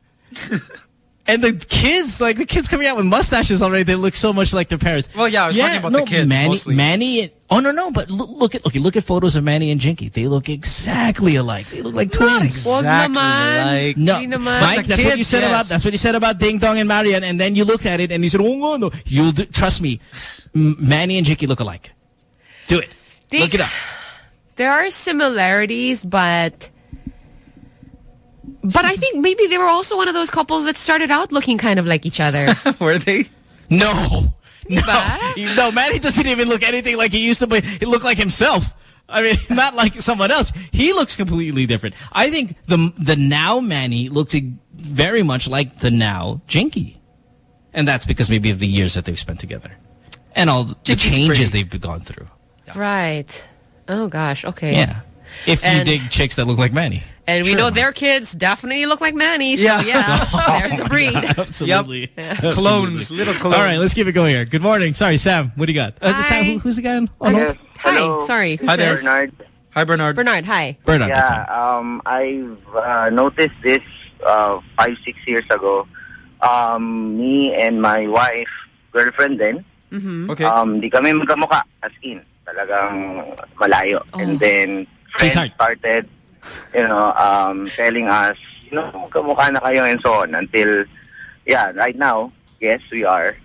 And the kids, like the kids coming out with mustaches already, they look so much like their parents. Well, yeah, I was talking about the kids Manny, mostly. Manny, and, oh no, no, but look, look at okay, look at photos of Manny and Jinky. They look exactly alike. They look like twins. Wag Exactly naman. like- No, naman. Mike, But the that's what you said yes. about that's what you said about Dingdong and Marian, and then you looked at it and you said, "Oh no, no, you'll do, trust me." Manny and Jinky look alike. Do it. They- Look it up. There are similarities, but but I think maybe they were also one of those couples that started out looking kind of like each other. *laughs* Were they? No, no, Diba? no. Manny doesn't even look anything like he used to, but he looked like himself. I mean, *laughs* not like someone else. He looks completely different. I think the the now Manny looks very much like the now Jinky, and that's because maybe of the years that they've spent together, and all the Jinky's changes pretty. they've gone through. right. Oh gosh. Okay. Yeah. If you And- dig chicks that look like Manny. And we Sure. know their kids definitely look like Manny. So Yeah. yeah, *laughs* there's the breed. *laughs* Absolutely. Clones, little clones. All right, let's keep it going here. Good morning. Sorry, Sam. What do you got? Uh, Sam? Who- who's the guy? Oh, on no. Hi. Sorry. Who's Hi there. this? Bernard. Hi, Bernard. Bernard. Hi. Bernard. Yeah, um, I've uh, noticed this uh, five, six years ago. Um, me and my wife, girlfriend then, Mm-hmm. Okay. um, di kami magkamukha, as in, talagang malayo. Oh. And then, She's friends hard. started, you know, um, telling us, you know, magkamukha na kayo and so on until, yeah, right now, yes, we are.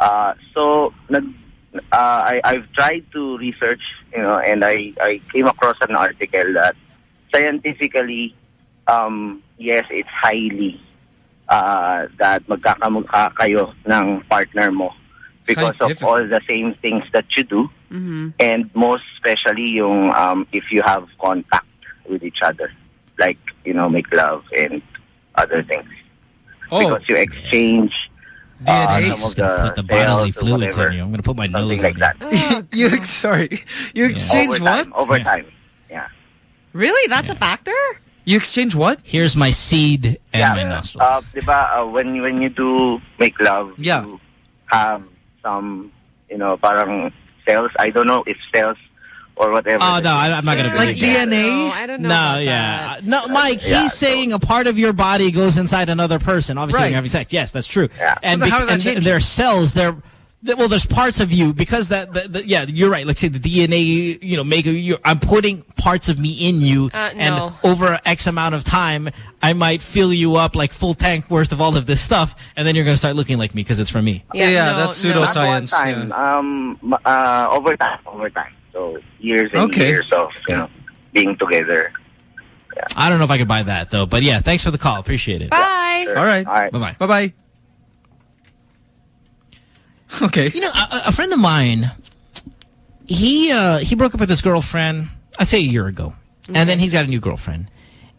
Uh, so, nag, uh, I, I've tried to research, you know, and I, I came across an article that scientifically, um, yes, it's highly uh, that magkakamukha kayo ng partner mo because of all the same things that you do Mm-hmm. and most especially yung um, if you have contact with each other like you know make love and other things Oh, because you exchange uh, DNA. some of Just gonna the, put the bodily fluids whatever, on you. I'm gonna put my something nose like on that Oh, *laughs* you ex- sorry. You exchange over what? time over Yeah. time yeah really? That's a factor? You exchange what? Here's my seed and yeah my nostrils. uh, diba, uh, when when you do make love Yeah. you have some you know parang cells I don't know if cells or whatever oh no, I, I'm not gonna Uh, Like that. DNA? No, I don't know. No, yeah, that. no, Mike. Yeah, he's so- saying a part of your body goes inside another person. Obviously, Right. you're having sex. Yes, that's true. Yeah. And, So then how does that and th- change? there are cells. their well, there's parts of you because that. The, the, yeah, you're right. Like say the DNA. You know, make a, you I'm putting parts of me in you, Uh, and no. over X amount of time, I might fill you up like full tank worth of all of this stuff, and then you're gonna start looking like me because it's from me. Yeah, yeah, no, that's no. Not one time. yeah. Um, uh, over time, over time. So years and Okay. years of you know being together. I don't know if I could buy that though, but yeah, thanks for the call. Appreciate it. Bye. Sure. All right. All right. Bye bye. Bye bye. Okay. You know, a, a friend of mine, he uh, he broke up with his girlfriend, I'd say a year ago. And then he's got a new girlfriend.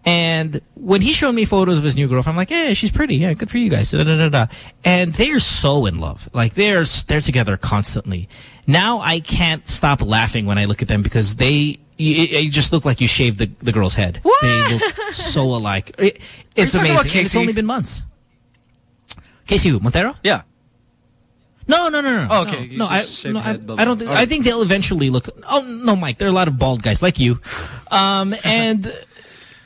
And when he showed me photos of his new girlfriend, I'm like, yeah, she's pretty. Yeah, good for you guys. Da, da, da, da. And they're so in love. Like, they're, they're together constantly. Now I can't stop laughing when I look at them because they... You, just look like you shaved the, the girl's head. What? They look so alike. It, it's amazing. It's only been months. KC who? Montero? Yeah. No, no, no, no. Oh, okay. No, no I, no, head, blah, I don't. Think, I think they'll eventually look. Oh no, Mike. There are a lot of bald guys like you, um, *laughs* and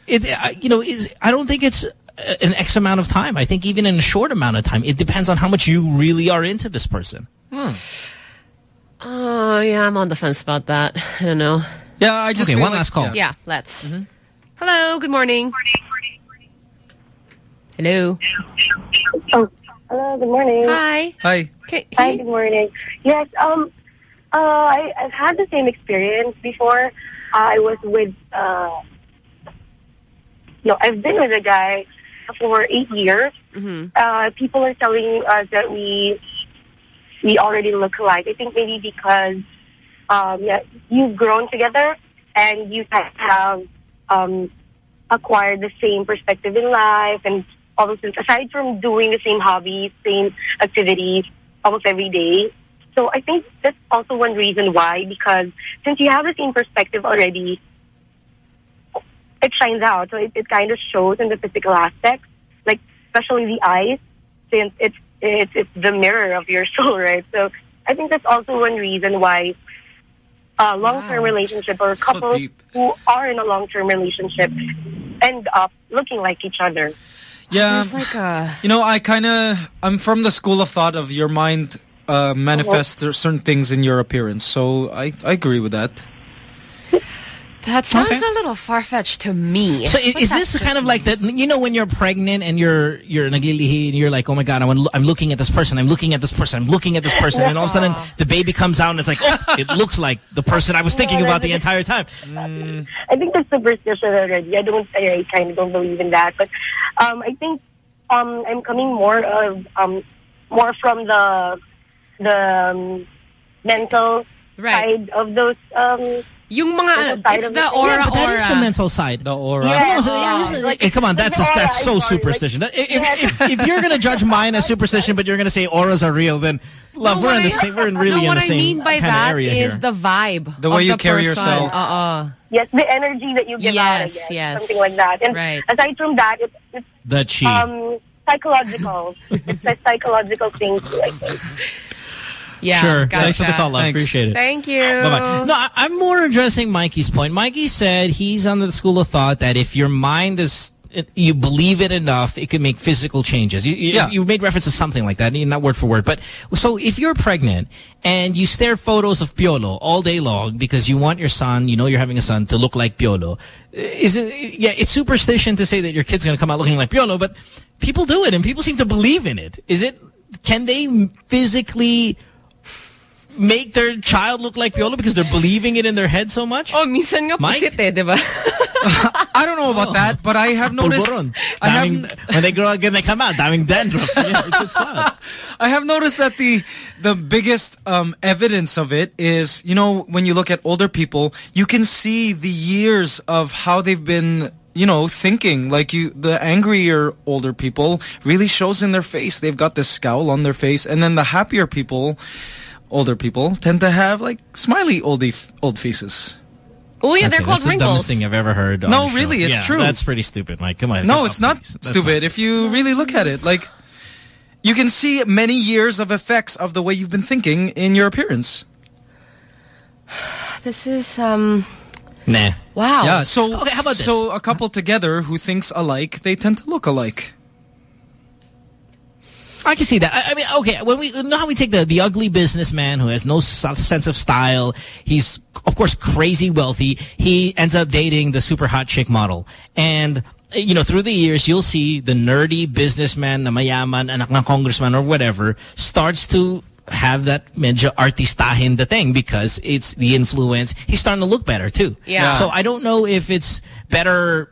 it. I- You know, is I don't think it's an X amount of time. I think even in a short amount of time, it depends on how much you really are into this person. Oh, yeah, I'm on the fence about that. I don't know. Yeah, I just Okay, one like- last call. yeah. Yeah, let's. Hello, good morning. Hello. Oh, hello. Good morning. Hi. Hi. Hi. Good morning. Yes. Um. Uh. I, I've had the same experience before. I was with. Uh. No, I've been with a guy for eight years. Mm-hmm. Uh. People are telling us that we we already look alike. I think maybe because um. Yeah, you've grown together and you have um acquired the same perspective in life and all those things. Aside from doing the same hobbies, same activities almost every day. So I think that's also one reason why, because since you have the same perspective already, it shines out. So it, it kind of shows in the physical aspects, like especially the eyes, since it's it's it's the mirror of your *laughs* soul, right? So I think that's also one reason why a long-term relationship or couples deep. who are in a long-term relationship end up looking like each other. Yeah. There's like a... You know, I kind of, I'm from the school of thought of your mind uh, manifests certain things in your appearance. So I, I agree with that. That sounds Okay. a little far-fetched to me. So i- But is this kind of like that? You know, when you're pregnant and you're you're naglilihi and you're like, oh my god, I'm I'm looking at this person, I'm looking at this person, I'm looking at this person, and all of a sudden the baby comes out and it's like, oh, it looks like the person I was thinking about the entire time. I think that's superstition already. I don't, I kind of don't believe in that. But um, I think um, I'm coming more of um, more from the the um, mental side of those. Yung mga, it's of the it. aura, yeah, but that is the mental side. The aura. Yeah. No, no, so- Like- hey, come on, that's like, that's so aura, I'm sorry, superstition. like- if, if, if you're gonna judge mine as superstition, but you're gonna say auras are real, then love, No, we're in the I- same, we're in really no, in what the I same mean by kind of that area is here. the vibe. The way of you the carry person. yourself. Uh-uh. yes, the energy that you give out. I Yes, guess, yes. something like that. And Right. aside from that, it's, it's the chi. um, psychological. *laughs* it's a psychological thing too. I think. Yeah, sure. gotcha. Thanks for the call, love. Thanks. Appreciate it. Thank you. Bye-bye. No, I, I'm more addressing Mikey's point. Mikey said he's under the school of thought that if your mind is you believe it enough, it can make physical changes. You, you, Yeah. you made reference to something like that, not word for word. But so if you're pregnant and you stare photos of Piolo all day long because you want your son, you know you're having a son, to look like Piolo, is it? Yeah, it's superstition to say that your kid's going to come out looking like Piolo, but people do it and people seem to believe in it. Is it? Can they physically? Make their child look like Piolo because they're believing it in their head so much? Oh, minsan nga Mike? pusit eh, di ba? I don't know about that, but I have *laughs* noticed. Pulburon. I have when they grow up, when they come out, daming dandruff. *laughs* Yeah, it's, it's wild. *laughs* I have noticed that the the biggest um, evidence of it is, you know, when you look at older people, you can see the years of how they've been, you know, thinking. Like you, the angrier older people really shows in their face. They've got this scowl on their face, and then the happier people, older people, tend to have like smiley oldie old faces. Oh yeah, they're called that's the wrinkles. dumbest thing I've ever heard. on No, the really, it's Yeah, true. That's pretty stupid, Mike. Come on. No, it's not please. That's stupid. If you really look at it, like you can see many years of effects of the way you've been thinking in your appearance. *sighs* This is um. Nah. Wow. Yeah. So Okay, how about this? so a couple together who thinks alike, they tend to look alike. I can see that. I, I mean, okay, when we you know how we take the the ugly businessman who has no sense of style. He's of course crazy wealthy. He ends up dating the super hot chick model, and uh, you know through the years you'll see the nerdy businessman, na mayaman, anak ng congressman or whatever, starts to have that medyo artistahin the thing because it's the influence. He's starting to look better too. Yeah. So I don't know if it's better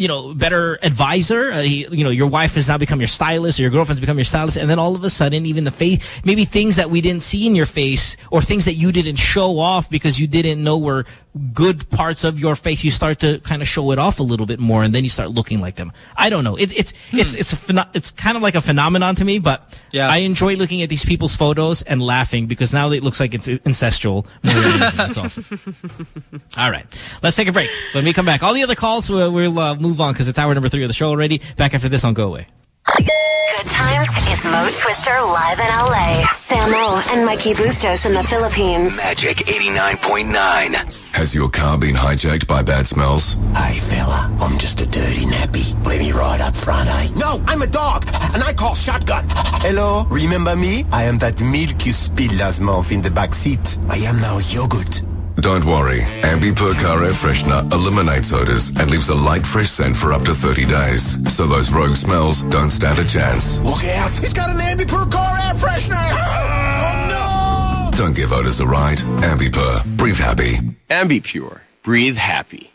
you know, better advisor. Uh, he, you know, your wife has now become your stylist or your girlfriend's become your stylist. And then all of a sudden, even the face, maybe things that we didn't see in your face or things that you didn't show off because you didn't know were good parts of your face, you start to kind of show it off a little bit more and then you start looking like them. I don't know. It, it's, it's, it's, pheno- it's kind of like a phenomenon to me, but Yeah. I enjoy looking at these people's photos and laughing because now it looks like it's incestual. more than anything. That's awesome. *laughs* All right. Let's take a break. When we come back, all the other calls, we'll, we'll uh, move on because it's hour number three of the show already. Back after this on Go Away. Good times is Mo Twister live in LA. Samo and Mikey Bustos in the Philippines. Magic 89.9. Has your car been hijacked by bad smells? Hey fella, I'm just a dirty nappy. Let me ride up front, eh? No, I'm a dog, and I call shotgun. Hello, remember me? I am that milk you spilled last month in the back seat. I am now yogurt. Don't worry, Ambi Pur Car Air Freshener eliminates odors and leaves a light fresh scent for up to 30 days. So those rogue smells don't stand a chance. Look out! He's got an Ambi Pur car air freshener! *gasps* Oh no! Don't give odors a ride. Ambi Pur. Breathe happy. Ambi Pur. Breathe happy.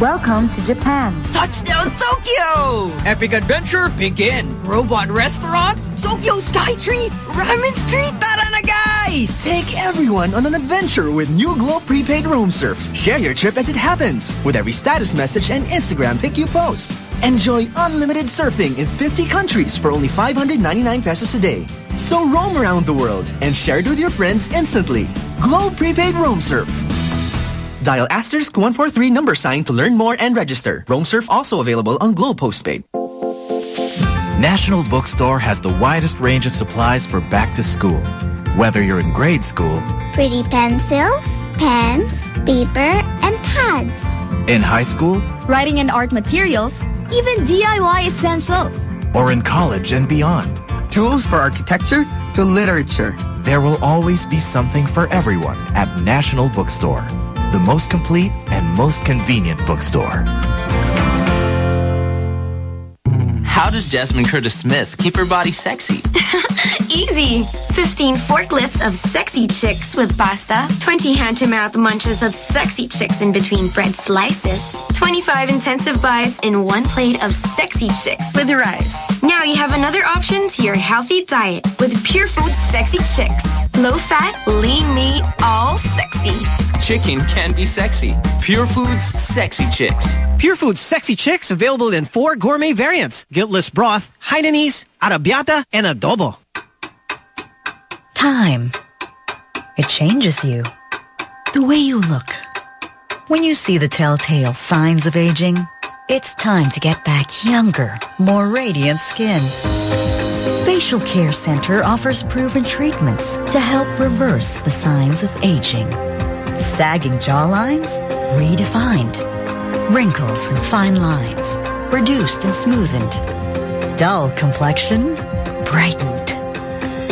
Welcome to Japan. Touchdown Tokyo! Epic adventure begin. Robot restaurant, Tokyo Skytree, Ramen Street, tara na guys! Take everyone on an adventure with new Globe Prepaid Roam Surf. Share your trip as it happens with every status message and Instagram pic you post. Enjoy unlimited surfing in 50 countries for only 599 pesos a day. So roam around the world and share it with your friends instantly. Globe Prepaid Roam Surf. Dial asterisk 143 number sign to learn more and register. Roam Surf also available on Globe Postpaid. National Bookstore has the widest range of supplies for back to school. Whether you're in grade school, Pretty pencils, pens, paper, and pads. in high school, Writing and art materials, even DIY essentials. or in college and beyond, Tools for architecture to literature. there will always be something for everyone at National Bookstore, the most complete and most convenient bookstore. How does Jasmine Curtis Smith keep her body sexy? *laughs* Easy. 15 forklifts of sexy chicks with pasta, 20 hand-to-mouth munches of sexy chicks in between bread slices, 25 intensive bites in one plate of sexy chicks with rice. Now you have another option to your healthy diet with Pure Food Sexy Chicks. Low fat, lean meat, all sexy. Chicken can be sexy. Pure Foods Sexy Chicks. Pure Foods Sexy Chicks available in four gourmet variants. Broth, Hainanese, arrabbiata, and adobo. Time. It changes you. The way you look. When you see the telltale signs of aging, it's time to get back younger, more radiant skin. Facial Care Center offers proven treatments to help reverse the signs of aging. Sagging jawlines? Redefined. Wrinkles and fine lines? Reduced and smoothened. Dull complexion? Brightened.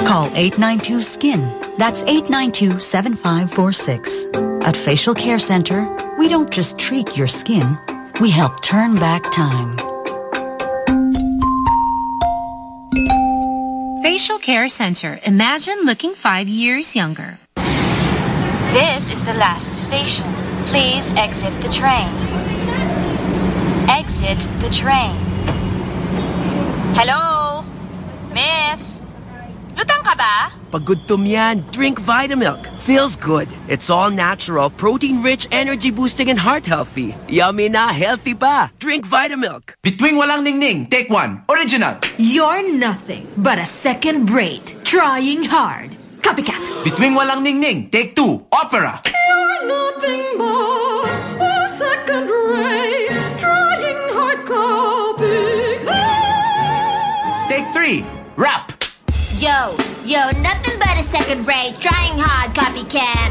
Call 892-SKIN. That's 892-7546. At Facial Care Center, we don't just treat your skin, we help turn back time. Facial Care Center. Imagine looking five years younger. This is the last station. Please exit the train. Exit the train. Hello? Miss? Lutang ka ba? Paggutom yan, drink Vitamilk. Feels good. It's all natural, protein-rich, energy-boosting, and heart-healthy. Yummy na, healthy pa. Drink Vitamilk. Bituing walang ningning, take one. Original. You're nothing but a second rate, trying hard. Copycat. Bituing walang ningning, take two. Opera. You're nothing but a second rate, three. Rap. Yo, yo, nothing but a second rate, trying hard, copycat.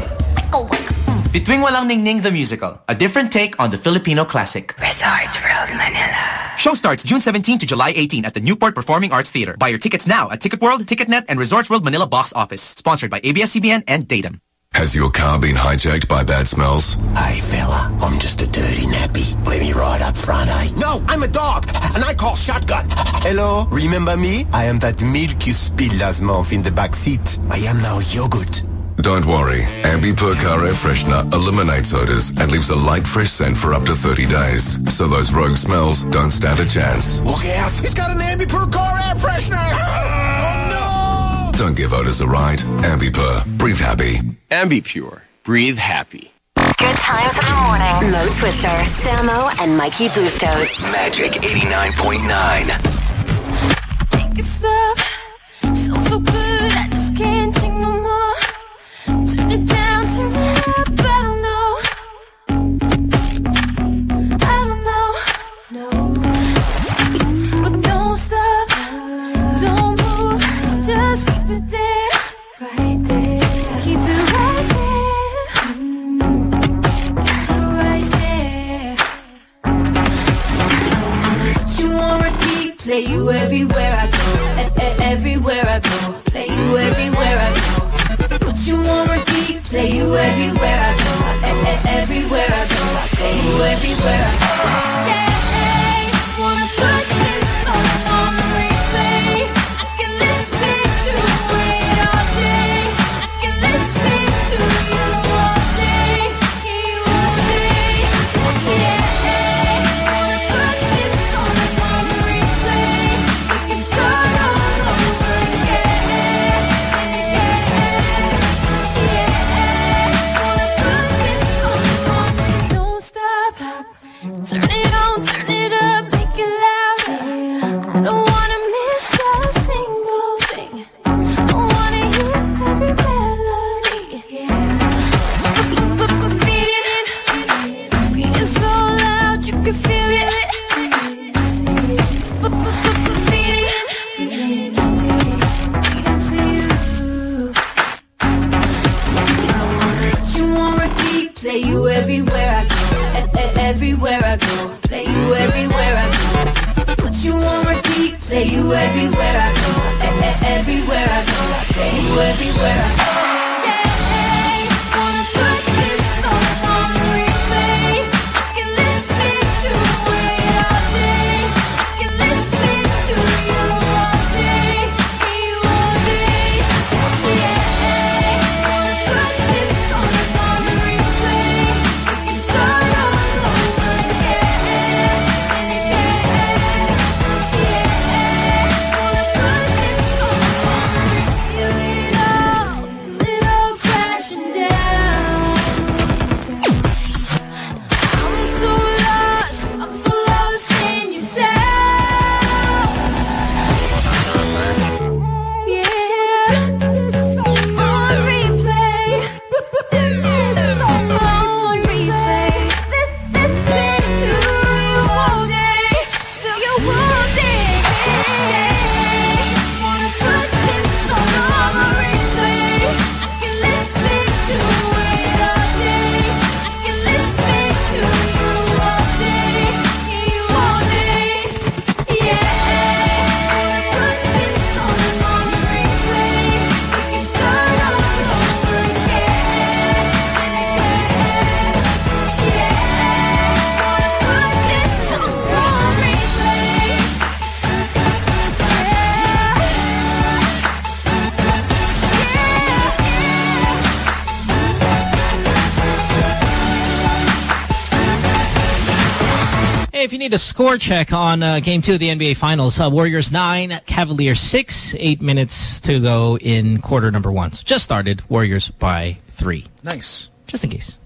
Oh, mm. Bituing walang ningning the musical, a different take on the Filipino classic. Resorts World Manila. Show starts June 17 to July 18 at the Newport Performing Arts Theater. Buy your tickets now at Ticket World, Ticketnet, and Resorts World Manila box office. Sponsored by ABS-CBN and Datum. Has your car been hijacked by bad smells? Hey fella, I'm just a dirty nappy. Let me ride up front, eh? No, I'm a dog, and I call shotgun. Hello, remember me? I am that milk you spilled last month in the back seat. I am now yogurt. Don't worry, Ambi Car Air Freshener eliminates odors and leaves a light fresh scent for up to 30 days. So those rogue smells don't stand a chance. Look out! He's got an Ambi car air freshener! *laughs* Oh Don't give odors a ride. Ambi Pur. Breathe happy. Ambi Pur. Breathe happy. Good times in the morning. Mo Twister, Samo, and Mikey Bustos. Magic 89.9. Make it stop. Sounds so good, I just can't take no more. Turn it down, turn it score check on uh, Game 2 of the NBA Finals, uh, Warriors 9, Cavaliers 6, 8 minutes to go in quarter number one. So just started, Warriors by 3. Nice. Just in case.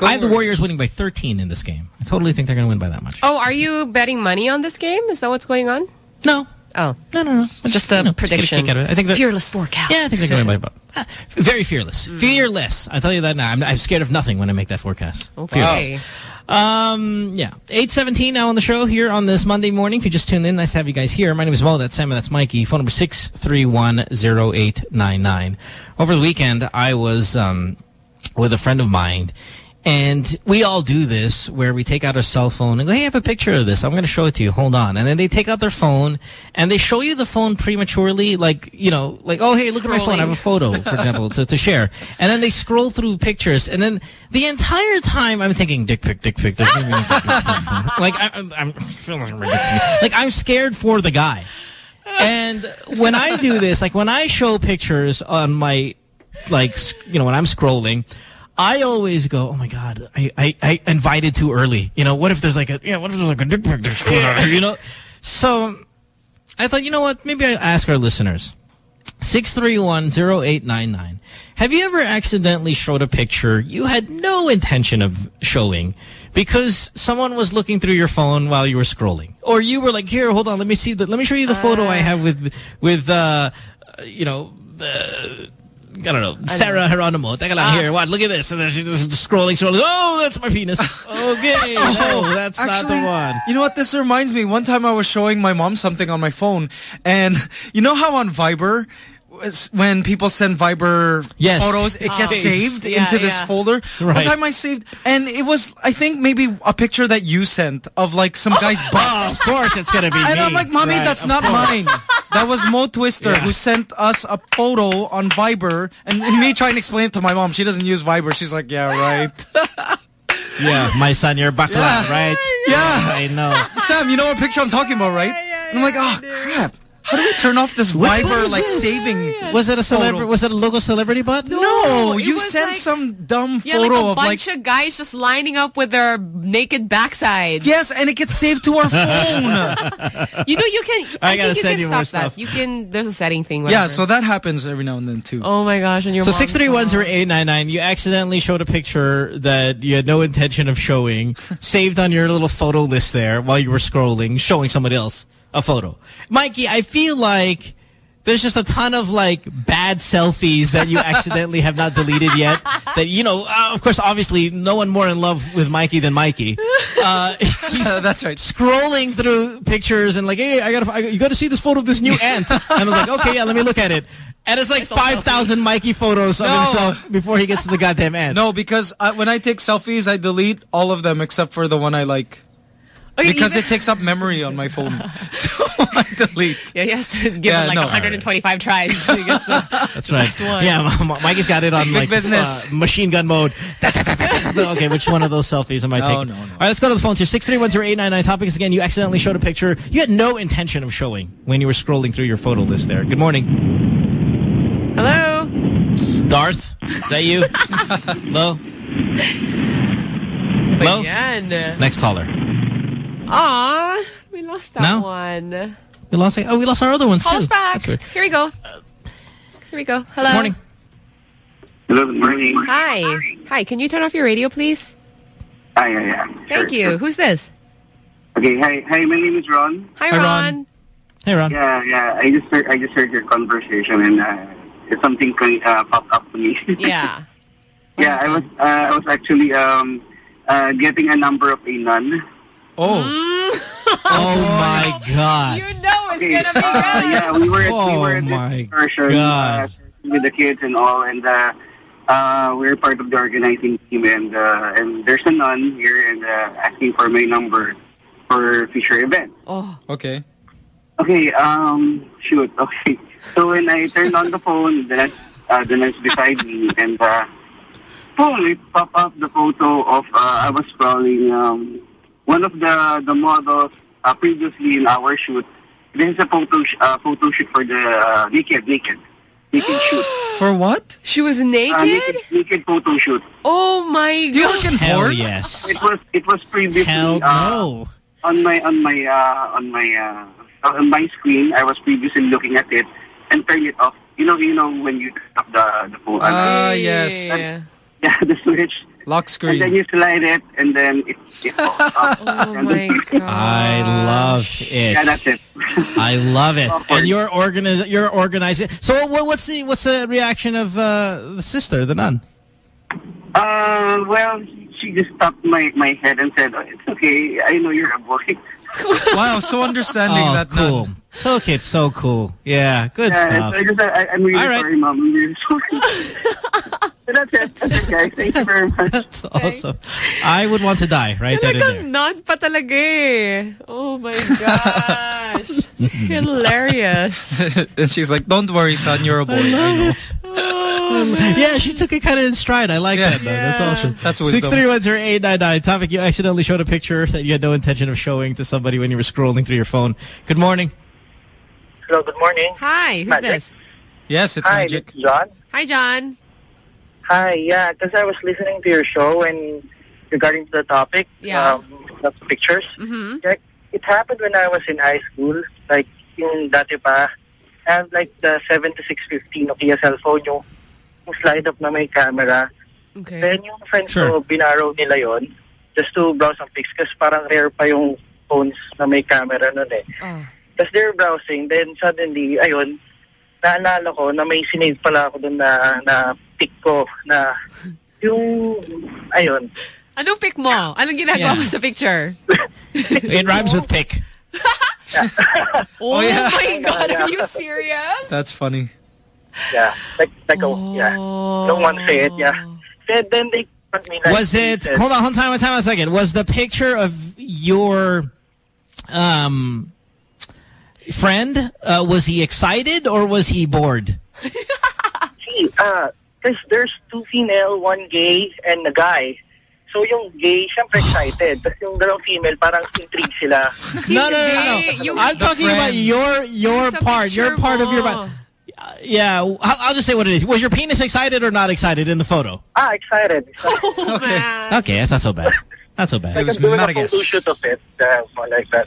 I have the Warriors winning by 13 in this game. I totally think they're going to win by that much. Oh, are you betting money on this game? Is that what's going on? No. Oh. No, no, no. Just a you know, just get prediction. kick out of it. I think that- Fearless forecast. Yeah, I think they're going to win by about. *laughs* Very fearless. Fearless. I tell you that now. I'm, I'm scared of nothing when I make that forecast. Okay. Fearless. Um, yeah. 817 now on the show here on this Monday morning. If you just tuned in, nice to have you guys here. My name is Mo. That's Sam and that's Mikey. Phone number 6310899. Over the weekend, I was um, with a friend of mine. And we all do this where we take out our cell phone and go, hey, I have a picture of this. I'm going to show it to you. Hold on. And then they take out their phone and they show you the phone prematurely. Like, you know, like, oh, hey, look at my phone. I have a photo, for example, *laughs* to, to share. And then they scroll through pictures. And then the entire time I'm thinking, dick pic, dick pic, dick pic. like, I, I'm, I'm feeling ridiculous. Like, I'm scared for the guy. And when I do this, like when I show pictures on my, like, you know, when I'm scrolling, I always go, oh my God, I, I, I invited too early. You know, what if there's like a, you know, what if there's like a dick pic that goes out you know? So I thought, you know what, maybe I ask our listeners. 6310899. Have you ever accidentally showed a picture you had no intention of showing because someone was looking through your phone while you were scrolling? Or you were like, here, hold on, let me see the, let me show you the photo I have with, with, uh, you know, uh, I don't know, Sarah Geronimo. Take a look ah. here. What? Look at this. And then she's just scrolling, scrolling. Oh, that's my penis. Okay. *laughs* Oh, no, that's not the one. You know what? This reminds me. One time I was showing my mom something on my phone, and *laughs* you know how on Viber, when people send Viber Yes. photos, it It gets saves. saved Yeah, into this yeah. folder. One time I saved, and it was, I think, maybe a picture that you sent of like some guy's butt. Oh, of course it's going to be *laughs* And me. I'm like, mommy, Right, that's of not course. mine. That was Mo Twister Yeah. who sent us a photo on Viber, and me trying to explain it to my mom. She doesn't use Viber. She's like, yeah, right. *laughs* Yeah, my son, you're bakla, Yeah. right? Yeah. Yes, I know. Sam, you know what picture I'm talking about, right? and I'm like, oh crap. How do we turn off this What- what Viber like this? saving? Was it a celebrity? Was it a local celebrity button? No, it you sent like- some dumb Yeah, like photo a of like bunch of guys just lining up with their naked backsides. yes, and it gets saved to our *laughs* phone. You know, you can. I I, gotta think you send can you stop more that. stuff. You can. There's a setting thing. yeah, so that happens every now and then too. Oh my gosh! And your So mom six three one saw. zero eight nine nine. You accidentally showed a picture that you had no intention of showing, saved on your little photo list there while you were scrolling, showing somebody else a photo. Mikey, I feel like there's just a ton of like bad selfies that you accidentally have not deleted yet. That you know, uh, of course, obviously, no one more in love with Mikey than Mikey. Uh, *laughs* he's *laughs* That's right. scrolling through pictures and like, hey, I gotta, I, you got to see this photo of this new ant. And I was like, okay, yeah, let me look at it. And it's like 5,000 Mikey photos of No. himself before he gets to the goddamn ant. No, because I, when I take selfies, I delete all of them except for the one I like. Okay, because even- it takes up memory on my phone. *laughs* *laughs* so I delete. Yeah, he has to give Yeah, it like no. 125 tries until he gets *laughs* the, That's the right. next one. Yeah, M- M- Mikey's got it on Big like business. uh, machine gun mode. okay, which one of those selfies am I No, taking? no, no. All right, let's go to the phones here. Six three one zero eight nine nine. Topic is again. You accidentally showed a picture you had no intention of showing when you were scrolling through your photo list. There. Good morning, Hello. Darth. Is that you? Hello. Hello. Yan. Next caller. Aw, we lost that No? one. We lost. Oh, we lost our other ones Call too. us back. That's. Here we go. Here we go. Hello. Morning. Hello, good morning. Hi. Hi. Can you turn off your radio, please? Hi, yeah, yeah. Thank you. Who's this? Okay, hi, hi. My name is Ron. Hi, Hi, Ron. Ron. Hey, Ron. Yeah, yeah. I just heard, I just heard your conversation, and uh, it's something uh, popped up to me. *laughs* Yeah. yeah, I was, uh, I was actually um, uh, getting a number of a nun. Oh. Oh my *laughs* God. You know it's Okay, gonna be uh, good. yeah, we were, we Oh were at my this excursion uh, with the kids and all, and uh, uh, we're part of the organizing team, and uh, and there's a nun here and uh, asking for my number for future event. Oh. Okay. Okay, um, shoot, okay. *laughs* So when I turned on the phone, the nurse, uh, the nurse beside me, and uh, boom, it popped up the photo of, uh, I was scrolling, um, one of the, the models uh, previously in our shoot. This is a photo, sh- uh, photo shoot for the uh, naked, naked, naked *gasps* shoot. For what? She was naked? Uh, naked, naked photo shoot. Oh my god! Do you look work in Hell porn? yes. It was, it was previously, Hell uh, no. on my on my uh, on my uh, on my screen. I was previously looking at it and turned it off. You know, you know when you turn off the the phone, Ah, uh, yes. Yeah. *laughs* yeah, the switch, Lock screen. and then you slide it, and then it, it pops up. *laughs* Oh And my god. I love it. Yeah, that's it. *laughs* I love it. Awkward. And you're organiz you're organizing. So what, what's the what's the reaction of uh, the sister, the nun? uh, well, she just tapped my my head and said, oh, "It's okay. I know you're a boy." *laughs* Wow, so understanding oh, that cool. nun. Took it so cool. Yeah, good yeah, stuff. so I just, I, I'm really All right. sorry, mom. I'm really sorry. *laughs* so that's it. That's it, guys. Thank you very much. That's awesome. I would want to die right then and there. Talagang nun pa talaga eh. Oh my gosh. It's hilarious. *laughs* and she's like, "Don't worry, son. You're a boy. I, know." Oh, Yeah, she took it kind of in stride. I like Yeah. that. Though. That's awesome. That's wisdom. Six three one zero eight nine nine. Topic: You accidentally showed a picture that you had no intention of showing to somebody when you were scrolling through your phone. Good morning. Hello, good morning. Hi, who's Magic. this? Yes, it's Hi, magic. this John. Hi, John. Hi, yeah, because I was listening to your show and regarding to the topic Yeah. um, of pictures. Mm-hmm. Like, it happened when I was in high school, like yung dati pa, I have like the 7650 Nokia cell phone, yung, yung slide up na may camera. Okay. Then yung friends Sure. ko, binarrow nila yon just to browse some pics kasi parang rare pa yung phones na may camera nun eh. Oh. Tapos they're browsing, then suddenly, ayun, naalala ko na may sinave pala ako dun na, na pic ko na yung, ayun. Anong pick mo? Anong ginagawa Yeah. mo sa picture? *laughs* It rhymes with pick. *laughs* Oh, yeah. my God, are you serious? That's funny. Yeah, like, like, a, yeah. Don't want to say it, yeah. Then, then they put me like... Was it? said- Hold on, hold on, time, time a second. Was the picture of your um friend? Uh, was he excited or was he bored? *laughs* See, uh, cause there's two female, one gay, and a guy. So yung gay, syempre excited. Tapos yung dalawang female, parang intrigued sila. No, no, no, no. no. I'm talking about your your It's part, your part of your body. Uh, yeah, I'll, I'll just say what it is. Was your penis excited or not excited in the photo? Ah, excited. *laughs* okay. Okay, that's not so bad. Not so bad. Like, I'm doing a photo shoot of it. Uh, more like that.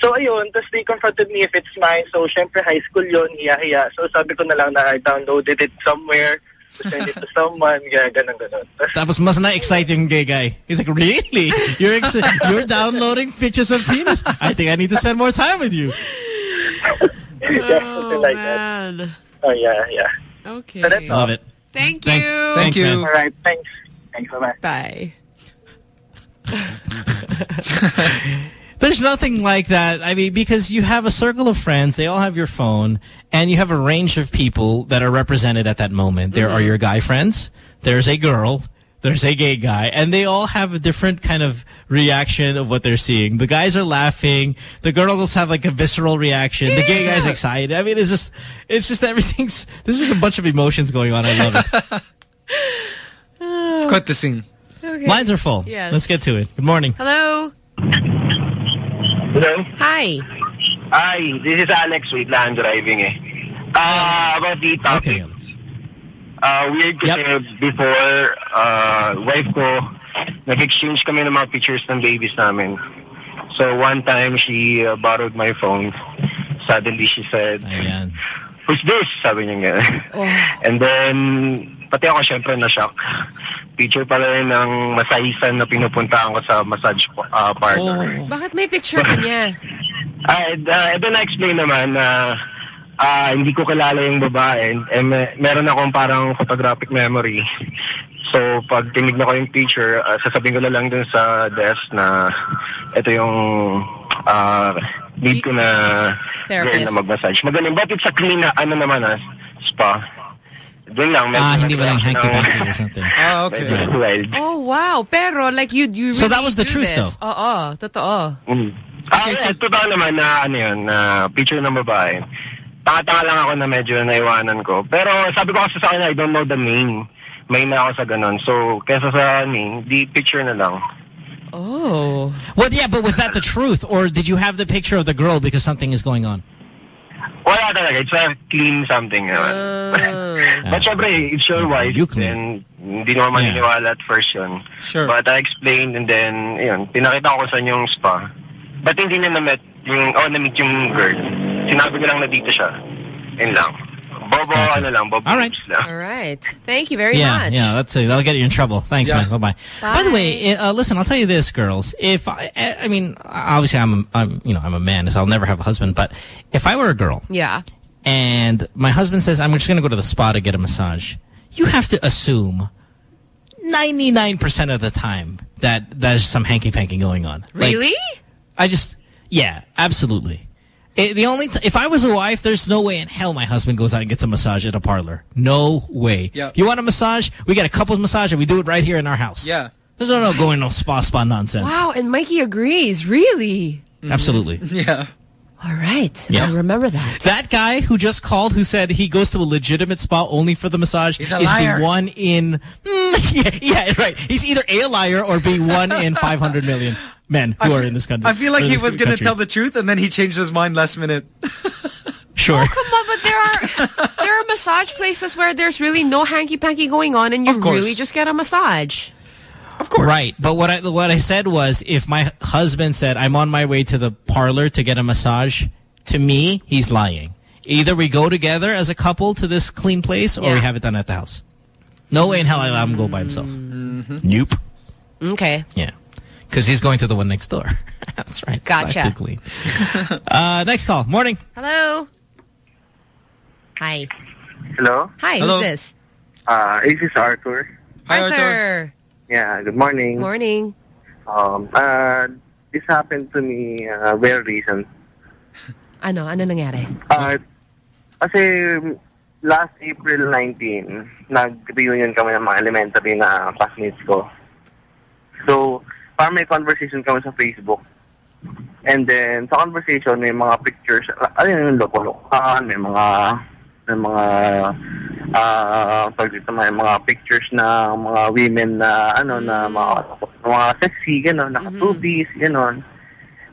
So, ayun, tapos they confronted me if it's mine. So, syempre, high school yun, hiya-hiya. So, sabi ko na lang na I downloaded it somewhere to send it to someone, yeah, ganun, ganun. Tapos, Tapos mas na-excite yung gay guy. He's like, really? You're *laughs* you're downloading pictures of penis? I think I need to spend more time with you. yeah, something like that. Oh, oh yeah, yeah. Okay. So. Love it. Thank Thank- you. thank you. All right, thanks. Thanks, bye-bye. Bye. *laughs* There's nothing like that. I mean, because you have a circle of friends, they all have your phone, and you have a range of people that are represented at that moment. There are Mhm. your guy friends, there's a girl, there's a gay guy, and they all have a different kind of reaction of what they're seeing. The guys are laughing, the girls have like a visceral reaction, the gay guy's excited. I mean, it's just, it's just everything's, there's just a bunch of emotions going on. I love it. *laughs* It's quite the scene. Okay. Lines are full. Yes. Let's get to it. Good morning. Hello. Hello? Hi. Hi, this is Alex. Wait lang, I'm driving eh. Uh, about the topic. Uh, weird kasi before, uh, wife ko, nag-exchange kami ng mga pictures ng babies namin. So one time, she uh, borrowed my phone. Suddenly, she said, Who's this? Sabi niya nga. And then, pati ako syempre na-shock. Picture pala yun ng masahisan na pinupuntahan ko sa massage uh, parlor. Bakit may picture ka niya? *laughs* Ah, uh, ito na-explain naman na ah, hindi ko kilala yung babae. Eh, me- meron akong parang photographic memory. So, pag tinignan ko yung picture, ah, sasabihin ko na lang dun sa desk na ito yung ah, need ko na girl Therapist. na mag-massage. Magaling. But it's a clean na, ano naman ah, spa. Doon lang. Ah, hindi ba lang ng- hanky-panky or something? Ah, okay. Medyo wild. Oh, wow. Pero, like, you, you really So that was the truth, this. though? Oo, totoo. Mm. Okay, ah, totoo naman na ano yun, na picture ng babae. Tanga-tanga lang ako na medyo naiwanan ko. Pero sabi ko kasi sa kanya, I don't know the name. May na ako sa ganun. So, kesa sa name, di picture na lang. Oh. Well, yeah, but was that the truth? Or did you have the picture of the girl because something is going on? Wala talaga. It's a clean something naman. Oh. But syempre, it's your wife. And hindi naman maniniwala at first yun. Sure. But I explained and then, yun, pinakita ko kung saan yung spa. But hindi niya na-met yung, oh, na-meet yung girl. Sinabi ko lang na dito siya. Yun lang. Bobo, ano lang, bobo All right. lang. All right. Thank you very yeah, much. yeah, that's it. That'll get you in trouble. Thanks, Yeah. man. Bye-bye. By the way, uh, listen, I'll tell you this, girls. If I, I mean, obviously I'm, I'm, you know, I'm a man, so I'll never have a husband. But if I were a girl Yeah. and my husband says, I'm just going to go to the spa to get a massage, you have to assume 99% of the time that there's some hanky-panky going on. Like, Really? I just, yeah, absolutely. It, the only t if I was a wife, there's no way in hell my husband goes out and gets a massage at a parlor. No way. Yeah. You want a massage? We get a couples massage and we do it right here in our house. Yeah. There's no, no going no spa spa nonsense. Wow, and Mikey agrees. Really? Absolutely. *laughs* Yeah. All right. Yeah. I'll remember that. That guy who just called, who said he goes to a legitimate spa only for the massage, He's a is liar. the one in. Mm, *laughs* yeah, yeah, right. He's either a liar or be one in 500 million *laughs* men who are in this country. I feel like he was going to tell the truth and then he changed his mind last minute. *laughs* Sure. Oh, come on, but there are *laughs* there are massage places where there's really no hanky panky going on, and you Of really just get a massage. Of course. Right. But what I what I said was if my husband said I'm on my way to the parlor to get a massage, to me, he's lying. Either we go together as a couple to this clean place or we have it done at the house. No way in hell I let him go by himself. Mm-hmm. Nope. Okay. Yeah. Because he's going to the one next door. *laughs* That's right. Gotcha. uh, next call. Morning. Hello. Hi. Hello? Hi. Hello. Who's this? Uh, this is Arthur. Arthur. Yeah, good morning. Morning. Um, uh, this happened to me uh, very recent. Ano? Ano nangyari? Uh, kasi last April 19, nag-reunion kami ng mga elementary na classmates ko. So, parang may conversation kami sa Facebook. And then, sa conversation, may mga pictures, ano yung loko-lokohan, may mga, may mga, ah, uh, dito, may mga pictures na mga women na, ano, na mga mga sexy, gano'n, naka-boobies, gano'n.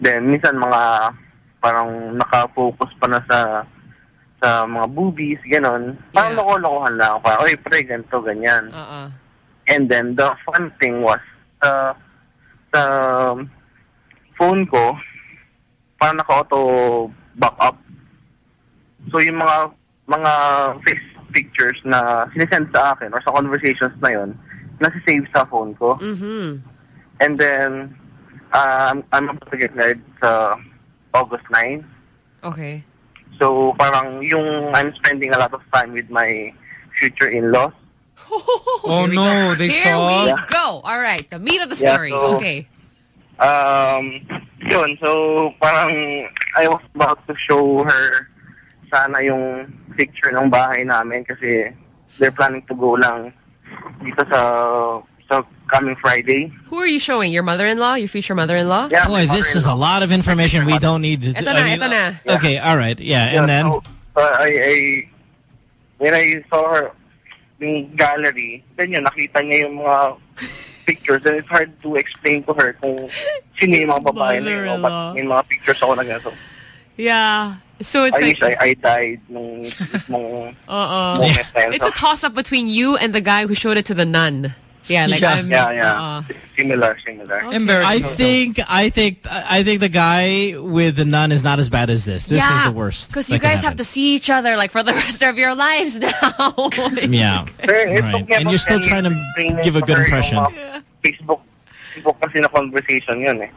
Then, minsan mga parang naka-focus pa na sa sa mga boobies, gano'n. Parang loko-lokohan lang. Parang, oy, pre, ganito, ganyan. Uh-uh. And then, the fun thing was, sa, sa phone ko, parang naka-auto backup. So, yung mga mga face pictures na sinisend sa akin or sa conversations na yon nasi-save sa phone ko. Mm-hmm. And then, um, I'm about to get married sa August 9. Okay. So, parang yung I'm spending a lot of time with my future in-laws. Oh no, they Here saw. we go. All right, the meat of the Yeah, story. so- okay. Um, yun, so parang I was about to show her sana yung picture ng bahay namin kasi they're planning to go lang dito sa sa coming Friday. Who are you showing? Your mother-in-law? Your future mother-in-law? Yeah, Boy, this is a lot of information we don't need to... Ito na, ito na. Okay, all right. Yeah, Yeah, and then... so, uh, I, I, when I saw her yung gallery, then yun, nakita niya yung mga pictures and it's hard to explain to her kung sino yung mga babae na yun o ba't may mga pictures ako na ganito. Yeah. So it's I like... wish I, I died nung *laughs* mismong Uh-uh. moment na. It's a toss-up between you and the guy who showed it to the nun. Yeah, like yeah, I'm... yeah, yeah. uh-uh. Similar, similar. I think I think I think the guy with the nun is not as bad as this. This yeah, is the worst. Because you guys have to see each other like for the rest of your lives now. *laughs* Yeah. right. And you're still trying to give a good impression. Facebook, Facebook kasi na conversation yun eh.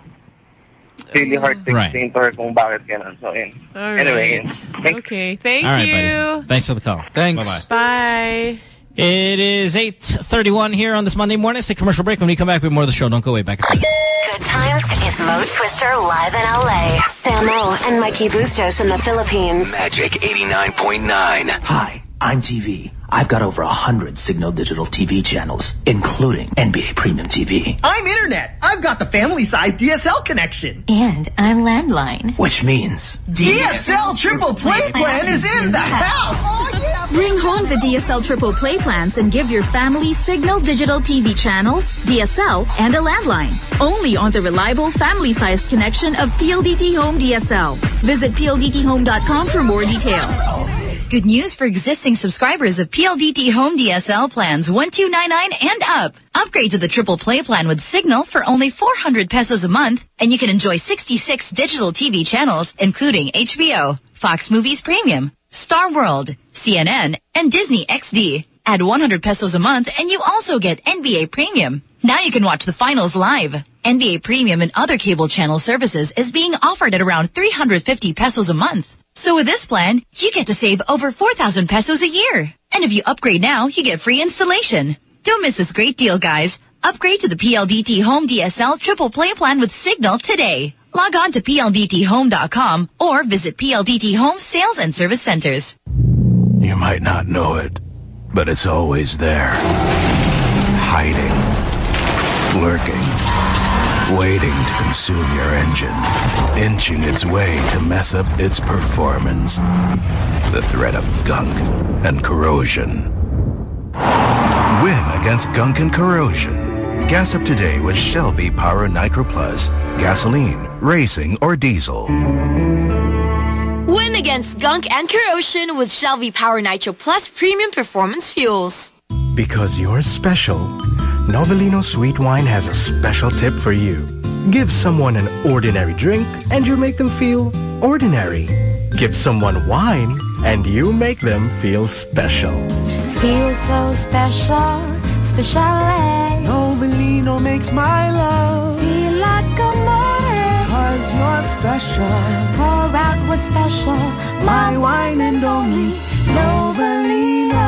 It's really hard to Right. explain to her kung bakit ganun. So, yun. All Anyway, right. yun. Thanks. Okay, thank All right, you. buddy. Thanks for the call. Thanks. Bye-bye. Bye. It is 8.31 here on this Monday morning. It's a commercial break. When we come back, we have more of the show. Don't go away. Back at this. Good times is Mo Twister live in LA. Samo and Mikey Bustos in the Philippines. Magic 89.9. Hi, I'm TV. I've got over a hundred Cignal Digital TV channels, including NBA Premium TV. I'm internet. I've got the family-sized DSL connection. And I'm landline. Which means DSL triple play plan is in the house. *laughs* Bring home the DSL Triple Play plans and give your family Cignal Digital TV channels, DSL, and a landline. Only on the reliable family-sized connection of PLDT Home DSL. Visit pldthome.com for more details. Good news for existing subscribers of PLDT Home DSL plans 1299 and up. Upgrade to the triple play plan with Cignal for only 400 pesos a month and you can enjoy 66 digital TV channels including HBO, Fox Movies Premium, Star World, CNN, and Disney XD. Add 100 pesos a month and you also get NBA Premium. Now you can watch the finals live. NBA Premium and other cable channel services is being offered at around 350 pesos a month. So with this plan, you get to save over 4,000 pesos a year. And if you upgrade now, you get free installation. Don't miss this great deal, guys. Upgrade to the PLDT Home DSL Triple Play Plan with Cignal today. Log on to pldthome.com or visit PLDT Home Sales and Service Centers. You might not know it, but it's always there. Hiding. Lurking. Waiting to consume your engine. Inching its way to mess up its performance. The threat of gunk and corrosion. Win against gunk and corrosion. Gas up today with Shell V-Power Nitro Plus. Gasoline, racing, or diesel. Win against gunk and corrosion with Shell V-Power Nitro Plus Premium Performance Fuels. Because you're special, Novellino Sweet Wine has a special tip for you. Give someone an ordinary drink and you make them feel ordinary. Give someone wine and you make them feel special. Feel so special, special. Eh? Novellino makes my love. Feel like a morning. Cause you're special. Pour out what's special. My wine and only Novellino.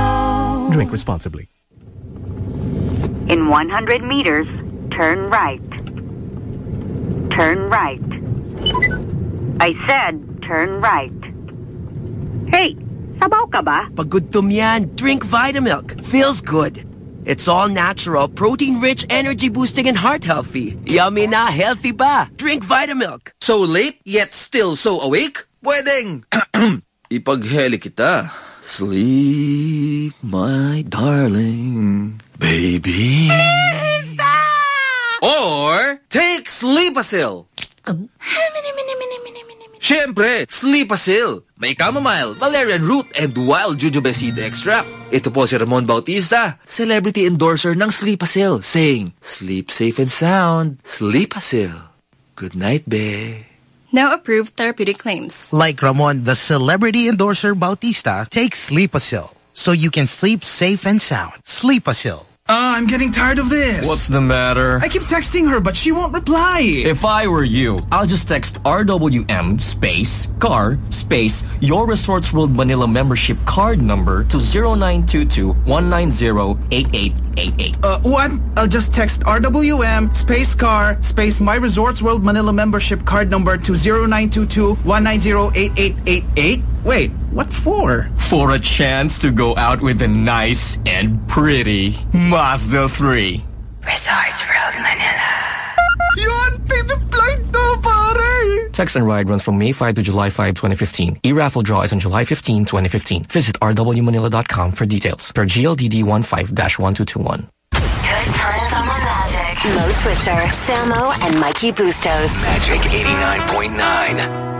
Drink responsibly. In 100 meters, turn right. Turn right. I said turn right. Hey, sabaw ka ba? Pagudtom yan, drink Vitamilk. Feels good. It's all natural, protein-rich, energy-boosting, and heart-healthy. Yummy na, healthy ba? Drink Vitamilk. So late, yet still so awake? Pwedeng! *clears throat* Ipagheli kita. Sleep, my darling. Baby. Or take Sleepasil. Um. Siyempre, Sleepasil. May chamomile, valerian root, and wild jujube seed extract. Ito po si Ramon Bautista, celebrity endorser ng Sleepasil, saying, Sleep safe and sound. Sleepasil. Good night, be. No approved therapeutic claims. Like Ramon, the celebrity endorser Bautista, take Sleepasil so you can sleep safe and sound. Sleepasil. Uh, I'm getting tired of this. What's the matter? I keep texting her, but she won't reply. If I were you, I'll just text RWM space car space your Resorts World Manila membership card number to 0922 190 8888. Uh, what? I'll just text RWM space car space my Resorts World Manila membership card number to 0922 190 8888. Wait, what for? For a chance to go out with a nice and pretty Mazda 3. Resorts World Manila. Yun! Tinaply to, pare! Text and ride runs from May 5 to July 5, 2015. E-raffle draw is on July 15, 2015. Visit rwmanila.com for details. Per GLDD 15-1221. Good times on the Magic. Mo Twister, Samo, and Mikey Bustos. Magic 89.9.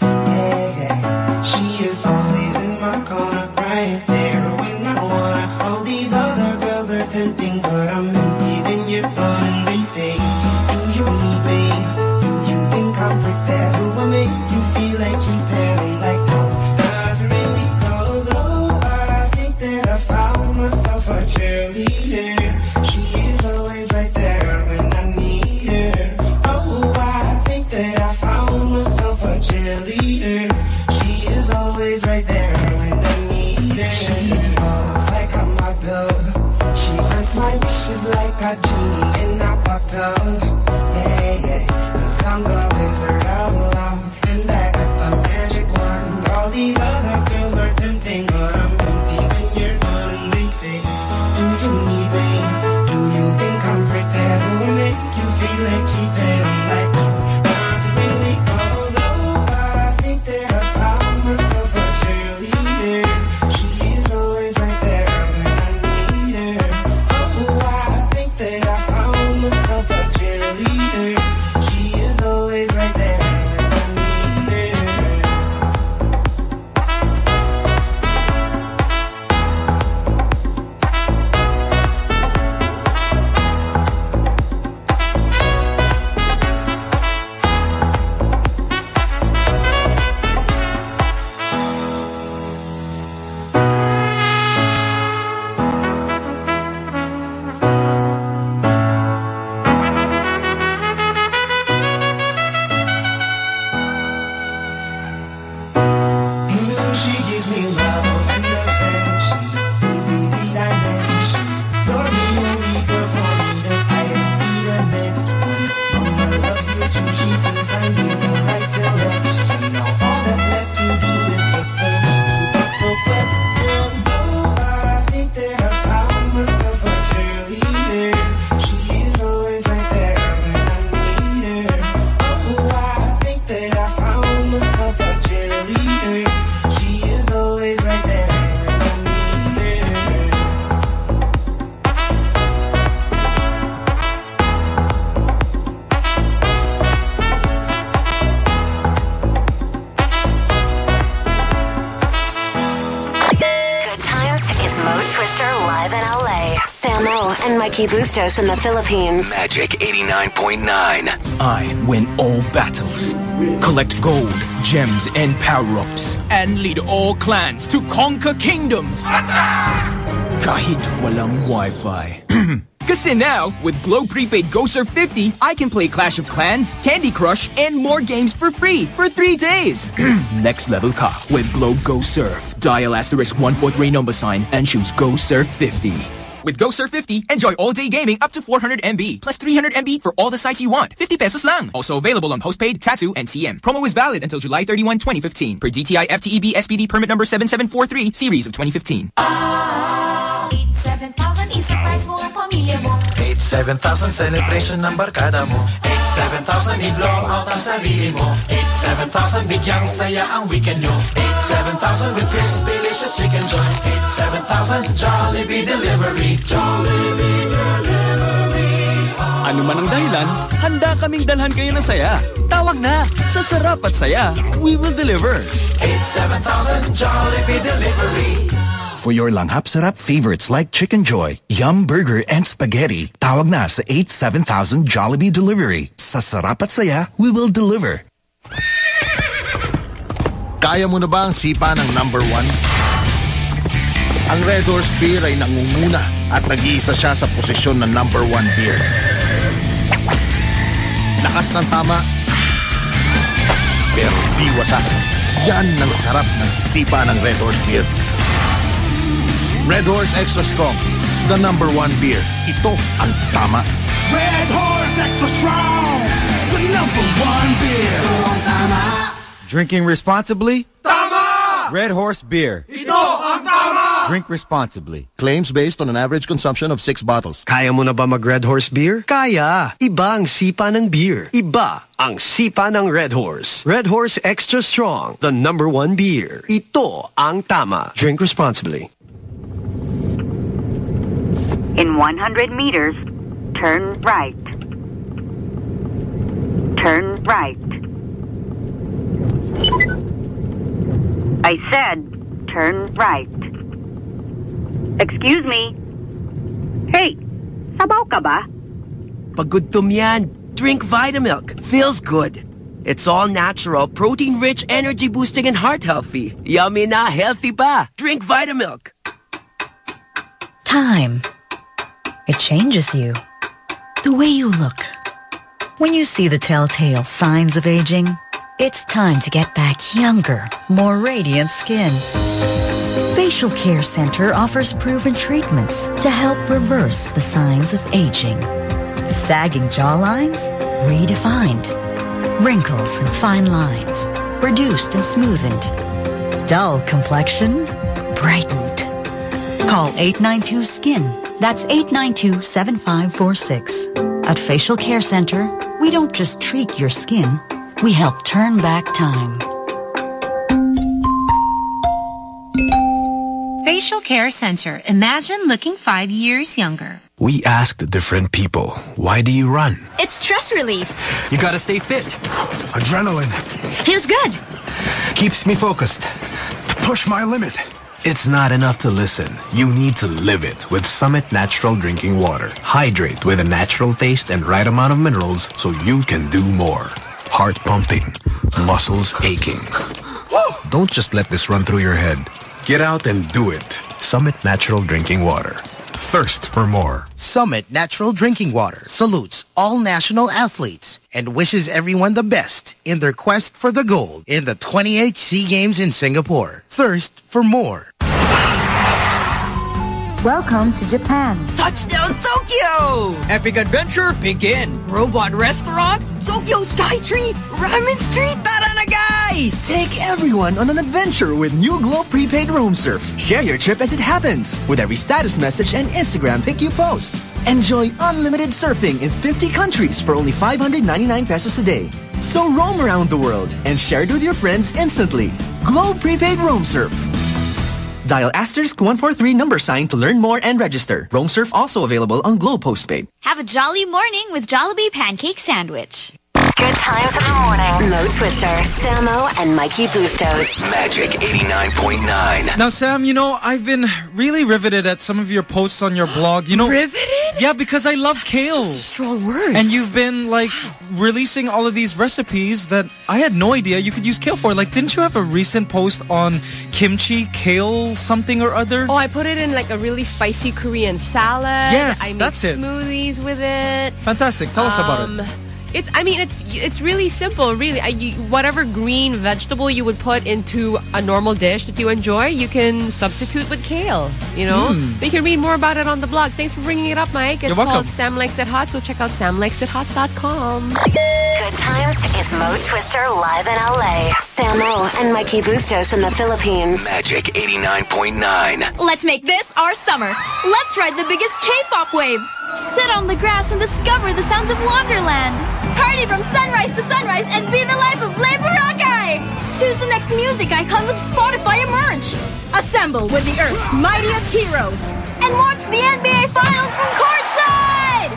Samo Bustos in the Philippines. Magic 89.9. I win all battles, collect gold, gems, and power-ups, and lead all clans to conquer kingdoms. Kahit walang Wi-Fi. *clears throat* Kasi now, with Globe Prepaid GoSurf 50, I can play Clash of Clans, Candy Crush, and more games for free for three days. *clears throat* Next level ka with Globe GoSurf. Dial asterisk 143 number sign and choose GoSurf 50. With GoSurf 50, enjoy all-day gaming up to 400 MB, plus 300 MB for all the sites you want. 50 pesos lang. Also available on postpaid, tattoo, and TM. Promo is valid until July 31, 2015. Per DTI FTEB SPD permit number 7743, series of 2015. 87,000 i-surprise mo ang pamilya mo 87,000 celebration ng barkada mo 87,000 i-blow out ang sarili mo 87,000 bigyang saya ang weekend nyo 87,000 with crispy delicious chicken joy 87,000 Jollibee Delivery Jollibee Delivery Ano man ang dahilan, handa kaming dalhan kayo ng saya. Tawag na sa Sarap at Saya. We will deliver. 87,000 Jollibee Delivery For your langhap sarap favorites like Chicken Joy, Yum Burger, and Spaghetti, tawag na sa 87000 Jollibee Delivery. Sa sarap at saya, we will deliver. Kaya mo na ba ang sipa ng number one? Ang Red Horse Beer ay nangunguna at nag-iisa siya sa posisyon ng number one beer. Lakas ng tama, pero di wasak. Yan ang sarap ng sipa ng Red Horse Beer. Red Horse Extra Strong, the number one beer. Ito ang tama. Red Horse Extra Strong, the number one beer. Drinking responsibly? Tama! Red Horse Beer. Ito ang tama! Drink responsibly. Claims based on an average consumption of six bottles. Kaya mo na ba mag Red Horse Beer? Kaya! Iba ang sipa ng beer. Iba ang sipa ng Red Horse. Red Horse Extra Strong, the number one beer. Ito ang tama. Drink responsibly. In 100 meters, turn right. Turn right. I said, turn right. Excuse me. Hey, sabaw ka ba? Pag gutom yan, drink Vitamilk. Feels good. It's all natural, protein-rich, energy-boosting, and heart-healthy. Yummy na, healthy pa. Drink Vitamilk. Time. It changes you. The way you look. When you see the telltale signs of aging, it's time to get back younger, more radiant skin. Facial Care Center offers proven treatments to help reverse the signs of aging. Sagging jawlines? Redefined. Wrinkles and fine lines? Reduced and smoothened. Dull complexion? Brightened. Call 892-SKIN. That's 892-7546. At Facial Care Center, we don't just treat your skin, we help turn back time. Facial Care Center. Imagine looking five years younger. We asked different people, why do you run? It's stress relief. You gotta stay fit. Adrenaline. Feels good. Keeps me focused. Push my limit. It's not enough to listen. You need to live it with Summit Natural Drinking Water. Hydrate with a natural taste and right amount of minerals so you can do more. Heart pumping, muscles aching. Don't just let this run through your head. Get out and do it. Summit Natural Drinking Water. Thirst for more. Summit Natural Drinking Water salutes all national athletes and wishes everyone the best in their quest for the gold in the 28 SEA Games in Singapore. Thirst for more. Welcome to Japan. Touchdown Tokyo! Epic adventure begin. Robot restaurant, Tokyo Sky Tree, Ramen Street, tara na guys! Take everyone on an adventure with New Globe Prepaid Roam Surf. Share your trip as it happens with every status message and Instagram pic you post. Enjoy unlimited surfing in 50 countries for only 599 pesos a day. So roam around the world and share it with your friends instantly. Globe Prepaid Roam Surf. Dial asterisk 143 number sign to learn more and register. Roam Surf also available on Globe Postpaid. Have a jolly morning with Jollibee Pancake Sandwich. Good times in the morning. Mo Twister, Samo, and Mikey Bustos. Magic 89.9. Now, Sam, you know, I've been really riveted at some of your posts on your blog. You know, Riveted? Yeah, because I love kale. strong words. And you've been like releasing all of these recipes that I had no idea you could use kale for. Like, didn't you have a recent post on kimchi, kale, something or other? Oh, I put it in like a really spicy Korean salad. Yes, I make that's it. smoothies with it. Fantastic. Tell us about Um, it. It's. I mean, it's it's really simple. Really, I, you, whatever green vegetable you would put into a normal dish that you enjoy, you can substitute with kale. You know, Mm. you can read more about it on the blog. Thanks for bringing it up, Mike. It's You're welcome. called Sam Likes It Hot. So check out samlikesithot.com. Good times is Mo Twister live in LA. Samo and Mikey Bustos in the Philippines. Magic 89.9. Let's make this our summer. Let's ride the biggest K-pop wave. Sit on the grass and discover the sounds of Wonderland. Party from sunrise to sunrise and be the life of Boracay. Choose the next music icon with Spotify Emerge. Assemble with the Earth's mightiest heroes. And watch the NBA Finals from courtside.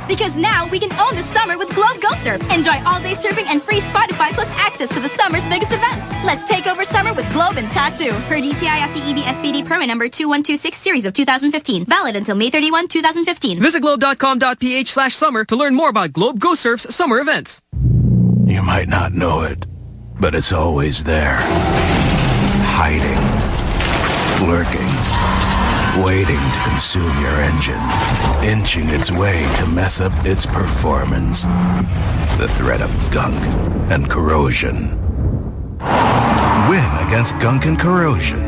Because now we can own the summer with Globe Go Surf. Enjoy all-day surfing and free Spotify plus access to the summer's biggest events. Let's take over summer with Globe and Tattoo. Per DTI FTEB SPD permit number 2126 series of 2015. Valid until May 31, 2015. Visit globe.com.ph slash summer to learn more about Globe Go Surf's summer events. You might not know it, but it's always there. Hiding. Lurking. Waiting to consume your engine. Inching its way to mess up its performance. The threat of gunk and corrosion. Win against gunk and corrosion.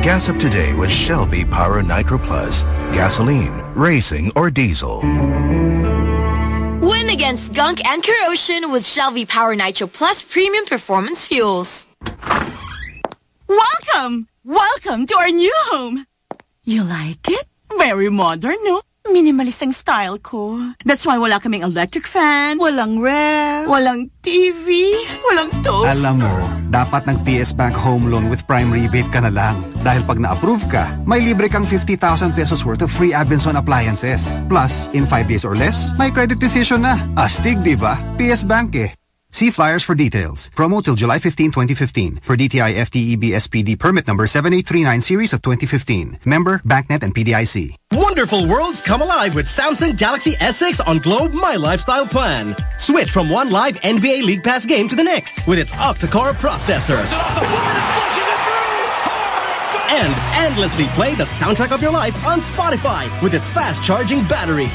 Gas up today with Shell V-Power Nitro Plus. Gasoline, racing, or diesel. Win against gunk and corrosion with Shell V-Power Nitro Plus Premium Performance Fuels. Welcome! Welcome to our new home! You like it? Very modern, no? Minimalist ang style ko. That's why wala kaming electric fan, walang ref, walang TV, walang toaster. Alam mo, dapat ng PS Bank Home Loan with Prime Rebate ka na lang. Dahil pag na-approve ka, may libre kang 50,000 pesos worth of free Abenson appliances. Plus, in 5 days or less, may credit decision na. Astig, di ba? PS Bank eh. See flyers for details. Promo till July 15, 2015. Per DTI FTEB SPD permit number 7839 series of 2015. Member, BancNet and PDIC. Wonderful worlds come alive with Samsung Galaxy S6 on Globe My Lifestyle Plan. Switch from one live NBA League Pass game to the next with its octa-core processor. And endlessly play the soundtrack of your life on Spotify with its fast-charging battery.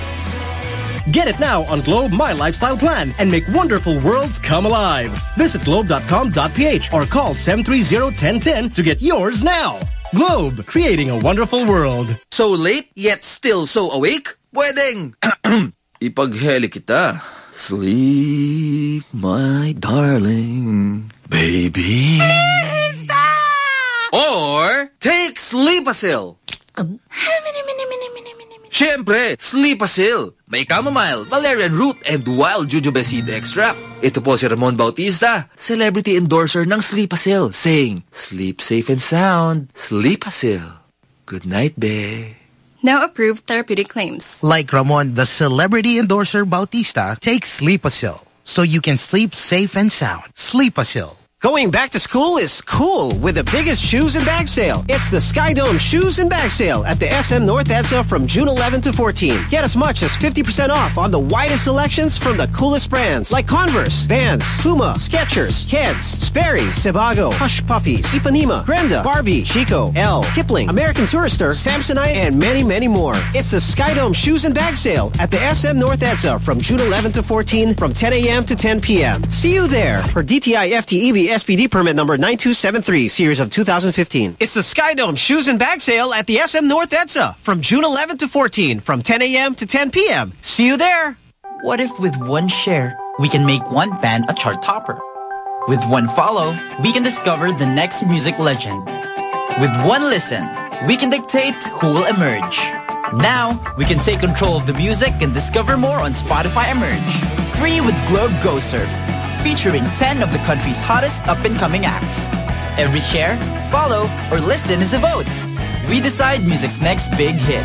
Get it now on Globe My Lifestyle Plan and make wonderful worlds come alive. Visit globe.com.ph or call 730-1010 to get yours now. Globe, creating a wonderful world. So late yet still so awake? Pwedeng! *clears throat* Ipagheli kita. Sleep, my darling. Baby. Or take Sleepasil. Um, Siyempre, Sleepasil. May chamomile, valerian root, and wild jujube seed extract. Ito po si Ramon Bautista, celebrity endorser ng Sleepasil, saying, Sleep safe and sound, Sleepasil. Good night, be. No approved therapeutic claims. Like Ramon, the celebrity endorser Bautista takes Sleepasil so you can sleep safe and sound. Sleepasil. Going back to school is cool with the biggest shoes and bag sale. It's the Skydome Shoes and Bag Sale at the SM North EDSA from June 11 to 14. Get as much as 50% off on the widest selections from the coolest brands like Converse, Vans, Puma, Skechers, Keds, Sperry, Sebago, Hush Puppies, Ipanema, Grendha, Barbie, Chico, L, Kipling, American Tourister, Samsonite, and many, many more. It's the Skydome Shoes and Bag Sale at the SM North EDSA from June 11 to 14 from 10 a.m. to 10 p.m. See you there for DTI FTEB SPD permit number 9273 series of 2015. It's the Skydome Shoes and Bag Sale at the SM North EDSA from June 11 to 14 from 10 a.m. to 10 p.m. See you there. What if with one share, we can make one fan a chart topper? With one follow, we can discover the next music legend. With one listen, we can dictate who will emerge. Now, we can take control of the music and discover more on Spotify Emerge. Free with Globe Go Surf, featuring 10 of the country's hottest up-and-coming acts. Every share, follow, or listen is a vote. We decide music's next big hit.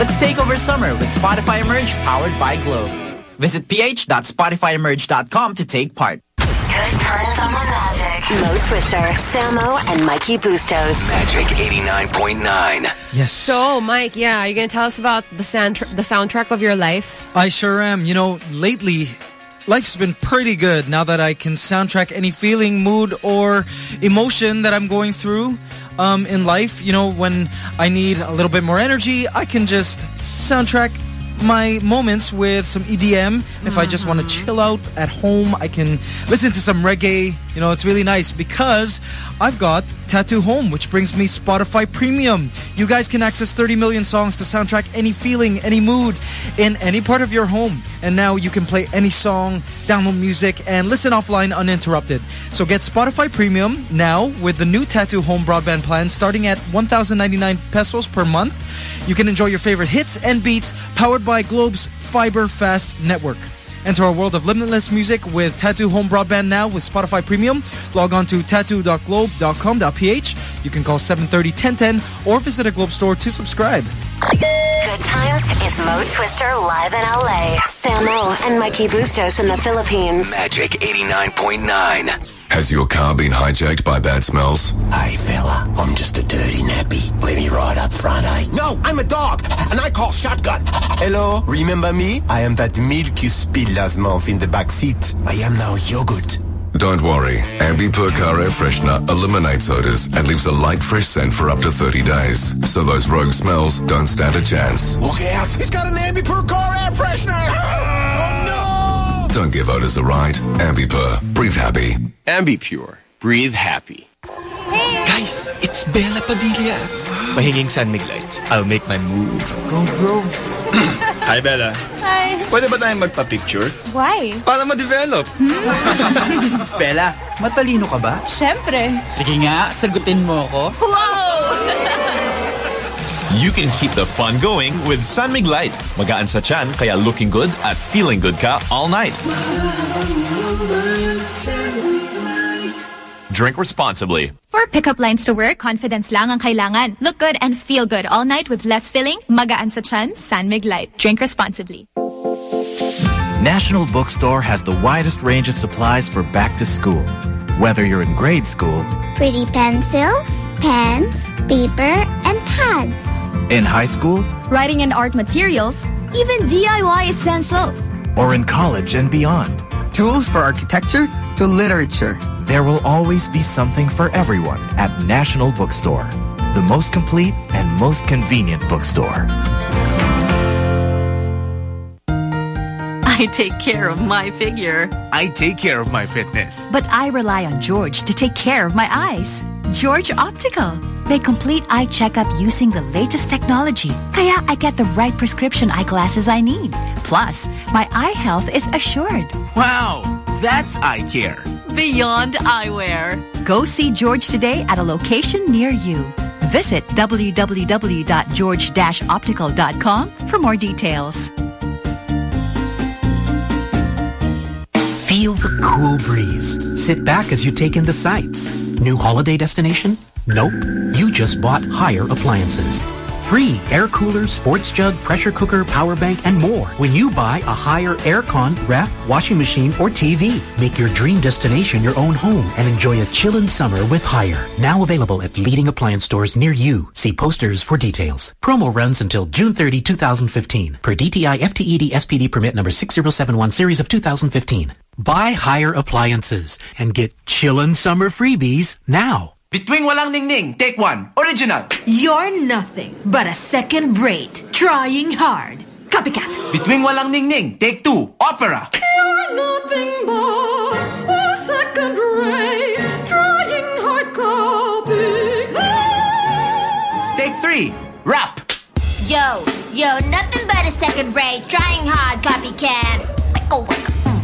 Let's take over summer with Spotify Emerge powered by Globe. Visit ph.spotifyemerge.com to take part. Good times on the Magic. Mo Twister, Samo, and Mikey Bustos. Magic 89.9. Yes. So, Mike, yeah, are you going to tell us about the, sound the soundtrack of your life? I sure am. You know, lately, life's been pretty good now that I can soundtrack any feeling, mood, or emotion that I'm going through um, in life. You know, when I need a little bit more energy, I can just soundtrack my moments with some EDM. If I just want to chill out at home, I can listen to some reggae. You know, it's really nice because I've got Tattoo Home, which brings me Spotify Premium. You guys can access 30 million songs to soundtrack any feeling, any mood in any part of your home. And now you can play any song, download music, and listen offline uninterrupted. So get Spotify Premium now with the new Tattoo Home broadband plan starting at 1,099 pesos per month. You can enjoy your favorite hits and beats powered by Globe's Fiber Fast network. Enter our world of limitless music with Tattoo Home Broadband now with Spotify Premium. Log on to tattoo.globe.com.ph. You can call 730-1010 or visit a Globe store to subscribe. Good times is Mo Twister live in LA. Samo and Mikey Bustos in the Philippines. Magic 89.9. Has your car been hijacked by bad smells? Hey fella, I'm just a dirty nappy. Let me ride up front, eh? No, I'm a dog, and I call shotgun. Hello, remember me? I am that milk you spilled last month in the back seat. I am now yogurt. Don't worry. Ambi Pur Car Air Freshener eliminates odors and leaves a light, fresh scent for up to 30 days. So those rogue smells don't stand a chance. Look out! He's got an Ambi Pur car air freshener! *laughs* oh no! Don't give odors a ride. Ambi Pur. Breathe happy. Ambi Pur. Breathe happy. Guys, it's Bela Padilla. Mahinging San Light. I'll make my move. Go, bro. *clears throat* Hi, Bela. Hi. Pwede ba tayong magpa-picture? Why? Para ma-develop. Hmm? *laughs* Bela, matalino ka ba? Siyempre. Sige nga, sagutin mo ako. Wow! *laughs* You can keep the fun going with San Mig Light. Magaan sa chan, kaya looking good at feeling good ka all night. Drink responsibly. For pickup lines to work, confidence lang ang kailangan. Look good and feel good all night with less filling, magaan sa chan, San Mig Light. Drink responsibly. National Bookstore has the widest range of supplies for back to school. Whether you're in grade school, Pretty pencils, pens, paper, and pads. In high school, Writing and art materials, even DIY essentials. or in college and beyond. Tools for architecture to literature. There will always be something for everyone at National Bookstore, the most complete and most convenient bookstore. I take care of my figure. I take care of my fitness. But I rely on George to take care of my eyes. George Optical. May complete eye checkup using the latest technology. Kaya I get the right prescription eyeglasses I need. Plus, my eye health is assured. Wow, that's eye care. Beyond eyewear. Go see George today at a location near you. Visit www.george-optical.com for more details. Feel the cool breeze. Sit back as you take in the sights. New holiday destination? Nope. You just bought Haier Appliances. Free air cooler, sports jug, pressure cooker, power bank, and more when you buy a Haier aircon, ref, washing machine, or TV. Make your dream destination your own home and enjoy a chillin' summer with Haier. Now available at leading appliance stores near you. See posters for details. Promo runs until June 30, 2015 per DTI FTEB SPD permit number 6071 series of 2015. Buy Haier Appliances and get chillin' summer freebies now. Bituing Walang Ningning, take one. Original. You're nothing but a second rate, trying hard. Copycat. Bituing Walang Ningning, take two. Opera. You're nothing but a second rate, trying hard copycat. Take three. Rap. Yo, yo, nothing but a second rate, trying hard copycat. Oh,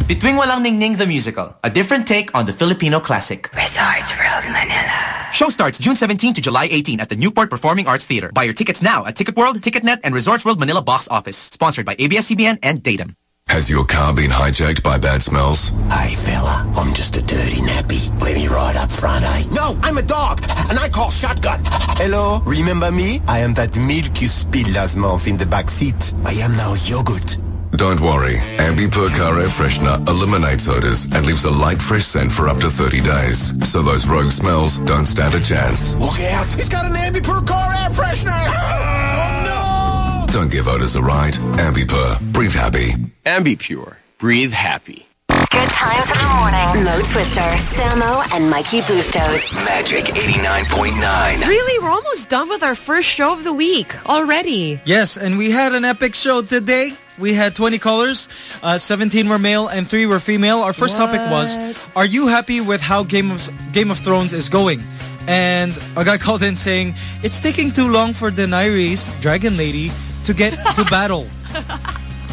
Bituing Walang Ningning the Musical, a different take on the Filipino classic. Resorts World Manila. Show starts June 17 to July 18 at the Newport Performing Arts Theater. Buy your tickets now at Ticket World, TicketNet, and Resorts World Manila box office. Sponsored by ABS-CBN and Datum. Has your car been hijacked by bad smells? Hey fella, I'm just a dirty nappy. Let me ride up front, eh? No, I'm a dog, and I call shotgun. Hello, remember me? I am that milk you spilled last month in the back seat. I am now yogurt. Don't worry. Ambi Pur Car Air Freshener eliminates odors and leaves a light, fresh scent for up to 30 days. So those rogue smells don't stand a chance. Look out! He's got an Ambi Pur car air freshener! *laughs* oh no! Don't give odors a ride. Ambi Pur. Breathe happy. Ambi Pur. Breathe happy. Good times in the morning. Mo Twister, Samo, and Mikey Bustos. Magic 89.9. Really, we're almost done with our first show of the week already. Yes, and we had an epic show today. We had 20 callers. Uh, 17 were male and 3 were female. Our first topic was, are you happy with how Game of, Game of Thrones is going? And a guy called in saying, it's taking too long for Daenerys, Dragon Lady, to get to *laughs* battle.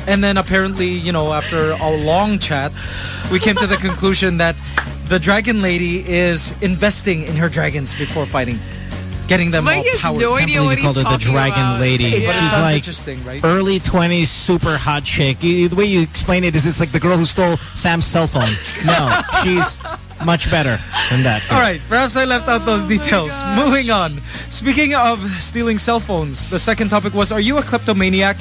And then apparently, you know, after a long chat, we came to the conclusion that the Dragon Lady is investing in her dragons before fighting. Getting them Mike all has powered. no Can't idea believe what you called he's her the talking Dragon about. Lady. Hey, but it She's like interesting, right? early 20s, super hot chick. You, the way you explain it is it's like the girl who stole Sam's cell phone. *laughs* No, she's much better than that. All right, perhaps I left out those oh details. Moving on. Speaking of stealing cell phones, the second topic was, are you a kleptomaniac?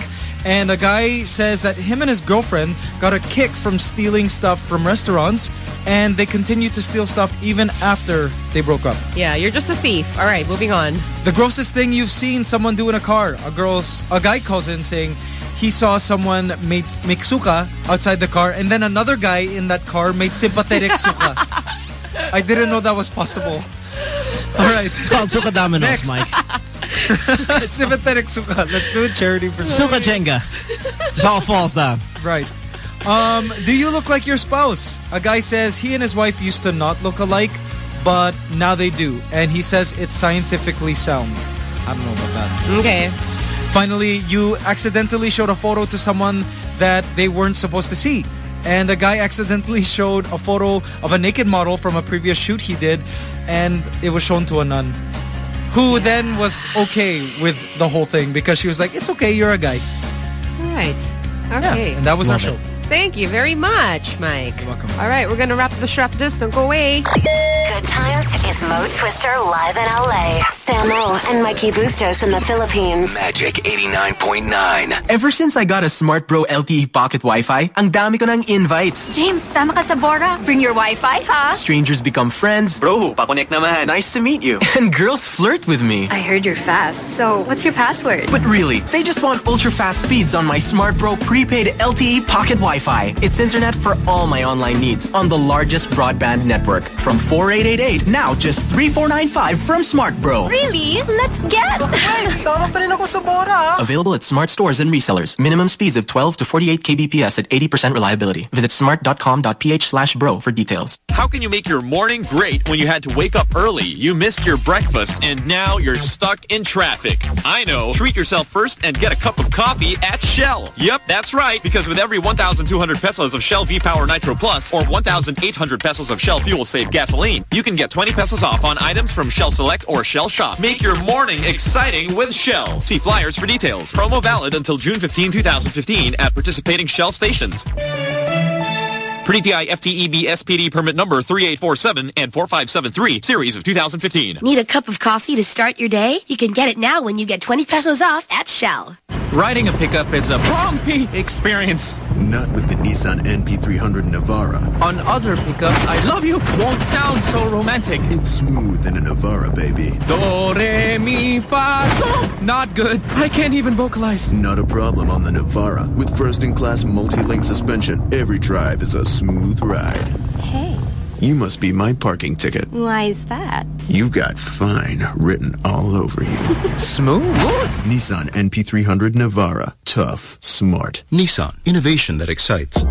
And a guy says that him and his girlfriend got a kick from stealing stuff from restaurants and they continue to steal stuff even after they broke up. Yeah, you're just a thief. All right, moving on. The grossest thing you've seen someone do in a car. A girl's a guy calls in saying he saw someone made make suka outside the car and then another guy in that car made sympathetic *laughs* suka. I didn't know that was possible. *laughs* All right. It's called Suka Dominoes, *laughs* Next. Mike. sympathetic suka. Let's do a charity for Suka Jenga. Just all falls down. Right. Um, do you look like your spouse? A guy says he and his wife used to not look alike, but now they do. And he says it's scientifically sound. I don't know about that. Okay. Finally, you accidentally showed a photo to someone that they weren't supposed to see. And a guy *laughs* accidentally showed a photo of a naked model from a previous shoot he did, and it was shown to a nun. Who then was okay with the whole thing because she was like, it's okay, you're a guy. All right. Okay. And that was our Love show. It. Thank you very much, Mike. You're welcome. All right, we're going to wrap the strap this. Don't go away. Good times is Mo Twister live in LA. Samo and Mikey Bustos in the Philippines. Magic 89.9. Ever since I got a Smart Bro LTE pocket Wi-Fi, ang dami ko ng invites. James, sama ka sa Bora. Bring your Wi-Fi, ha? Strangers become friends. Bro, pakonek naman. Nice to meet you. *laughs* And girls flirt with me. I heard you're fast, so what's your password? But really, they just want ultra-fast speeds on my Smart Bro prepaid LTE pocket Wi-Fi. It's internet for all my online needs on the largest broadband network. From 4888, now just 3495 from Smart Bro. Really? Let's get! *laughs* Sama pa rin ako sa Bora. Available at smart stores and resellers. Minimum speeds of 12 to 48 kbps at 80% reliability. Visit smart.com.ph slash bro for details. How can you make your morning great when you had to wake up early, you missed your breakfast, and now you're stuck in traffic? I know. Treat yourself first and get a cup of coffee at Shell. Yep, that's right. Because with every 1,200 pesos of Shell V-Power Nitro Plus or 1,800 pesos of Shell Fuel Save gasoline, you can get 20 pesos off on items from Shell Select or Shell Shop. Make your morning exciting with Shell. See flyers for details. Promo valid until June 15, 2015 at participating Shell stations. Pre-DI FTEB SPD permit number 3847 and 4573, series of 2015. Need a cup of coffee to start your day? You can get it now when you get 20 pesos off at Shell. Riding a pickup is a bumpy experience. Not with the Nissan NP300 Navara. On other pickups, I love you won't sound so romantic. It's smooth in a Navara, baby. Do, re, mi, fa, sol. Not good. I can't even vocalize. Not a problem on the Navara. With first-in-class multi-link suspension, every drive is a smooth ride. Hey, You must be my parking ticket. why is that? You've got fine written all over you. *laughs* Smooth? Nissan NP300 Navara. Tough, smart. Nissan, innovation that excites.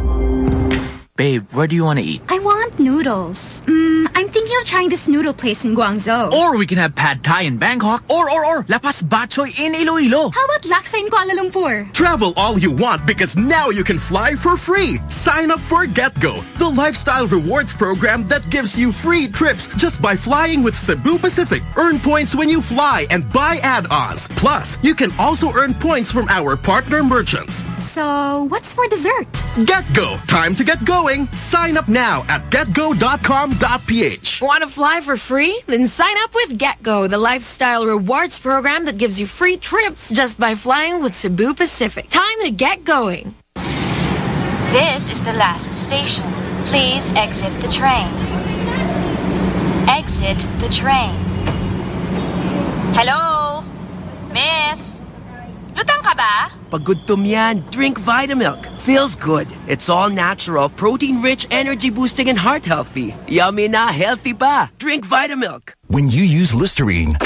Babe, where do you want to eat? I want noodles. Mm, I'm thinking of trying this noodle place in Guangzhou. Or we can have pad thai in Bangkok. Or, or, or, La Paz batchoy in Iloilo. How about laksa in Kuala Lumpur? Travel all you want because now you can fly for free. Sign up for GetGo, the lifestyle rewards program that gives you free trips just by flying with Cebu Pacific. Earn points when you fly and buy add-ons. Plus, you can also earn points from our partner merchants. So, what's for dessert? GetGo, time to get going. Sign up now at getgo.com.ph. Want to fly for free? Then sign up with GetGo, the lifestyle rewards program that gives you free trips just by flying with Cebu Pacific. Time to get going. This is the last station. Please exit the train. Exit the train. Hello? Miss? Lutang ka ba? Pag gutom yan, drink Vitamilk. Feels good. It's all natural, protein-rich, energy-boosting, and heart-healthy. Yummy na, healthy pa. Drink Vitamilk. When you use Listerine,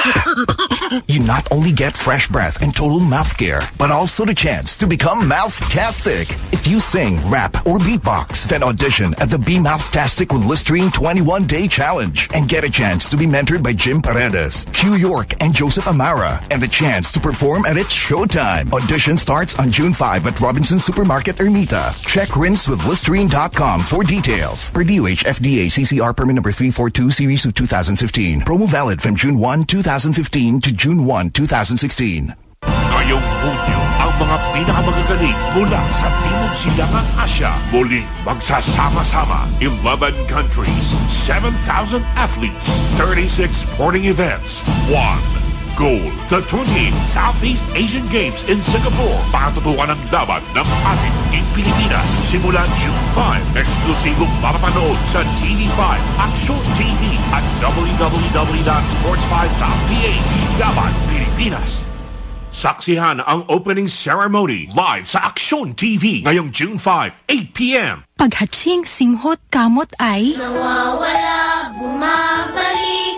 *laughs* you not only get fresh breath and total mouth care, but also the chance to become mouth-tastic. If you sing, rap, or beatbox, then audition at the Be Mouth-tastic with Listerine 21-Day Challenge and get a chance to be mentored by Jim Paredes, Q York, and Joseph Amara, and the chance to perform at It's Showtime. Audition starts on June 5 at Robinson Supermarket Ermita. Check rinse with Listerine.com for details. Per DOH FDA CCR permit number 342 series of 2015. Promo valid from June 1, 2015 2015 to June 1, 2016. Ngayong Hunyo, ang mga pinakamagagaling mula sa Timog Silangang Asya muli magsasama-sama. 11 countries, 7,000 athletes, 36 sporting events, 1 gold. Sa Southeast Asian Games in Singapore, patutuan ang laban ng ating Team Pilipinas simula June 5. Eksklusibong mapapanood sa TV5, Action TV at www.sports5.ph. Laban Pilipinas. Saksihan ang opening ceremony live sa Action TV ngayong June 5, 8pm. Paghatsing, simhot, kamot ay... Nawawala, bumabalik,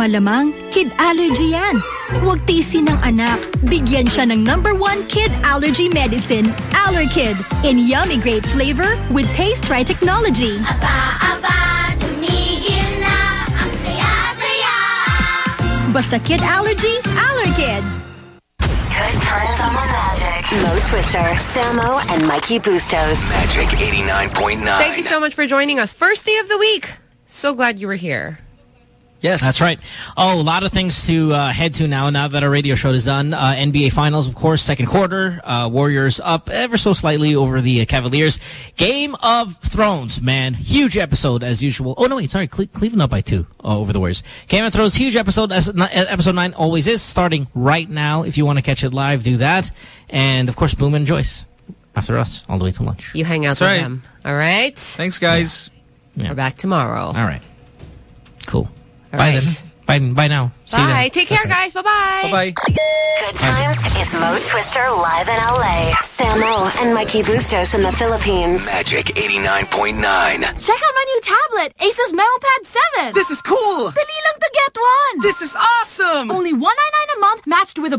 Malamang kid allergy yan. Huwag tiisin ng anak. Bigyan siya ng number one kid allergy medicine, Allerkid, in yummy grape flavor with Taste Try technology. Aba, aba, tumigil na, ang saya-saya. Basta kid allergy, Allerkid. Good times on the Magic. Mo Twister, Samo, and Mikey Bustos. Magic 89.9. Thank you so much for joining us. First day of the week. So glad you were here. Yes. That's right. Oh, a lot of things to uh, head to now, now that our radio show is done. Uh, NBA Finals, of course, second quarter. Uh, Warriors up ever so slightly over the uh, Cavaliers. Game of Thrones, man. Huge episode as usual. Oh, no, wait, sorry. Cle Cleveland up by two uh, over the Warriors. Game of Thrones, huge episode as uh, episode nine always is, starting right now. If you want to catch it live, do that. And, of course, Boom and Joyce after us all the way to lunch. You hang out That's with right. them. All right? Thanks, guys. We're back tomorrow. All right. Cool. All bye right. then. Bye, bye now. See you Bye. then. Take care, guys. Bye-bye. Bye-bye. Good times is Mo Twister live in LA. Samo and Mikey Bustos in the Philippines. Magic 89.9. Check out my new tablet, Asus MemoPad 7. This is cool! Dali lang to get one. This is awesome! Only 199 a month matched with a